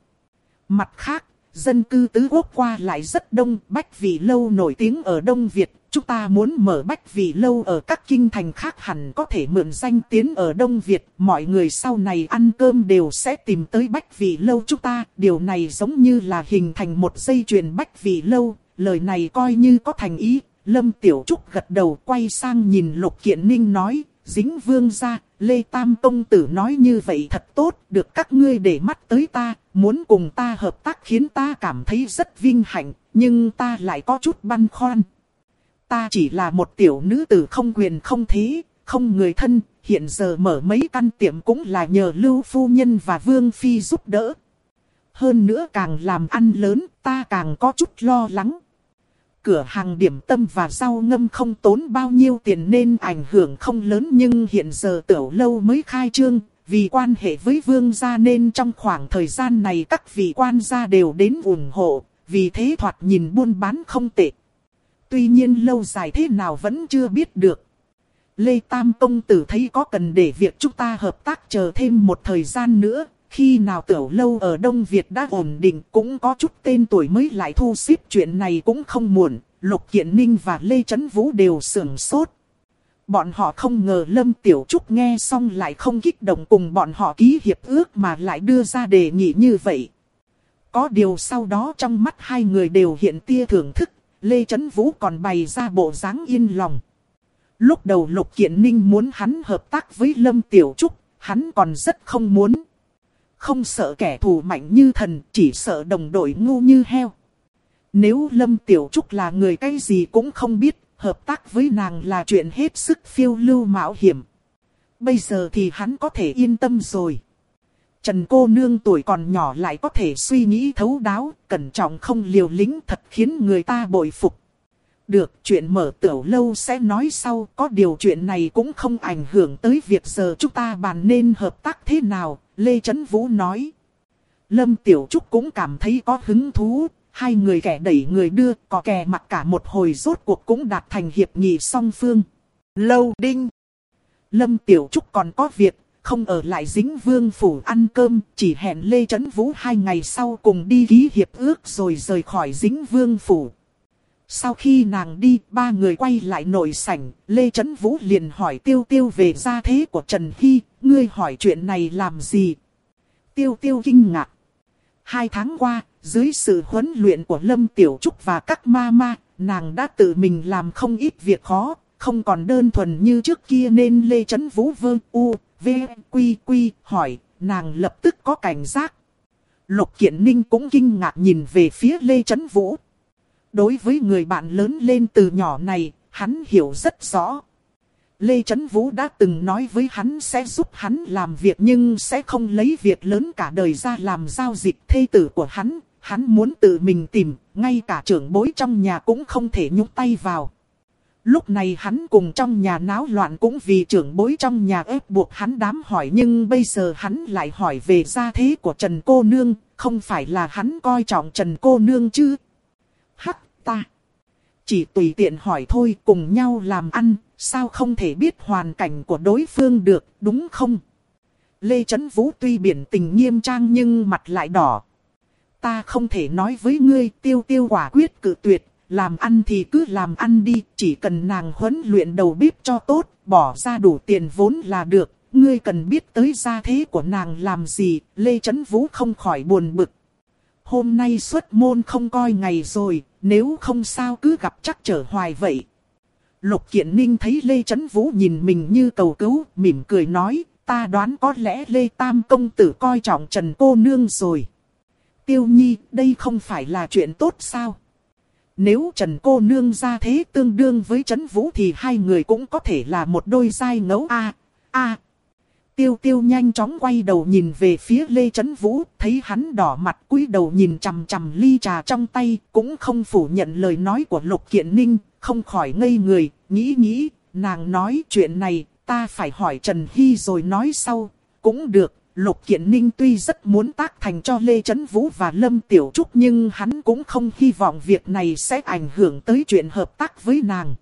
Speaker 1: Mặt khác, dân cư tứ quốc qua lại rất đông, Bách Vị Lâu nổi tiếng ở Đông Việt, chúng ta muốn mở Bách Vị Lâu ở các kinh thành khác hẳn có thể mượn danh tiếng ở Đông Việt, mọi người sau này ăn cơm đều sẽ tìm tới Bách Vị Lâu chúng ta, điều này giống như là hình thành một dây chuyền Bách Vị Lâu, lời này coi như có thành ý, Lâm Tiểu Trúc gật đầu quay sang nhìn Lục Kiện Ninh nói, dính vương ra, Lê Tam Công Tử nói như vậy thật tốt, được các ngươi để mắt tới ta, muốn cùng ta hợp tác khiến ta cảm thấy rất vinh hạnh, nhưng ta lại có chút băn khoăn. Ta chỉ là một tiểu nữ tử không quyền không thế, không người thân, hiện giờ mở mấy căn tiệm cũng là nhờ Lưu Phu Nhân và Vương Phi giúp đỡ. Hơn nữa càng làm ăn lớn, ta càng có chút lo lắng cửa hàng điểm tâm và rau ngâm không tốn bao nhiêu tiền nên ảnh hưởng không lớn nhưng hiện giờ tiểu lâu mới khai trương, vì quan hệ với vương gia nên trong khoảng thời gian này các vị quan gia đều đến ủng hộ, vì thế thoạt nhìn buôn bán không tệ. Tuy nhiên lâu dài thế nào vẫn chưa biết được. Lê Tam Công Tử thấy có cần để việc chúng ta hợp tác chờ thêm một thời gian nữa, khi nào tiểu lâu ở Đông Việt đã ổn định cũng có chút tên tuổi mới lại thu xếp chuyện này cũng không muộn. Lục Kiện Ninh và Lê Trấn Vũ đều sưởng sốt. Bọn họ không ngờ Lâm Tiểu Trúc nghe xong lại không kích động cùng bọn họ ký hiệp ước mà lại đưa ra đề nghị như vậy. Có điều sau đó trong mắt hai người đều hiện tia thưởng thức, Lê Trấn Vũ còn bày ra bộ dáng yên lòng. Lúc đầu Lục Kiện Ninh muốn hắn hợp tác với Lâm Tiểu Trúc, hắn còn rất không muốn không sợ kẻ thù mạnh như thần, chỉ sợ đồng đội ngu như heo. Nếu Lâm Tiểu Trúc là người cái gì cũng không biết, hợp tác với nàng là chuyện hết sức phiêu lưu mạo hiểm. Bây giờ thì hắn có thể yên tâm rồi. Trần cô nương tuổi còn nhỏ lại có thể suy nghĩ thấu đáo, cẩn trọng không liều lĩnh thật khiến người ta bội phục. Được, chuyện mở tiểu lâu sẽ nói sau, có điều chuyện này cũng không ảnh hưởng tới việc giờ chúng ta bàn nên hợp tác thế nào, Lê Trấn Vũ nói. Lâm Tiểu Trúc cũng cảm thấy có hứng thú, hai người kẻ đẩy người đưa, có kè mặt cả một hồi rốt cuộc cũng đạt thành hiệp nghị song phương. Lâu đinh. Lâm Tiểu Trúc còn có việc, không ở lại dính vương phủ ăn cơm, chỉ hẹn Lê Trấn Vũ hai ngày sau cùng đi ký hiệp ước rồi rời khỏi dính vương phủ. Sau khi nàng đi, ba người quay lại nội sảnh, Lê Trấn Vũ liền hỏi Tiêu Tiêu về gia thế của Trần Hy, ngươi hỏi chuyện này làm gì? Tiêu Tiêu kinh ngạc. Hai tháng qua, dưới sự huấn luyện của Lâm Tiểu Trúc và các ma ma, nàng đã tự mình làm không ít việc khó, không còn đơn thuần như trước kia nên Lê Trấn Vũ vương u, v, quy quy, hỏi, nàng lập tức có cảnh giác. Lục Kiện Ninh cũng kinh ngạc nhìn về phía Lê Trấn Vũ. Đối với người bạn lớn lên từ nhỏ này, hắn hiểu rất rõ. Lê Trấn Vũ đã từng nói với hắn sẽ giúp hắn làm việc nhưng sẽ không lấy việc lớn cả đời ra làm giao dịch thê tử của hắn. Hắn muốn tự mình tìm, ngay cả trưởng bối trong nhà cũng không thể nhúc tay vào. Lúc này hắn cùng trong nhà náo loạn cũng vì trưởng bối trong nhà ép buộc hắn đám hỏi nhưng bây giờ hắn lại hỏi về gia thế của Trần Cô Nương, không phải là hắn coi trọng Trần Cô Nương chứ, Hắc ta. Chỉ tùy tiện hỏi thôi cùng nhau làm ăn, sao không thể biết hoàn cảnh của đối phương được, đúng không? Lê Trấn Vũ tuy biển tình nghiêm trang nhưng mặt lại đỏ. Ta không thể nói với ngươi tiêu tiêu quả quyết cự tuyệt, làm ăn thì cứ làm ăn đi, chỉ cần nàng huấn luyện đầu bếp cho tốt, bỏ ra đủ tiền vốn là được. Ngươi cần biết tới gia thế của nàng làm gì, Lê Trấn Vũ không khỏi buồn bực. Hôm nay xuất môn không coi ngày rồi, nếu không sao cứ gặp chắc trở hoài vậy. Lục Kiện Ninh thấy Lê Trấn Vũ nhìn mình như cầu cứu, mỉm cười nói, ta đoán có lẽ Lê Tam Công Tử coi trọng Trần Cô Nương rồi. Tiêu Nhi, đây không phải là chuyện tốt sao? Nếu Trần Cô Nương ra thế tương đương với Trấn Vũ thì hai người cũng có thể là một đôi dai ngấu a a Tiêu tiêu nhanh chóng quay đầu nhìn về phía Lê Trấn Vũ, thấy hắn đỏ mặt cúi đầu nhìn chằm chằm ly trà trong tay, cũng không phủ nhận lời nói của Lục Kiện Ninh, không khỏi ngây người, nghĩ nghĩ, nàng nói chuyện này, ta phải hỏi Trần Hy rồi nói sau, cũng được. Lục Kiện Ninh tuy rất muốn tác thành cho Lê Trấn Vũ và Lâm Tiểu Trúc nhưng hắn cũng không hy vọng việc này sẽ ảnh hưởng tới chuyện hợp tác với nàng.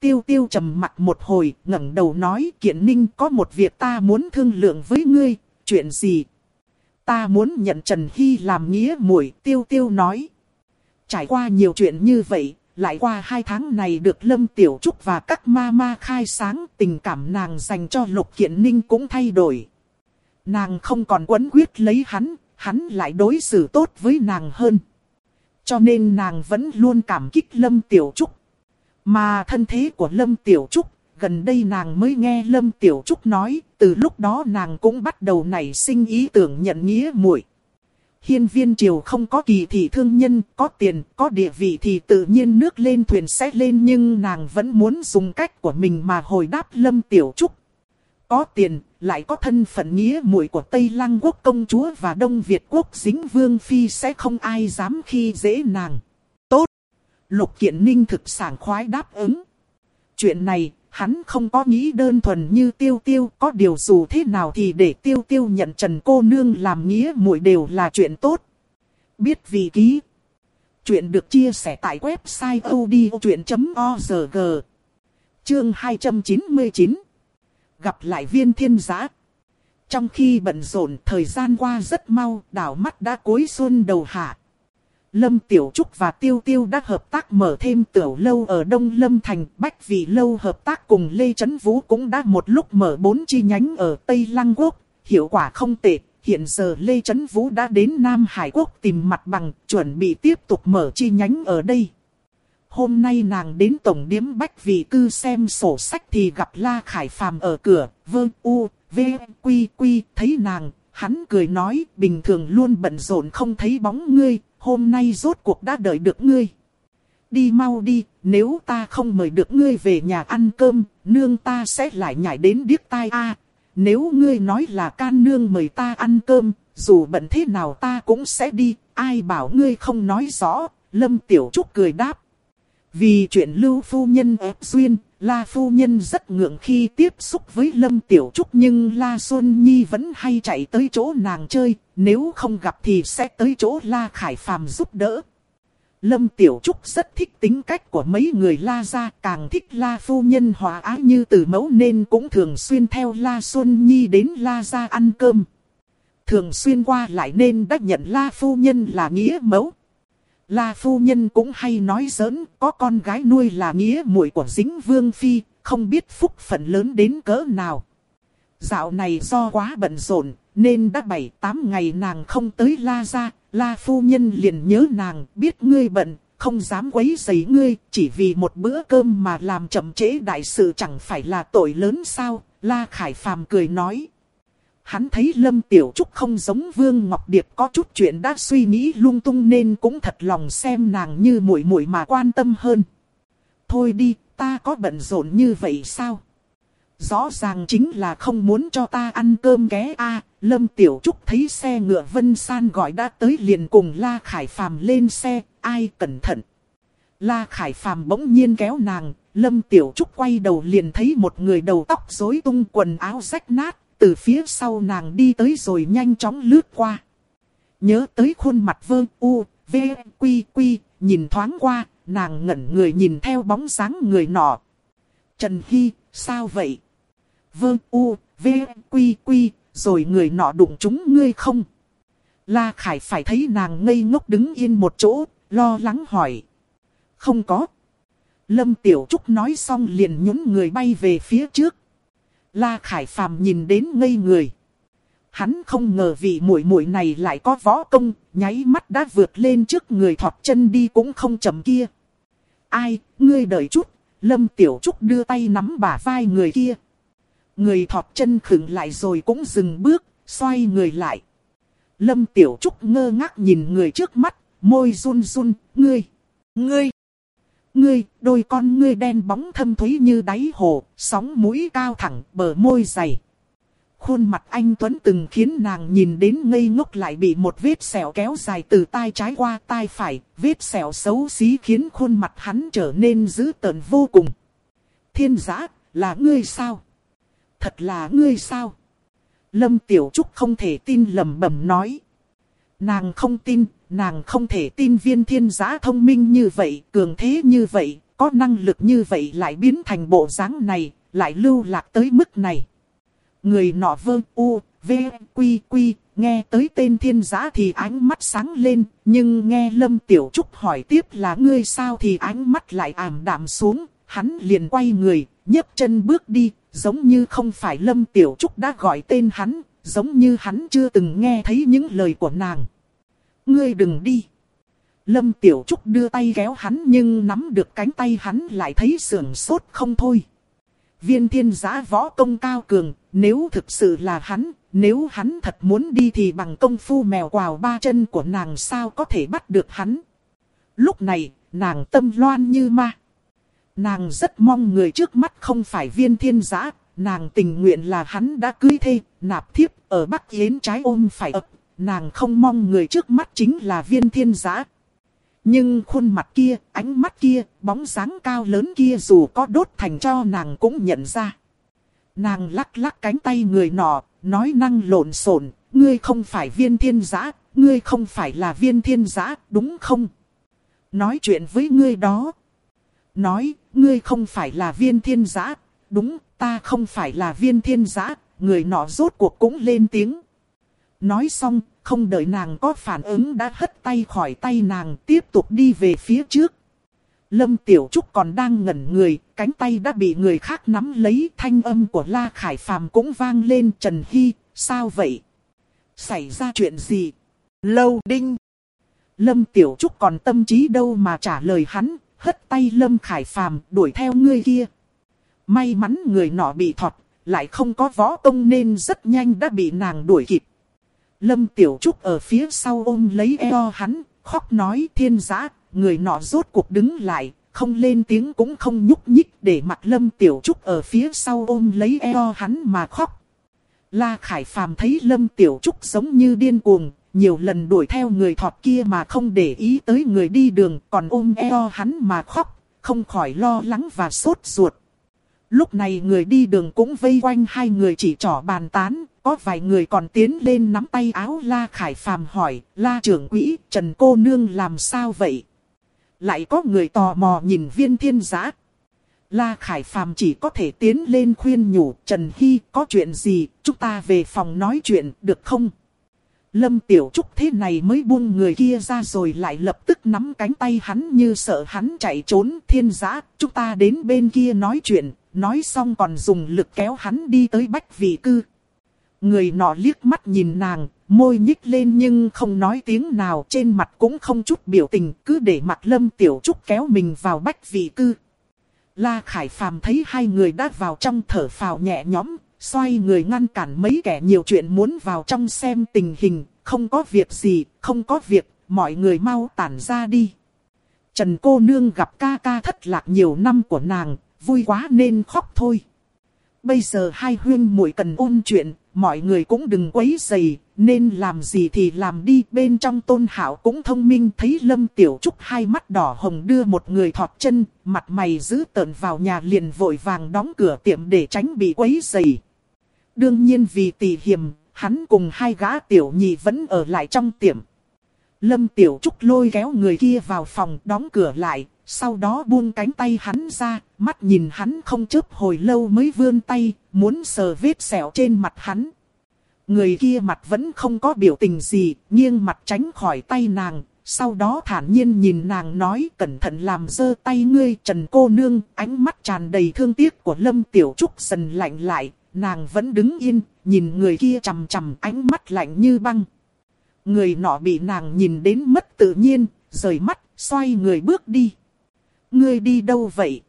Speaker 1: Tiêu tiêu trầm mặt một hồi, ngẩng đầu nói, kiện ninh có một việc ta muốn thương lượng với ngươi, chuyện gì? Ta muốn nhận Trần Hy làm nghĩa muội tiêu tiêu nói. Trải qua nhiều chuyện như vậy, lại qua hai tháng này được Lâm Tiểu Trúc và các ma ma khai sáng, tình cảm nàng dành cho Lục Kiện Ninh cũng thay đổi. Nàng không còn quấn quyết lấy hắn, hắn lại đối xử tốt với nàng hơn. Cho nên nàng vẫn luôn cảm kích Lâm Tiểu Trúc. Mà thân thế của Lâm Tiểu Trúc, gần đây nàng mới nghe Lâm Tiểu Trúc nói, từ lúc đó nàng cũng bắt đầu nảy sinh ý tưởng nhận nghĩa muội. Hiên viên triều không có kỳ thị thương nhân, có tiền, có địa vị thì tự nhiên nước lên thuyền sẽ lên nhưng nàng vẫn muốn dùng cách của mình mà hồi đáp Lâm Tiểu Trúc. Có tiền, lại có thân phận nghĩa muội của Tây Lăng quốc công chúa và Đông Việt quốc dính vương phi sẽ không ai dám khi dễ nàng. Lục Kiện Ninh thực sảng khoái đáp ứng. Chuyện này, hắn không có nghĩ đơn thuần như tiêu tiêu, có điều dù thế nào thì để tiêu tiêu nhận Trần cô nương làm nghĩa muội đều là chuyện tốt. Biết vì ký. Chuyện được chia sẻ tại website odchuyện.org. Chương 299. Gặp lại viên thiên giã. Trong khi bận rộn thời gian qua rất mau, đảo mắt đã cuối xuân đầu hạ. Lâm Tiểu Trúc và Tiêu Tiêu đã hợp tác mở thêm tiểu lâu ở Đông Lâm Thành. Bách Vị Lâu hợp tác cùng Lê Trấn Vũ cũng đã một lúc mở bốn chi nhánh ở Tây Lăng Quốc. Hiệu quả không tệ. Hiện giờ Lê Trấn Vũ đã đến Nam Hải Quốc tìm mặt bằng, chuẩn bị tiếp tục mở chi nhánh ở đây. Hôm nay nàng đến Tổng điếm Bách Vị Cư xem sổ sách thì gặp La Khải Phàm ở cửa, vương u, v, quy quy, thấy nàng, hắn cười nói, bình thường luôn bận rộn không thấy bóng ngươi, hôm nay rốt cuộc đã đợi được ngươi. Đi mau đi, nếu ta không mời được ngươi về nhà ăn cơm, nương ta sẽ lại nhảy đến điếc tai a. nếu ngươi nói là can nương mời ta ăn cơm, dù bận thế nào ta cũng sẽ đi, ai bảo ngươi không nói rõ, Lâm Tiểu Trúc cười đáp. Vì chuyện lưu phu nhân ép duyên, La phu nhân rất ngượng khi tiếp xúc với Lâm Tiểu Trúc nhưng La Xuân Nhi vẫn hay chạy tới chỗ nàng chơi, nếu không gặp thì sẽ tới chỗ La Khải Phàm giúp đỡ. Lâm Tiểu Trúc rất thích tính cách của mấy người La gia, càng thích La phu nhân hòa ái như từ mẫu nên cũng thường xuyên theo La Xuân Nhi đến La gia ăn cơm. Thường xuyên qua lại nên đã nhận La phu nhân là nghĩa mẫu. La phu nhân cũng hay nói giỡn, có con gái nuôi là nghĩa muội của dính vương phi, không biết phúc phận lớn đến cỡ nào. Dạo này do quá bận rộn, nên đã bảy tám ngày nàng không tới la ra, la phu nhân liền nhớ nàng, biết ngươi bận, không dám quấy rầy ngươi, chỉ vì một bữa cơm mà làm chậm trễ đại sự chẳng phải là tội lớn sao, la khải phàm cười nói. Hắn thấy Lâm Tiểu Trúc không giống Vương Ngọc Điệp có chút chuyện đã suy nghĩ lung tung nên cũng thật lòng xem nàng như muội muội mà quan tâm hơn. Thôi đi, ta có bận rộn như vậy sao? Rõ ràng chính là không muốn cho ta ăn cơm ké a. Lâm Tiểu Trúc thấy xe ngựa Vân San gọi đã tới liền cùng La Khải Phàm lên xe, ai cẩn thận. La Khải Phàm bỗng nhiên kéo nàng, Lâm Tiểu Trúc quay đầu liền thấy một người đầu tóc rối tung quần áo rách nát, từ phía sau nàng đi tới rồi nhanh chóng lướt qua. Nhớ tới khuôn mặt vương u, v, quy quy, nhìn thoáng qua, nàng ngẩn người nhìn theo bóng dáng người nọ. Trần Hy, sao vậy? vương u, v, quy quy, rồi người nọ đụng chúng ngươi không? La Khải phải thấy nàng ngây ngốc đứng yên một chỗ, lo lắng hỏi. Không có. Lâm Tiểu Trúc nói xong liền nhún người bay về phía trước. La Khải Phàm nhìn đến ngây người. Hắn không ngờ vị muội muội này lại có võ công, nháy mắt đã vượt lên trước người thọt chân đi cũng không chậm kia. Ai, ngươi đợi chút, Lâm Tiểu Trúc đưa tay nắm bả vai người kia. Người thọt chân khựng lại rồi cũng dừng bước, xoay người lại. Lâm Tiểu Trúc ngơ ngác nhìn người trước mắt, môi run run, ngươi, ngươi. Ngươi, đôi con ngươi đen bóng thâm thúy như đáy hồ, sóng mũi cao thẳng, bờ môi dày. khuôn mặt anh Tuấn từng khiến nàng nhìn đến ngây ngốc lại bị một vết sẹo kéo dài từ tai trái qua tai phải, vết sẹo xấu xí khiến khuôn mặt hắn trở nên dữ tợn vô cùng. Thiên giã, là ngươi sao? Thật là ngươi sao? Lâm Tiểu Trúc không thể tin lầm bẩm nói. Nàng không tin, nàng không thể tin viên thiên giá thông minh như vậy, cường thế như vậy, có năng lực như vậy lại biến thành bộ dáng này, lại lưu lạc tới mức này. Người nọ vơ u, v, quy quy, nghe tới tên thiên giá thì ánh mắt sáng lên, nhưng nghe Lâm Tiểu Trúc hỏi tiếp là ngươi sao thì ánh mắt lại ảm đạm xuống, hắn liền quay người, nhấc chân bước đi, giống như không phải Lâm Tiểu Trúc đã gọi tên hắn, giống như hắn chưa từng nghe thấy những lời của nàng. Ngươi đừng đi. Lâm Tiểu Trúc đưa tay kéo hắn nhưng nắm được cánh tay hắn lại thấy sườn sốt không thôi. Viên thiên giã võ công cao cường, nếu thực sự là hắn, nếu hắn thật muốn đi thì bằng công phu mèo quào ba chân của nàng sao có thể bắt được hắn. Lúc này, nàng tâm loan như ma. Nàng rất mong người trước mắt không phải viên thiên giã, nàng tình nguyện là hắn đã cưới thê, nạp thiếp, ở Bắc Yến trái ôm phải ập. Nàng không mong người trước mắt chính là viên thiên giã. Nhưng khuôn mặt kia, ánh mắt kia, bóng dáng cao lớn kia dù có đốt thành cho nàng cũng nhận ra. Nàng lắc lắc cánh tay người nọ, nói năng lộn xộn, ngươi không phải viên thiên giã, ngươi không phải là viên thiên giã, đúng không? Nói chuyện với ngươi đó. Nói, ngươi không phải là viên thiên giã, đúng, ta không phải là viên thiên giã, người nọ rốt cuộc cũng lên tiếng. Nói xong, không đợi nàng có phản ứng đã hất tay khỏi tay nàng tiếp tục đi về phía trước. Lâm Tiểu Trúc còn đang ngẩn người, cánh tay đã bị người khác nắm lấy thanh âm của La Khải Phàm cũng vang lên Trần Hy, sao vậy? Xảy ra chuyện gì? Lâu đinh. Lâm Tiểu Trúc còn tâm trí đâu mà trả lời hắn, hất tay Lâm Khải Phàm đuổi theo người kia. May mắn người nọ bị thọt, lại không có võ công nên rất nhanh đã bị nàng đuổi kịp. Lâm Tiểu Trúc ở phía sau ôm lấy eo hắn, khóc nói thiên giã, người nọ rốt cuộc đứng lại, không lên tiếng cũng không nhúc nhích để mặt Lâm Tiểu Trúc ở phía sau ôm lấy eo hắn mà khóc. La Khải Phàm thấy Lâm Tiểu Trúc giống như điên cuồng, nhiều lần đuổi theo người thọt kia mà không để ý tới người đi đường còn ôm eo hắn mà khóc, không khỏi lo lắng và sốt ruột. Lúc này người đi đường cũng vây quanh hai người chỉ trỏ bàn tán, có vài người còn tiến lên nắm tay áo La Khải Phàm hỏi, La trưởng quỹ, Trần cô nương làm sao vậy? Lại có người tò mò nhìn viên thiên giã. La Khải Phàm chỉ có thể tiến lên khuyên nhủ, Trần Hy có chuyện gì, chúng ta về phòng nói chuyện, được không? Lâm Tiểu Trúc thế này mới buông người kia ra rồi lại lập tức nắm cánh tay hắn như sợ hắn chạy trốn thiên giã, chúng ta đến bên kia nói chuyện, nói xong còn dùng lực kéo hắn đi tới bách vị cư. Người nọ liếc mắt nhìn nàng, môi nhích lên nhưng không nói tiếng nào trên mặt cũng không chút biểu tình, cứ để mặt lâm tiểu trúc kéo mình vào bách vị cư. La Khải Phàm thấy hai người đã vào trong thở phào nhẹ nhõm, xoay người ngăn cản mấy kẻ nhiều chuyện muốn vào trong xem tình hình, không có việc gì, không có việc, mọi người mau tản ra đi. Trần cô nương gặp ca ca thất lạc nhiều năm của nàng, vui quá nên khóc thôi. Bây giờ hai huyên muội cần ôn chuyện, mọi người cũng đừng quấy dày, nên làm gì thì làm đi. Bên trong tôn hảo cũng thông minh thấy Lâm Tiểu Trúc hai mắt đỏ hồng đưa một người thọt chân, mặt mày giữ tợn vào nhà liền vội vàng đóng cửa tiệm để tránh bị quấy dày. Đương nhiên vì tỷ hiểm, hắn cùng hai gã tiểu nhị vẫn ở lại trong tiệm. Lâm Tiểu Trúc lôi kéo người kia vào phòng đóng cửa lại, sau đó buông cánh tay hắn ra, mắt nhìn hắn không chớp hồi lâu mới vươn tay, muốn sờ vết sẹo trên mặt hắn. Người kia mặt vẫn không có biểu tình gì, nghiêng mặt tránh khỏi tay nàng, sau đó thản nhiên nhìn nàng nói cẩn thận làm dơ tay ngươi trần cô nương, ánh mắt tràn đầy thương tiếc của Lâm Tiểu Trúc dần lạnh lại, nàng vẫn đứng yên, nhìn người kia chằm chằm ánh mắt lạnh như băng. Người nọ bị nàng nhìn đến mất tự nhiên, rời mắt, xoay người bước đi. Ngươi đi đâu vậy?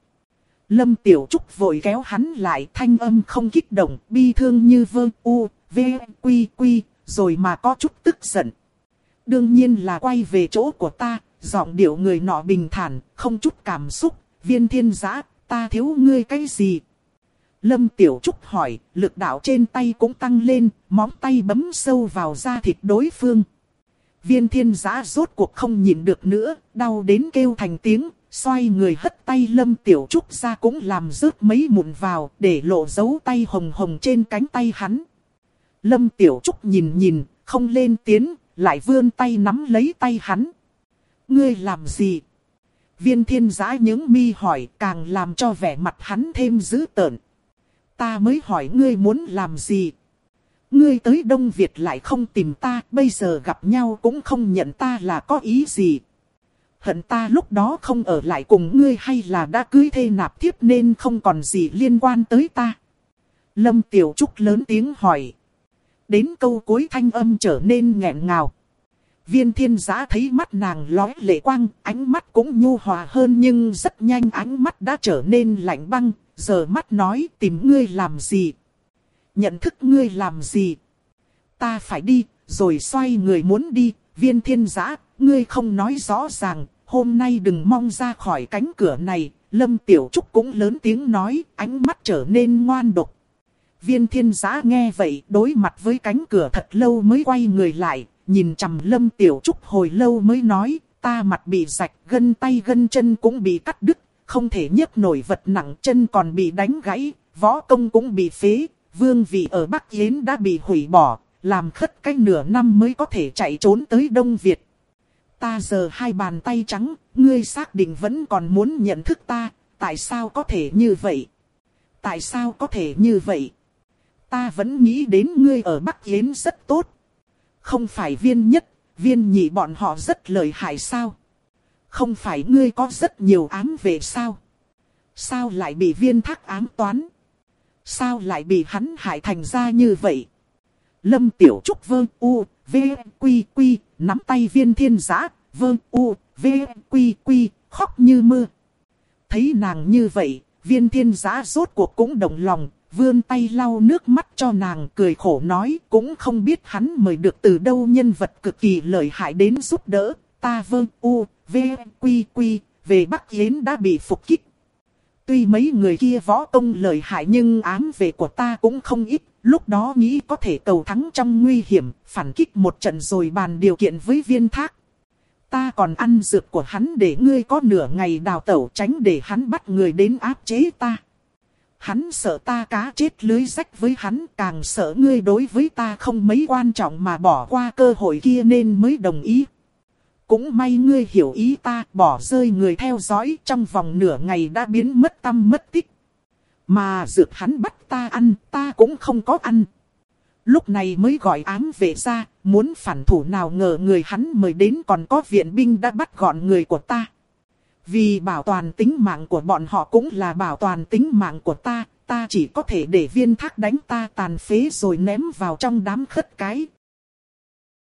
Speaker 1: Lâm Tiểu Trúc vội kéo hắn lại thanh âm không kích động, bi thương như vơ u, v, quy quy, rồi mà có chút tức giận. Đương nhiên là quay về chỗ của ta, giọng điệu người nọ bình thản, không chút cảm xúc, viên thiên giã, ta thiếu ngươi cái gì? Lâm Tiểu Trúc hỏi, lực đạo trên tay cũng tăng lên, móng tay bấm sâu vào da thịt đối phương. Viên thiên giã rốt cuộc không nhịn được nữa, đau đến kêu thành tiếng, xoay người hất tay Lâm Tiểu Trúc ra cũng làm rớt mấy mụn vào, để lộ dấu tay hồng hồng trên cánh tay hắn. Lâm Tiểu Trúc nhìn nhìn, không lên tiếng, lại vươn tay nắm lấy tay hắn. Ngươi làm gì? Viên thiên giã những mi hỏi càng làm cho vẻ mặt hắn thêm dữ tợn. Ta mới hỏi ngươi muốn làm gì? Ngươi tới Đông Việt lại không tìm ta, bây giờ gặp nhau cũng không nhận ta là có ý gì. Hận ta lúc đó không ở lại cùng ngươi hay là đã cưới thê nạp thiếp nên không còn gì liên quan tới ta. Lâm Tiểu Trúc lớn tiếng hỏi. Đến câu cuối thanh âm trở nên nghẹn ngào. Viên thiên giã thấy mắt nàng lói lệ quang, ánh mắt cũng nhu hòa hơn nhưng rất nhanh ánh mắt đã trở nên lạnh băng, giờ mắt nói tìm ngươi làm gì. Nhận thức ngươi làm gì. Ta phải đi, rồi xoay người muốn đi, viên thiên giã, ngươi không nói rõ ràng, hôm nay đừng mong ra khỏi cánh cửa này. Lâm Tiểu Trúc cũng lớn tiếng nói, ánh mắt trở nên ngoan độc. Viên thiên giã nghe vậy, đối mặt với cánh cửa thật lâu mới quay người lại, nhìn chằm Lâm Tiểu Trúc hồi lâu mới nói, ta mặt bị rạch, gân tay gân chân cũng bị cắt đứt, không thể nhấc nổi vật nặng chân còn bị đánh gãy, võ công cũng bị phế, vương vị ở Bắc Yến đã bị hủy bỏ, làm khất cách nửa năm mới có thể chạy trốn tới Đông Việt. Ta giờ hai bàn tay trắng, ngươi xác định vẫn còn muốn nhận thức ta, tại sao có thể như vậy? Tại sao có thể như vậy? Ta vẫn nghĩ đến ngươi ở Bắc Yến rất tốt, không phải viên nhất, viên nhị bọn họ rất lợi hại sao? Không phải ngươi có rất nhiều ám về sao? Sao lại bị viên thác ám toán? Sao lại bị hắn hại thành ra như vậy? Lâm Tiểu Trúc vơ u, v, quy quy, nắm tay viên thiên giã, vơ u, v, quy quy, khóc như mưa. Thấy nàng như vậy, viên thiên giã rốt cuộc cũng đồng lòng, vươn tay lau nước mắt cho nàng cười khổ nói cũng không biết hắn mời được từ đâu nhân vật cực kỳ lợi hại đến giúp đỡ, ta vơ u, v, quy quy, về Bắc Yến đã bị phục kích. Tuy mấy người kia võ công lợi hại nhưng ám về của ta cũng không ít, lúc đó nghĩ có thể cầu thắng trong nguy hiểm, phản kích một trận rồi bàn điều kiện với viên thác. Ta còn ăn dược của hắn để ngươi có nửa ngày đào tẩu tránh để hắn bắt người đến áp chế ta. Hắn sợ ta cá chết lưới rách với hắn càng sợ ngươi đối với ta không mấy quan trọng mà bỏ qua cơ hội kia nên mới đồng ý. Cũng may ngươi hiểu ý ta bỏ rơi người theo dõi trong vòng nửa ngày đã biến mất tâm mất tích. Mà dược hắn bắt ta ăn ta cũng không có ăn. Lúc này mới gọi ám về ra, muốn phản thủ nào ngờ người hắn mời đến còn có viện binh đã bắt gọn người của ta. Vì bảo toàn tính mạng của bọn họ cũng là bảo toàn tính mạng của ta, ta chỉ có thể để viên thác đánh ta tàn phế rồi ném vào trong đám khất cái,